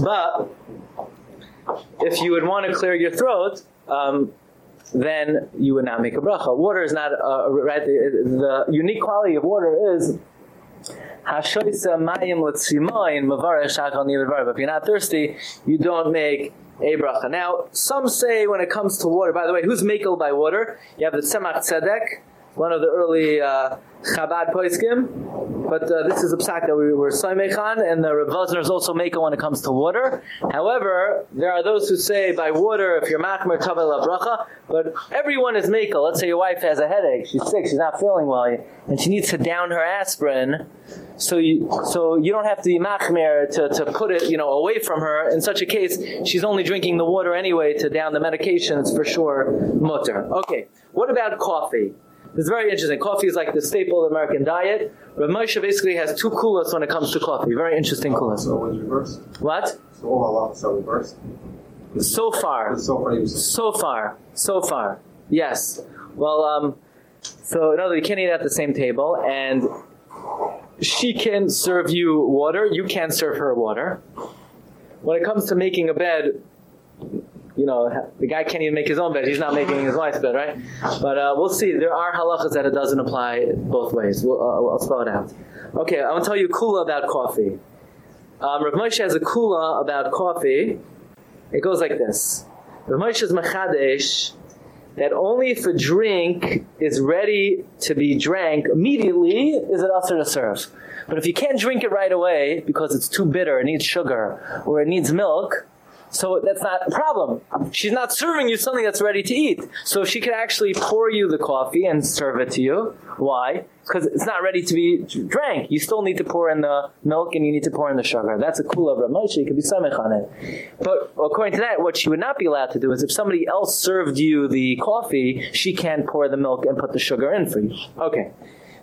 But if you would want to clear your throat, um, then you would not make a bracha. Water is not uh, right. The, the unique quality of water is hashoisa mayim letzimoin shachal nilevar. But if you're not thirsty, you don't make a bracha. Now, some say when it comes to water. By the way, who's makel by water? You have the tzemach tzedek, one of the early uh, Chabad poiskim. But uh, this is a psak that we were soymechan, and the Rav Vosner is also makel when it comes to water. However, there are those who say by water, if you're machmer kavel bracha, but everyone is makel. Let's say your wife has a headache, she's sick, she's not feeling well, and she needs to down her aspirin. So you, so you don't have to be machmer to, to put it, you know, away from her. In such a case, she's only drinking the water anyway to down the medication. It's for sure mutter. Okay, what about coffee? It's very interesting. Coffee is like the staple of the American diet. Rav Moshe basically has two kulas when it comes to coffee. Very interesting kulas. So when you reverse, What? so all halachas so reverse. So far. So far. So far. So far. Yes. Well, um, so in other words, you can't eat at the same table, and she can serve you water. You can't serve her water. When it comes to making a bed, you know, the guy can't even make his own bed. He's not making his wife's bed, right? But uh, we'll see. There are halachas that it doesn't apply both ways. We'll, uh, I'll spell it out. Okay, I'm going to tell you kula about coffee. Um, Rav Moshe has a kula about coffee. It goes like this. Rav Moshe is machadesh that only if a drink is ready to be drank immediately is it usher to serve. But if you can't drink it right away because it's too bitter, it needs sugar, or it needs milk, so that's not a problem. She's not serving you something that's ready to eat. So she could actually pour you the coffee and serve it to you. Why? Because it's not ready to be drank. You still need to pour in the milk and you need to pour in the sugar. That's a cool of Ramosha. Could be samech on it. But according to that, what she would not be allowed to do is if somebody else served you the coffee, she can't pour the milk and put the sugar in for you. Okay.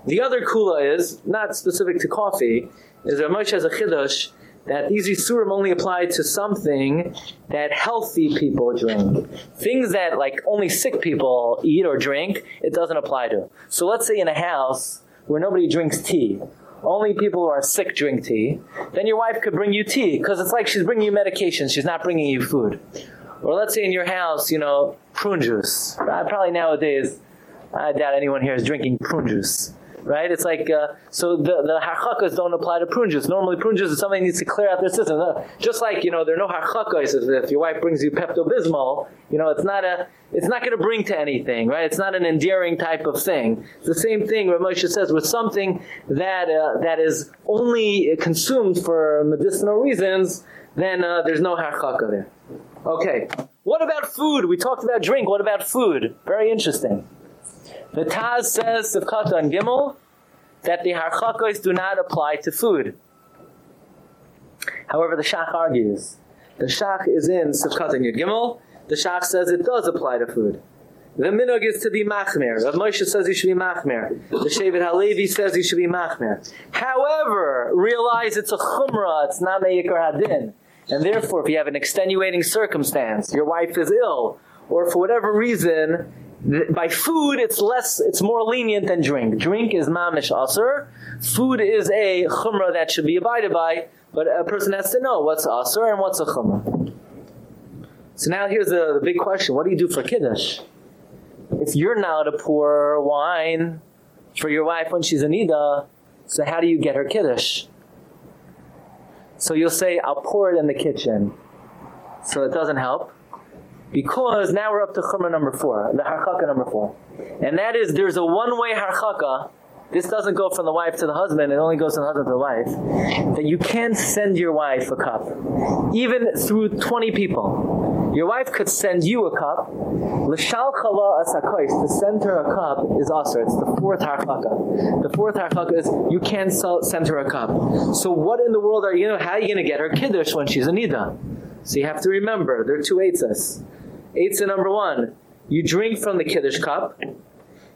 The other kula is, not specific to coffee, is Ramosha has a chidush that these Yisurim only apply to something that healthy people drink. Things that like only sick people eat or drink, it doesn't apply to. So let's say in a house where nobody drinks tea, only people who are sick drink tea, then your wife could bring you tea because it's like she's bringing you medication, she's not bringing you food. Or let's say in your house, you know, prune juice. Uh, Probably nowadays, I doubt anyone here is drinking prune juice right? It's like uh, so the the harchakas don't apply to prune juice. Normally, prune juice is something that needs to clear out their system. Uh, just like you know, there are no harchakas. If your wife brings you Pepto Bismol, you know, it's not a it's not going to bring to anything, right? It's not an endearing type of thing. The same thing. Rav Moshe says with something that uh, that is only consumed for medicinal reasons, then uh, there's no harchaka there. Okay. What about food? We talked about drink. What about food? Very interesting. The Taz says of Katan Gimel that the harchakos do not apply to food. However, the Shach argues. The Shach is in Sivkat and Yud Gimel. The Shach says it does apply to food. The minog is to be machmer. Rav Moshe says he should be machmer. The Shevet Halevi says he should be machmer. However, realize it's a chumrah, it's not me'ikar hadin. And therefore, if you have an extenuating circumstance, your wife is ill, or for whatever reason, by food it's less, it's more lenient than drink. Drink is mamish asur. Food is a chumrah that should be abided by, but a person has to know what's asur and what's a chumrah. So now here's the, the big question. What do you do for kiddush? If you're now to pour wine for your wife when she's a nida, so how do you get her kiddush? So you'll say, I'll pour it in the kitchen. So it doesn't help. Because now we're up to chumrah number four, the harchaka number four. And that is, there's a one-way harchaka. This doesn't go from the wife to the husband, it only goes from the husband to the wife. That you can't send your wife a cup. Even through 20 people. Your wife could send you a cup. L'shal chala asakos, to send her a cup is also It's the fourth harchaka. The fourth harchaka is you can sell, send her a cup. So what in the world are you to, how are you going to get her kiddush when she's a nida? So you have to remember, there are two eitzas. Eitzah number one, You drink from the Kiddush cup.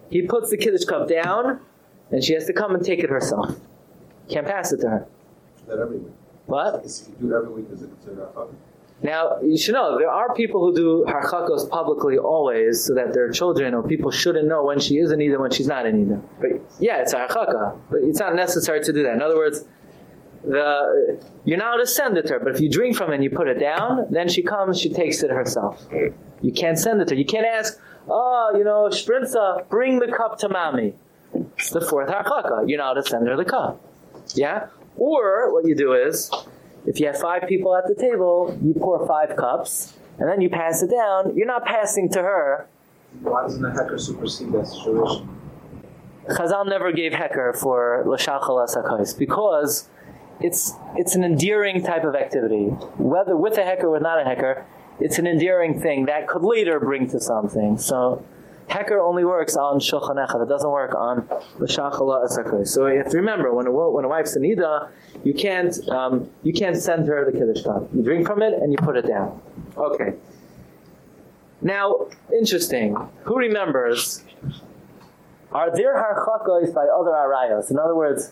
He puts the Kiddush cup down, and she has to come and take it herself. Can't pass it to her. That every week. What? If you do it every week, is it considered chag? Now, you should know, there are people who do harchakos publicly always so that their children or people shouldn't know when she is in either when she's not in either. But yeah, it's a harchaka, but it's not necessary to do that. In other words, the you're not allowed to send it to her, but if you drink from it and you put it down, then she comes, she takes it herself. You can't send it to her. You can't ask, oh, you know, Sprinza, bring the cup to mommy. It's the fourth harchaka. You're not to send her the cup. Yeah? Or what you do is, if you have five people at the table, you pour five cups, and then you pass it down. You're not passing to her. Why doesn't the hacker supersede that situation? Chazal never gave hecker for l'shachal asakais because it's it's an endearing type of activity. Whether with a hecker or not a hecker, it's an endearing thing that could later bring to something. So hecker only works on shulchan echad. It doesn't work on l'shachal asakais. So you have to remember when a when a wife's in nida, you can't um, you can't send her the kiddush cup. You drink from it and you put it down. Okay. Now, interesting. Who remembers? Are there harchakos by other arayos? In other words,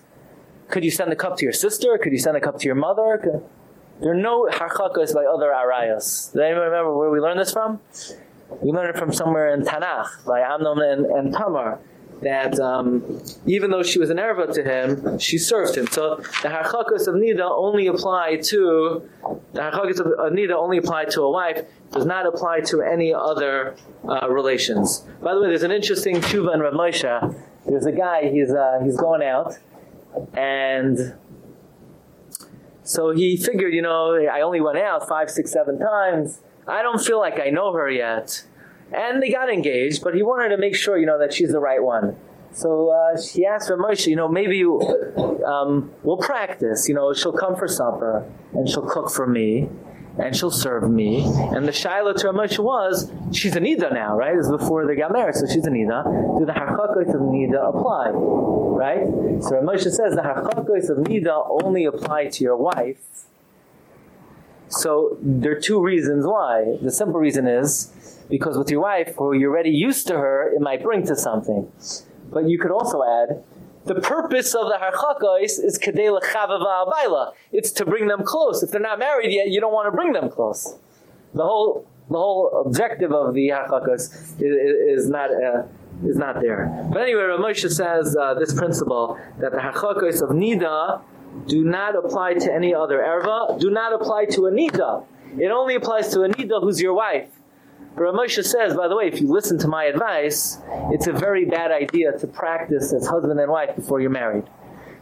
could you send a cup to your sister? Could you send a cup to your mother? Could- there are no harchakos by other arayos. Does anyone remember where we learned this from? We learned it from somewhere in Tanakh by Amnon and, and Tamar. That um, even though she was an erva to him, she served him. So the harchakos of nida only apply to the harchakos of of nida only apply to a wife. Does not apply to any other uh, relations. By the way, there's an interesting tshuva in Rav Moshe. There's a guy. He's uh, he's going out, and so he figured, you know, I only went out five, six, seven times. I don't feel like I know her yet. And they got engaged, but he wanted to make sure, you know, that she's the right one. So uh, he asked Rav Moshe, you know, maybe um, we'll practice. You know, she'll come for supper and she'll cook for me and she'll serve me. And the shaila to Rav was, she's a nida now, right? This is before they got married, so she's a nida. Do the harchakos of nida apply, right? So Rav Moshe says the harchakos of nida only apply to your wife. So there are two reasons why. The simple reason is because with your wife, who you're already used to her, it might bring to something. But you could also add, the purpose of the harchakos is kedei lechavava. It's to bring them close. If they're not married yet, you don't want to bring them close. The whole the whole objective of the harchakos is, is not uh, is not there. But anyway, Rav Moshe says uh, this principle that the harchakos of nida do not apply to any other erva, do not apply to a nida. It only applies to a nida who's your wife. Rav Moshe says, by the way, if you listen to my advice, it's a very bad idea to practice as husband and wife before you're married.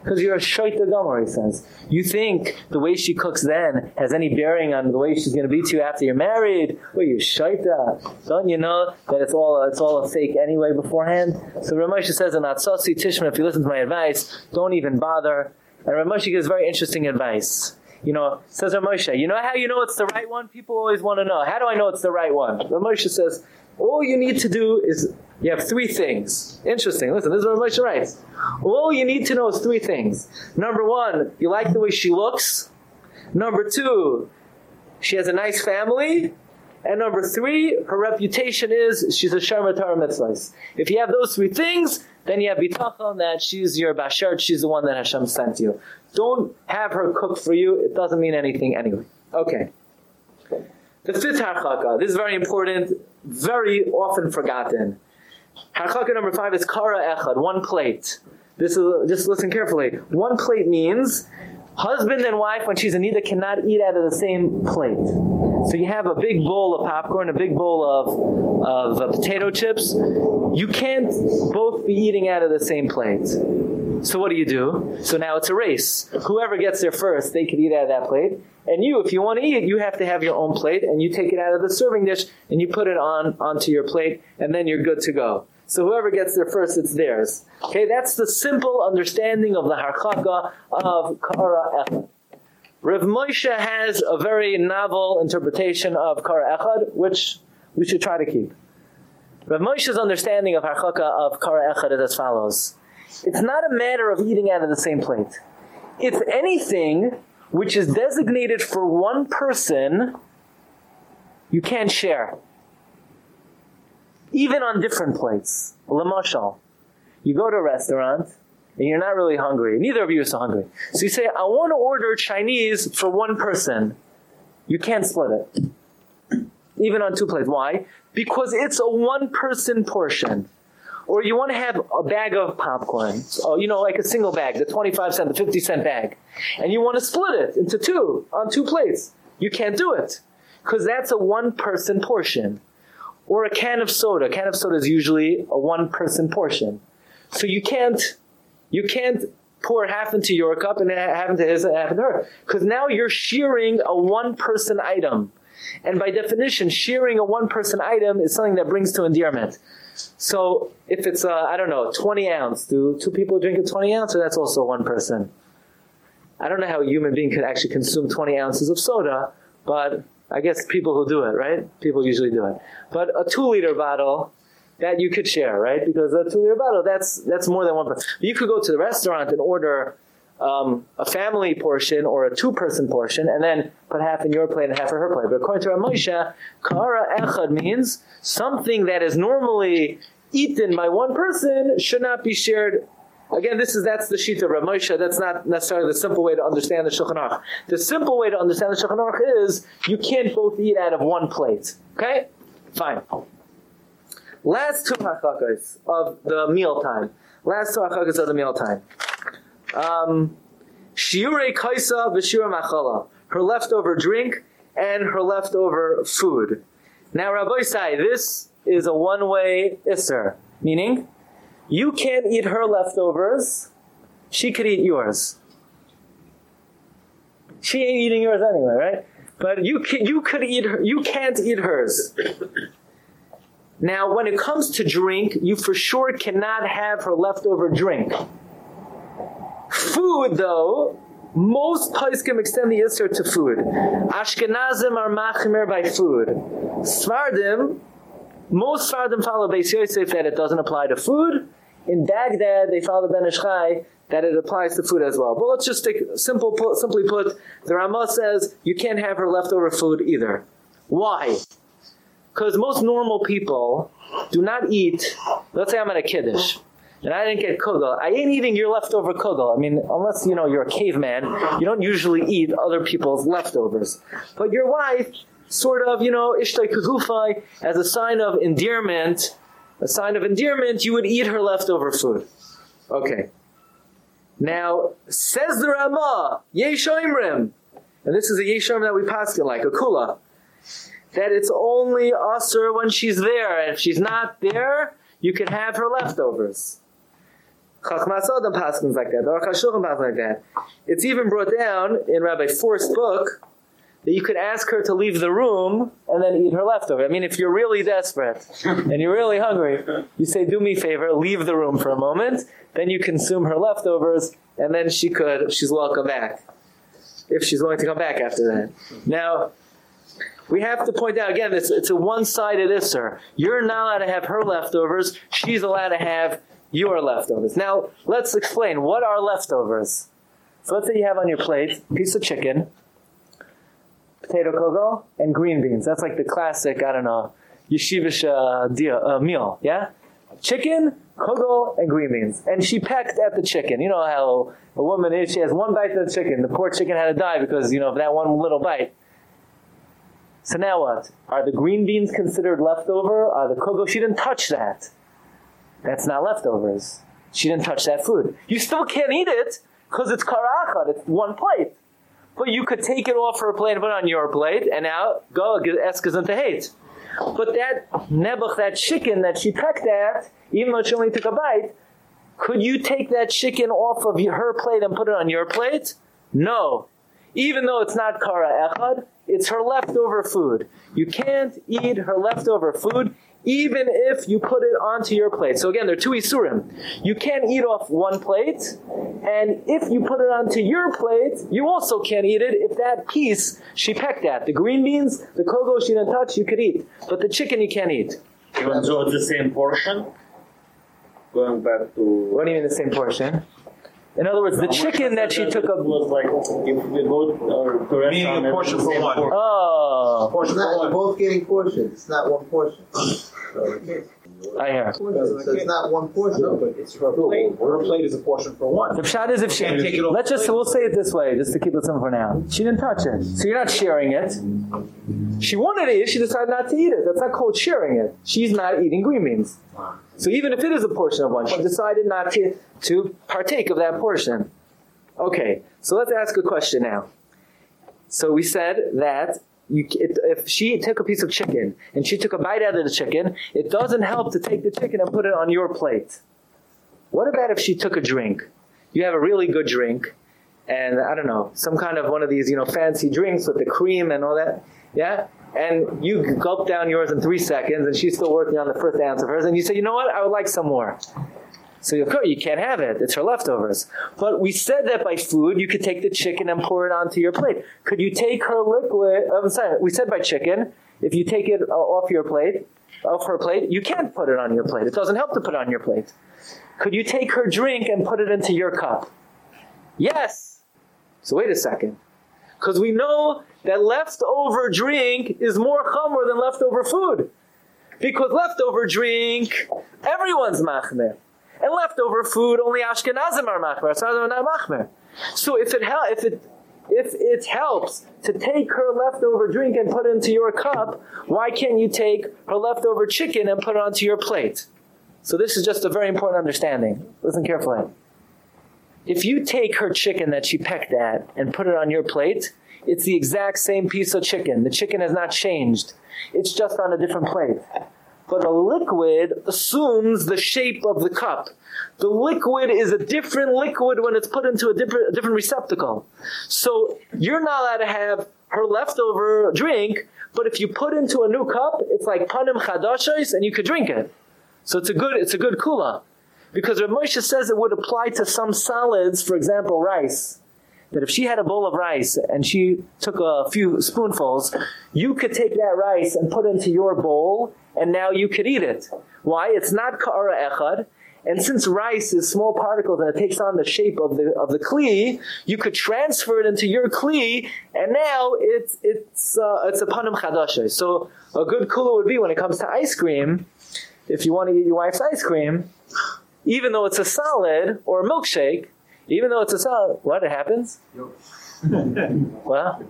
Because you're a shoita gomer, he says. You think the way she cooks then has any bearing on the way she's going to be to you after you're married? Well, you shoita. Don't you know that it's all it's all a fake anyway beforehand? So Rav Moshe says in Atzasi Tishma, if you listen to my advice, don't even bother. And Rav Moshe gives very interesting advice. You know, says Moshe, you know how you know it's the right one? People always want to know. How do I know it's the right one? Moshe says, all you need to do is, you have three things. Interesting. Listen, this is what Moshe writes. All you need to know is three things. Number one, you like the way she looks. Number two, she has a nice family. And number three, her reputation is she's a Sharma Torah. If you have those three things, then you have bitachon that she's your bashert, she's the one that Hashem sent you. Don't have her cook for you. It doesn't mean anything anyway. Okay. The fifth harchaka. This is very important, very often forgotten. Harchaka number five is kara echad, one plate. This is just listen carefully. One plate means husband and wife, when she's a nida, cannot eat out of the same plate. So you have a big bowl of popcorn, a big bowl of of potato chips. You can't both be eating out of the same plate. So what do you do? So now it's a race. Whoever gets there first, they can eat out of that plate. And you, if you want to eat, you have to have your own plate, and you take it out of the serving dish, and you put it on onto your plate, and then you're good to go. So whoever gets there first, it's theirs. Okay, that's the simple understanding of the harchaka of kara echad. Rav Moshe has a very novel interpretation of kara echad, which we should try to keep. Rav Moshe's understanding of harchaka of kara echad is as follows. It's not a matter of eating out of the same plate. If anything which is designated for one person, you can't share. even on different plates. Lamashal, you go to a restaurant and you're not really hungry. Neither of you are so hungry. So you say, I want to order Chinese for one person. You can't split it. Even on two plates. Why? Because it's a one person portion. Or you want to have a bag of popcorn. So, you know, like a single bag, the 25 cent, the 50 cent bag. And you want to split it into two, on two plates. You can't do it. Because that's a one person portion. Or a can of soda. A can of soda is usually a one person portion. So you can't you can't pour half into your cup and half into his and half into her. Because now you're shearing a one person item. And by definition, shearing a one person item is something that brings to endearment. So if it's, I don't know, 20 ounce, do two people drink a 20 ounce or that's also one person? I don't know how a human being could actually consume 20 ounces of soda, but I guess people who do it, right? People usually do it. But a two liter bottle, that you could share, right? Because a two liter bottle, that's that's more than one person. You could go to the restaurant and order um, a family portion or a two person portion, and then put half in your plate and half in her plate. But according to Ramosha, kara echad means something that is normally eaten by one person should not be shared. Again, this is that's the sheet of Ramosha. That's not necessarily the simple way to understand the Shulchan Aruch. The simple way to understand the Shulchan Aruch is you can't both eat out of one plate. Okay, fine. Last two halakas of the meal time. Last two halakas of the meal time. Um, Shiurei kaisa v'shira machala. Her leftover drink and her leftover food. Now, Rabbi Sai, this is a one-way isser, meaning you can't eat her leftovers. She could eat yours. She ain't eating yours anyway, right? But you can, you could eat her, you can't eat hers. Now, when it comes to drink, you for sure cannot have her leftover drink. Food, though, most Paiskim extend the Isser to food. Ashkenazim are machmer by food. Svardim, most Svardim follow Beis Yosef that it doesn't apply to food. In Baghdad, they follow Ben Ish Chai that it applies to food as well. But let's just take simple, simply put, the Ramah says you can't have her leftover food either. Why? Because most normal people do not eat, let's say I'm at a Kiddush, and I didn't get kugel. I ain't eating your leftover kugel. I mean, unless, you know, you're a caveman, you don't usually eat other people's leftovers. But your wife, sort of, you know, ishtay kugufai, as a sign of endearment, a sign of endearment, you would eat her leftover food. Okay. Now, says the Ramah, Yeshoimrim, and this is a Yeshom that we pass in like, a kula, that it's only usher when she's there, and if she's not there, you can have her leftovers. Chachmas Adam paskins like that. The Aruch HaShulchan paskins like that. It's even brought down in Rabbi Forst's book that you could ask her to leave the room and then eat her leftover. I mean, if you're really desperate and you're really hungry, you say, do me a favor, leave the room for a moment, then you consume her leftovers, and then she could, she's welcome back. If she's willing to come back after that. Now, we have to point out again, it's, it's a one-sided isser. You're not allowed to have her leftovers. She's allowed to have your leftovers. Now, let's explain. What are leftovers? So let's say you have on your plate a piece of chicken, potato kugel, and green beans. That's like the classic, I don't know, yeshivish uh, deal, uh, meal, yeah? Chicken, kugel, and green beans. And she pecked at the chicken. You know how a woman is, she has one bite of the chicken. The poor chicken had to die because, you know, of that one little bite. So now what? Are the green beans considered leftover? Are the kugel? She didn't touch that. That's not leftovers. She didn't touch that food. You still can't eat it because it's karachad. It's one plate. But you could take it off her plate and put it on your plate, and now go eskazan to hate. But that nebuch, that chicken that she pecked at, even though she only took a bite, could you take that chicken off of her plate and put it on your plate? No. Even though it's not kara echad, it's her leftover food. You can't eat her leftover food even if you put it onto your plate. So again, there are two isurim. You can't eat off one plate, and if you put it onto your plate, you also can't eat it if that piece she pecked at. The green beans, the kogo she didn't touch, you could eat. But the chicken you can't eat. Even though it's the same portion? Going back to... What do you mean the same portion? In other words, the chicken that she took It a... was like, if we go uh, to Meaning restaurant... a portion for one. portion. Oh. Portion It's not, for one. both getting portions. It's not one portion. So, I hear. So it's not one portion. No, but it's her plate. Her plate is a portion for one. The pshat is if she, Can't take it off let's just, we'll say it this way, just to keep it simple for now. She didn't touch it. So you're not sharing it. She wanted to eat it, she decided not to eat it. That's not called sharing it. She's not eating green beans. So even if it is a portion of one, she decided not to, to partake of that portion. Okay, so let's ask a question now. So we said that you, if she took a piece of chicken and she took a bite out of the chicken, it doesn't help to take the chicken and put it on your plate. What about if she took a drink? You have a really good drink, and I don't know, some kind of one of these, you know, fancy drinks with the cream and all that, yeah? And you gulp down yours in three seconds, and she's still working on the first ounce of hers, and you say, you know what, I would like some more. So of course you can't have it; it's her leftovers. But we said that by food you could take the chicken and pour it onto your plate. Could you take her liquid? I'm sorry, we said by chicken. If you take it uh, off your plate, off her plate, you can't put it on your plate. It doesn't help to put it on your plate. Could you take her drink and put it into your cup? Yes. So wait a second. Because we know that leftover drink is more chamor than leftover food. Because leftover drink, everyone's machmer. And leftover food, only Ashkenazim are machmer. They're not machmer. So if it, hel- if it if it helps to take her leftover drink and put it into your cup, why can't you take her leftover chicken and put it onto your plate? So this is just a very important understanding. Listen carefully. If you take her chicken that she pecked at and put it on your plate, it's the exact same piece of chicken. The chicken has not changed. It's just on a different plate. But a liquid assumes the shape of the cup. The liquid is a different liquid when it's put into a different, a different receptacle. So you're not allowed to have her leftover drink, but if you put into a new cup, it's like panim chadashos and you could drink it. So it's a good it's a good kula. Because Rav Moshe says it would apply to some solids, for example, rice. That if she had a bowl of rice and she took a few spoonfuls, you could take that rice and put it into your bowl, and now you could eat it. Why? It's not ka'ara echad, and since rice is small particles and it takes on the shape of the of the kli, you could transfer it into your kli, and now it's it's uh, it's a panim chadasha. So a good kula would be when it comes to ice cream. If you want to eat your wife's ice cream, even though it's a solid or a milkshake, even though it's a solid, what happens? well,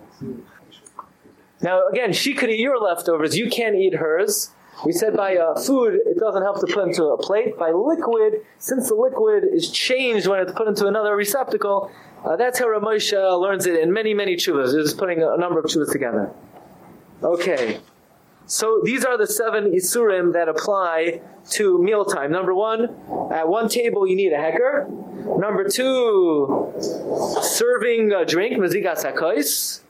now again, she could eat your leftovers. You can't eat hers. We said by uh, food, it doesn't help to put into a plate. By liquid, since the liquid is changed when it's put into another receptacle, uh, that's how Ramosha learns it in many, many tshuvas. It's putting a number of tshuvas together. Okay. So these are the seven isurim that apply to mealtime. Number one, at one table you need a heker. Number two, serving a drink, mazigas hakois,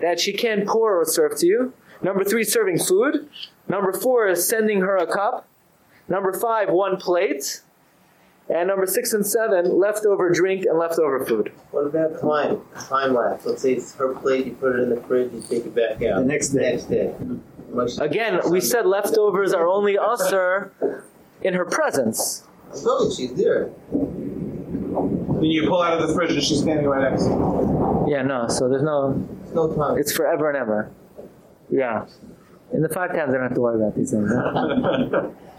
that she can pour or serve to you. Number three, serving food. Number four is sending her a cup. Number five, one plate. And number six and seven, leftover drink and leftover food. What about time? Time lapse. Let's say it's her plate, you put it in the fridge, you take it back out. The next day. Next day. Much- Again, we said leftovers are only usher in her presence. I told you, she's there. Then you pull out of the fridge and she's standing right next to you. Yeah, no, so there's no, There's no time. it's forever and ever. Yeah. In the five times, I don't have to worry about these things. huh?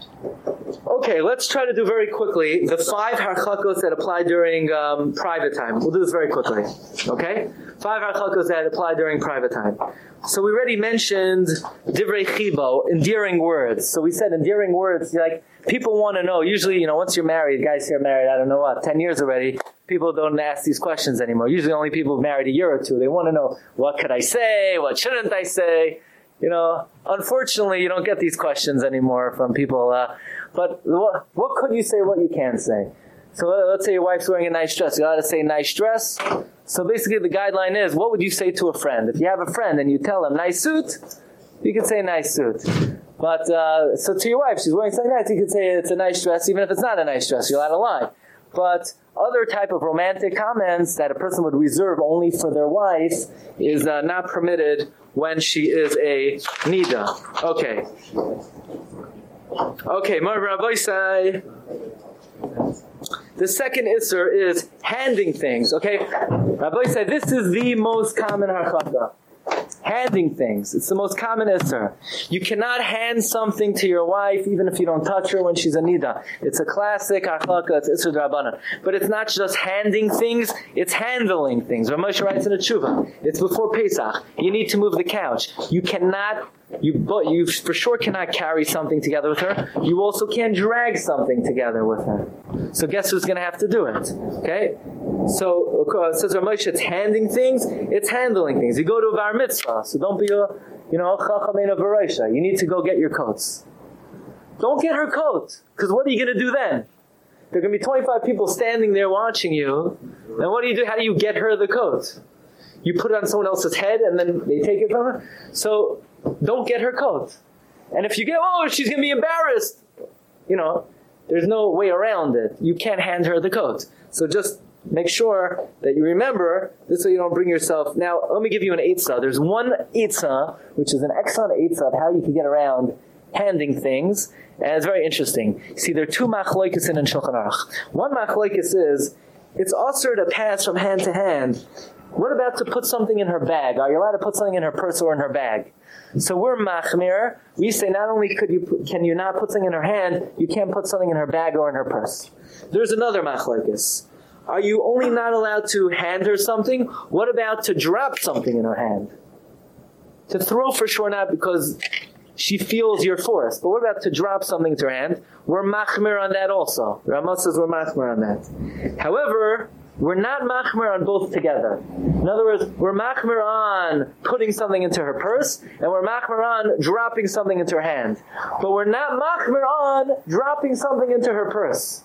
Okay, let's try to do very quickly the five harchakos that apply during um, private time. We'll do this very quickly. Okay? Five harchakos that apply during private time. So we already mentioned divrei chibo, endearing words. So we said endearing words, like people want to know. Usually, you know, once you're married, guys here married, I don't know what, 10 years already, people don't ask these questions anymore. Usually only people married a year or two. They want to know, what could I say? What shouldn't I say? You know, unfortunately, you don't get these questions anymore from people. Uh, but what, what could you say, what you can say? So let- let's say your wife's wearing a nice dress. You got to say nice dress. So basically, the guideline is, what would you say to a friend? If you have a friend and you tell them nice suit, you can say nice suit. But uh, so to your wife, she's wearing something nice. You can say it's a nice dress, even if it's not a nice dress. You're allowed to lie. But other type of romantic comments that a person would reserve only for their wife is uh, not permitted when she is a nida. Okay. Okay, Mar Rabbi say. The second isser is handing things. Okay, Rabbi said this is the most common harchaka. Handing things. It's the most common isser. You cannot hand something to your wife even if you don't touch her when she's a nida. It's a classic achlaka, it's isser drabanan. But it's not just handing things, it's handling things. Ramesh writes in a tshuva. It's before Pesach. You need to move the couch. You cannot you but you for sure cannot carry something together with her. You also can't drag something together with her. So guess who's going to have to do it? Okay? So it says Ramesh it's handing things, it's handling things. You go to a bar mitzvah, so don't be a you know, chachamena You need to go get your coats. Don't get her coat cuz what are you going to do then? There are going to be 25 people standing there watching you. And what do you do? How do you get her the coat? You put it on someone else's head and then they take it from her? So don't get her coat. And if you get, oh, she's going to be embarrassed. You know, there's no way around it. You can't hand her the coat. So just make sure that you remember this way you don't bring yourself. Now, let me give you an eitzah. There's one eitzah, which is an excellent eitzah of how you can get around handing things. And it's very interesting. See, there are two machloikis in Shulchan Aruch. One machloikis is, it's also to pass from hand to hand. What about to put something in her bag? Are you allowed to put something in her purse or in her bag? So we're machmir. We say not only could you can you not put something in her hand, you can't put something in her bag or in her purse. There's another machlekes. Are you only not allowed to hand her something? What about to drop something in her hand? To throw for sure not because she feels your force. But what about to drop something to her hand? We're machmir on that also. Ramah says we're machmir on that. However, we're not machmer on both together. In other words, we're machmer on putting something into her purse, and we're machmer on dropping something into her hand. But we're not machmer on dropping something into her purse.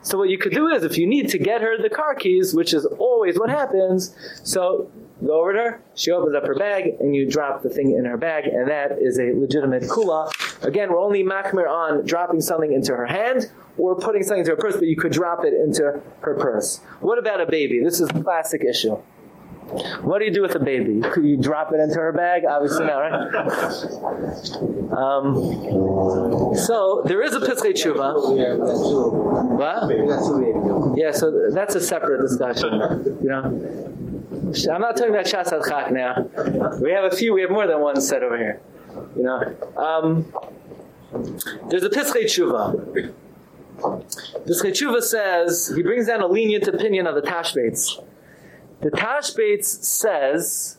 So what you could do is, if you need to get her the car keys, which is always what happens, so go over to her, she opens up her bag, and you drop the thing in her bag, and that is a legitimate kula. Again, we're only machmer on dropping something into her hand, or putting something into her purse, but you could drop it into her purse. What about a baby? This is a classic issue. What do you do with a baby? Could you drop it into her bag? Obviously not, right? Um, so there is a Pischei Tshuva. What? Yeah, so that's a separate discussion. You know, I'm not talking about Shas Chak now. We have a few. We have more than one set over here. You know, um, there's a Pischei Tshuva. This Chetshuva says, he brings down a lenient opinion of the Tashbetz. The Tashbetz says,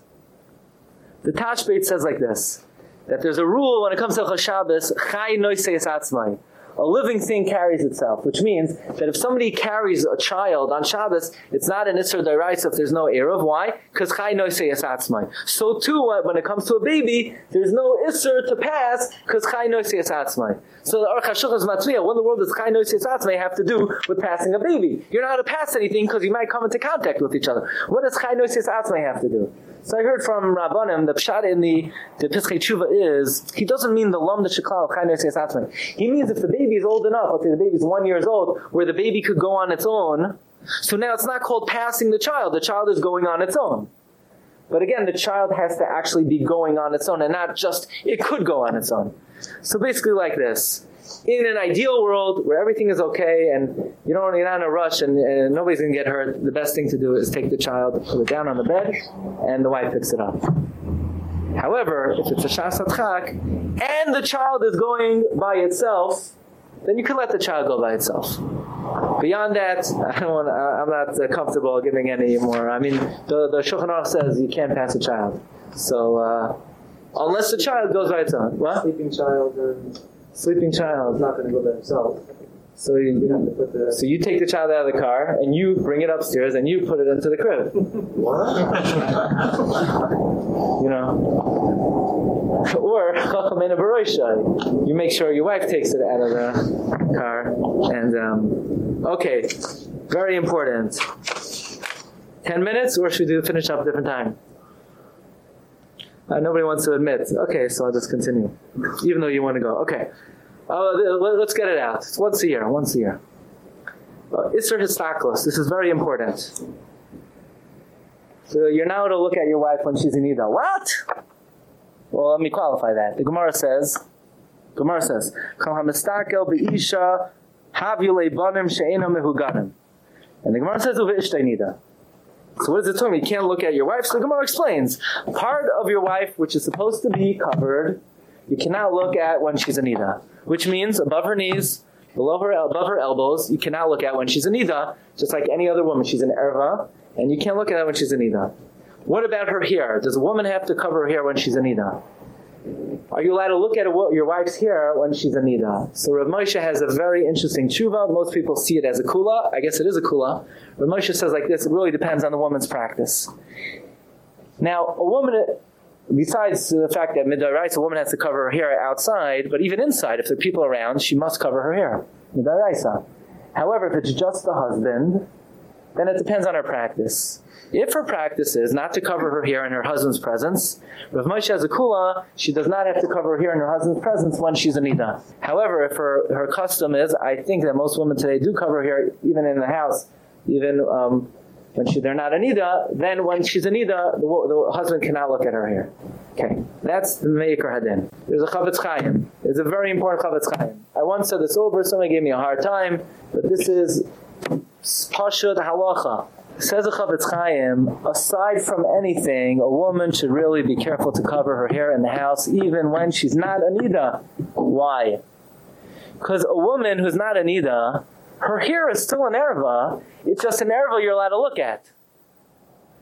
the Tashbetz says like this, that there's a rule when it comes to Shabbos, Chai Noisei Atzmai a living thing carries itself, which means that if somebody carries a child on Shabbos, it's not an Isser Daraisa if there's no Erev. Why? Because Chai Noisei Atzmai. So too, uh, when it comes to a baby, there's no Isser to pass because Chai Noisei Atzmai. So the Aruch HaShulchan Matzmiya, what in the world does Chai Noisei Atzmai have to do with passing a baby? You're not to pass anything because you might come into contact with each other. What does Chai Noisei Atzmai have to do? So I heard from Rabbanim, the pshat in the, the Pischei Tshuva is, he doesn't mean the Lam the Sheklal Chai Noisei Atzmai. He means if the baby is old enough, let's say the baby is one years old, where the baby could go on its own, so now it's not called passing the child, the child is going on its own. But again, the child has to actually be going on its own and not just, it could go on its own. So basically like this. In an ideal world where everything is okay and you don't, you're not in a rush and, and nobody's going to get hurt, the best thing to do is take the child, put it down on the bed, and the wife picks it up. However, if it's a Shas and the child is going by itself, then you can let the child go by itself. Beyond that, I don't want I'm not uh, comfortable giving any more. I mean, the the Shulchan Aruch says you can't pass a child. So uh, unless the child goes by own. What? Sleeping child or sleeping child is not going to go by himself. So you, you so you take the child out of the car and you bring it upstairs and you put it into the crib. what? you know. Or you make sure your wife takes it out of the car and um, okay, very important. 10 minutes or should we do finish up a different time? Uh, nobody wants to admit. Okay, so I'll just continue. Even though you want to go. Okay. Uh, let's get it out. It's once a year, once a year. Uh, Isser Histaklos, this is very important. So you're now to look at your wife when she's in nida. What? Well, let me qualify that. The Gemara says, Gemara says, Kal hamistakel be'isha havule banim she'ena mehuganim. And the Gemara says, Uve Nida. So what does it tell me? You can't look at your wife. So the Gemara explains. Part of your wife, which is supposed to be covered, you cannot look at when she's a nida. Which means above her knees, below her, above her elbows, you cannot look at when she's a nida, just like any other woman. She's an erva, and you can't look at her when she's a nida. What about her hair? Does a woman have to cover her hair when she's a nida? Are you allowed to look at your wife's hair when she's a nida? So Rav Moshe has a very interesting tshuva. Most people see it as a kula. I guess it is a kula. Rav Moshe says like this, it really depends on the woman's practice. Now, a woman, besides the fact that midaraisa, a woman has to cover her hair outside, but even inside, if there are people around, she must cover her hair. Midaraisa. However, if it's just the husband, then it depends on her practice. If her practice is not to cover her hair in her husband's presence, Rav Moshe has a kula, she does not have to cover her hair in her husband's presence when she's a nida. However, if her, her custom is, I think that most women today do cover her hair even in the house, even um, when she, they're not a nida, then when she's a nida, the, the husband cannot look at her hair. Okay, that's the Meikar Hadin. There's a Chofetz Chaim. It's a very important Chofetz Chaim. I once said this over, someone gave me a hard time, but this is Pashut Halacha. Says a Chofetz Chaim, aside from anything, a woman should really be careful to cover her hair in the house, even when she's not a nida. Why? Because a woman who's not a nida, her hair is still an erva. It's just an erva you're allowed to look at.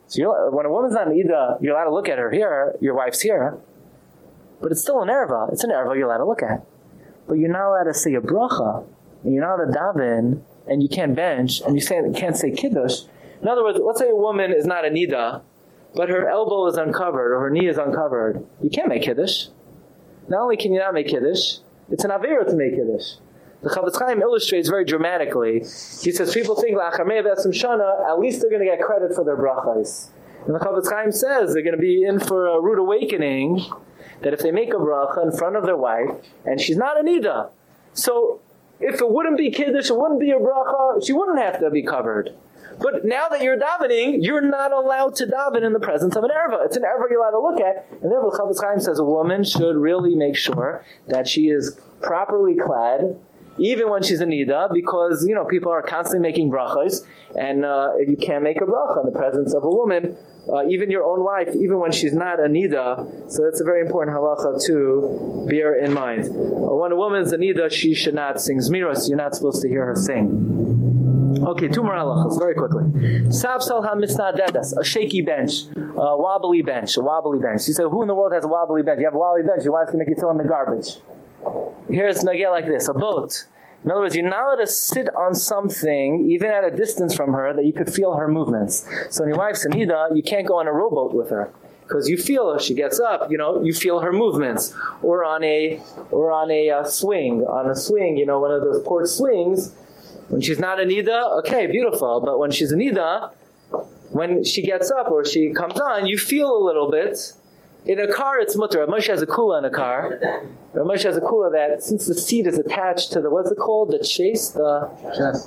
So when a woman's not an nida, you're allowed to look at her hair, your wife's hair, but it's still an erva. It's an erva you're allowed to look at. But you're not allowed to say a bracha, and you're not allowed to daven, and you can't bench, and you can't say kiddush. In other words, let's say a woman is not a nida, but her elbow is uncovered or her knee is uncovered. You can't make kiddush. Not only can you not make kiddush, it's an avera to make kiddush. The Chofetz Chaim illustrates very dramatically. He says people think la'achamei v'esim shana, at least they're going to get credit for their brachas. And the Chofetz Chaim says they're going to be in for a rude awakening that if they make a bracha in front of their wife and she's not a nida, so if it wouldn't be kiddush, it wouldn't be a bracha, she wouldn't have to be covered. But now that you're davening, you're not allowed to daven in the presence of an erva. It's an erva you're allowed to look at. And therefore, the Chofetz Chaim says a woman should really make sure that she is properly clad, even when she's a nida, because you know people are constantly making brachas, and uh, you can't make a bracha in the presence of a woman, uh, even your own wife, even when she's not a nida. So that's a very important halacha to bear in mind. When a woman's a nida, she should not sing zmiros. You're not supposed to hear her sing. Okay, two more halachas, very quickly. Sapsal ha-mitznadetas, a shaky bench, a wobbly bench, a wobbly bench. You say, who in the world has a wobbly bench? You have a wobbly bench, your wife's going to make you throw in the garbage. Here's nagel like this, a boat. In other words, you're not allowed to sit on something, even at a distance from her, that you could feel her movements. So when your wife's nida, you can't go on a rowboat with her. Because you feel her, she gets up, you know, you feel her movements. Or on a, or on a uh, swing, on a swing, you know, one of those port swings, when she's not a nida, okay, beautiful. But when she's a nida, when she gets up or she comes on, you feel a little bit. In a car, it's mutter. Moshe has a kula in a car. Moshe has a kula that since the seat is attached to the what's it called, the chase, the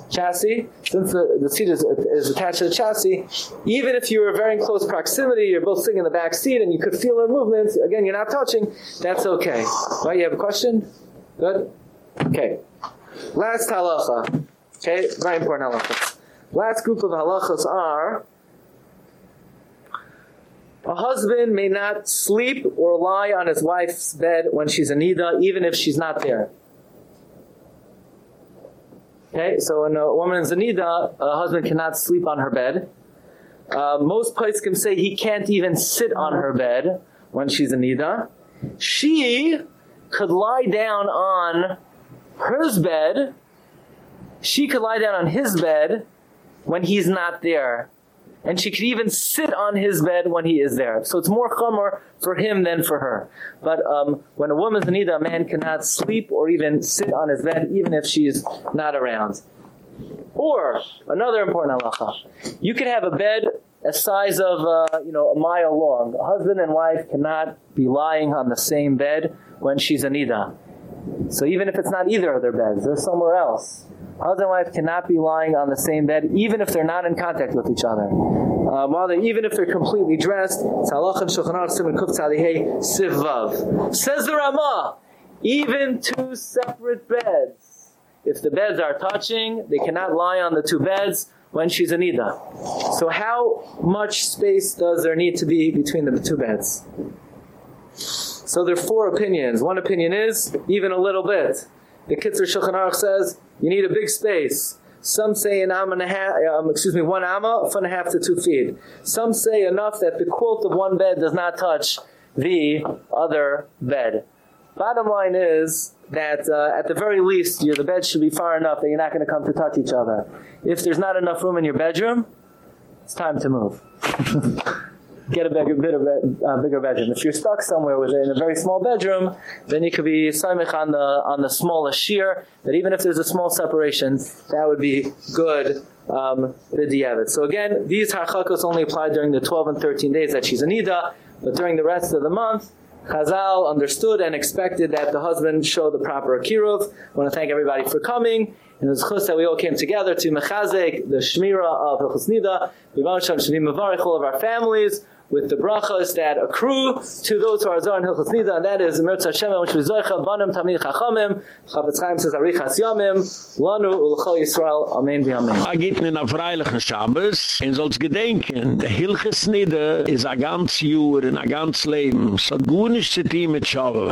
chassis. Since the, the seat is, is attached to the chassis, even if you were very in close proximity, you're both sitting in the back seat and you could feel her movements. Again, you're not touching. That's okay. Right? You have a question? Good. Okay. Last halacha. Okay, very important halachas. Last group of halachas are a husband may not sleep or lie on his wife's bed when she's a nida, even if she's not there. Okay, so when a woman is a nida, a husband cannot sleep on her bed. Uh, most can say he can't even sit on her bed when she's a nida. She could lie down on hers bed she could lie down on his bed when he's not there. And she could even sit on his bed when he is there. So it's more chummer for him than for her. But um, when a woman's in nida, a man cannot sleep or even sit on his bed, even if she's not around. Or, another important halacha, you could have a bed a size of, uh, you know, a mile long. A husband and wife cannot be lying on the same bed when she's a nida. So even if it's not either of their beds, they're somewhere else. And wife cannot be lying on the same bed, even if they're not in contact with each other. Uh, While they, even if they're completely dressed, says the Ramah, even two separate beds. If the beds are touching, they cannot lie on the two beds. when she's a nida. So how much space does there need to be between the two beds? So there are four opinions. One opinion is even a little bit. The Kitzur Shulchan Aruch says you need a big space. Some say an amma and a half, um, excuse me, one amma, foot and a half to two feet. Some say enough that the quilt of one bed does not touch the other bed. Bottom line is that uh, at the very least, the bed should be far enough that you're not going to come to touch each other. If there's not enough room in your bedroom, it's time to move. Get a bigger, uh, bigger bedroom. If you're stuck somewhere with in a very small bedroom, then you could be samich on the on the smallest shear. That even if there's a small separation, that would be good um, b'diavad. So again, these harchakos only apply during the 12 and 13 days that she's a nida, but during the rest of the month, Chazal understood and expected that the husband show the proper akiruv. I want to thank everybody for coming. And it's chus that we all came together to mechazek, the shmira of Hilchos Nida. We want to be mavarich all of our families with the brachas that accrue to those who are Zohar and Hilchos Nida, and that is Mirtz Hashem, which is Zoicha, Banim, Tamid Chachamim, Chofetz Chaim says, Arichas Yamim, Lanu, Ulchol Yisrael, Amen, V'Amen. A gitten in a freilichen Shabbos, en soll's gedenken, de Hilches Nide is a ganz Jür, in a ganz Leben, so gut nicht zu Shabbos.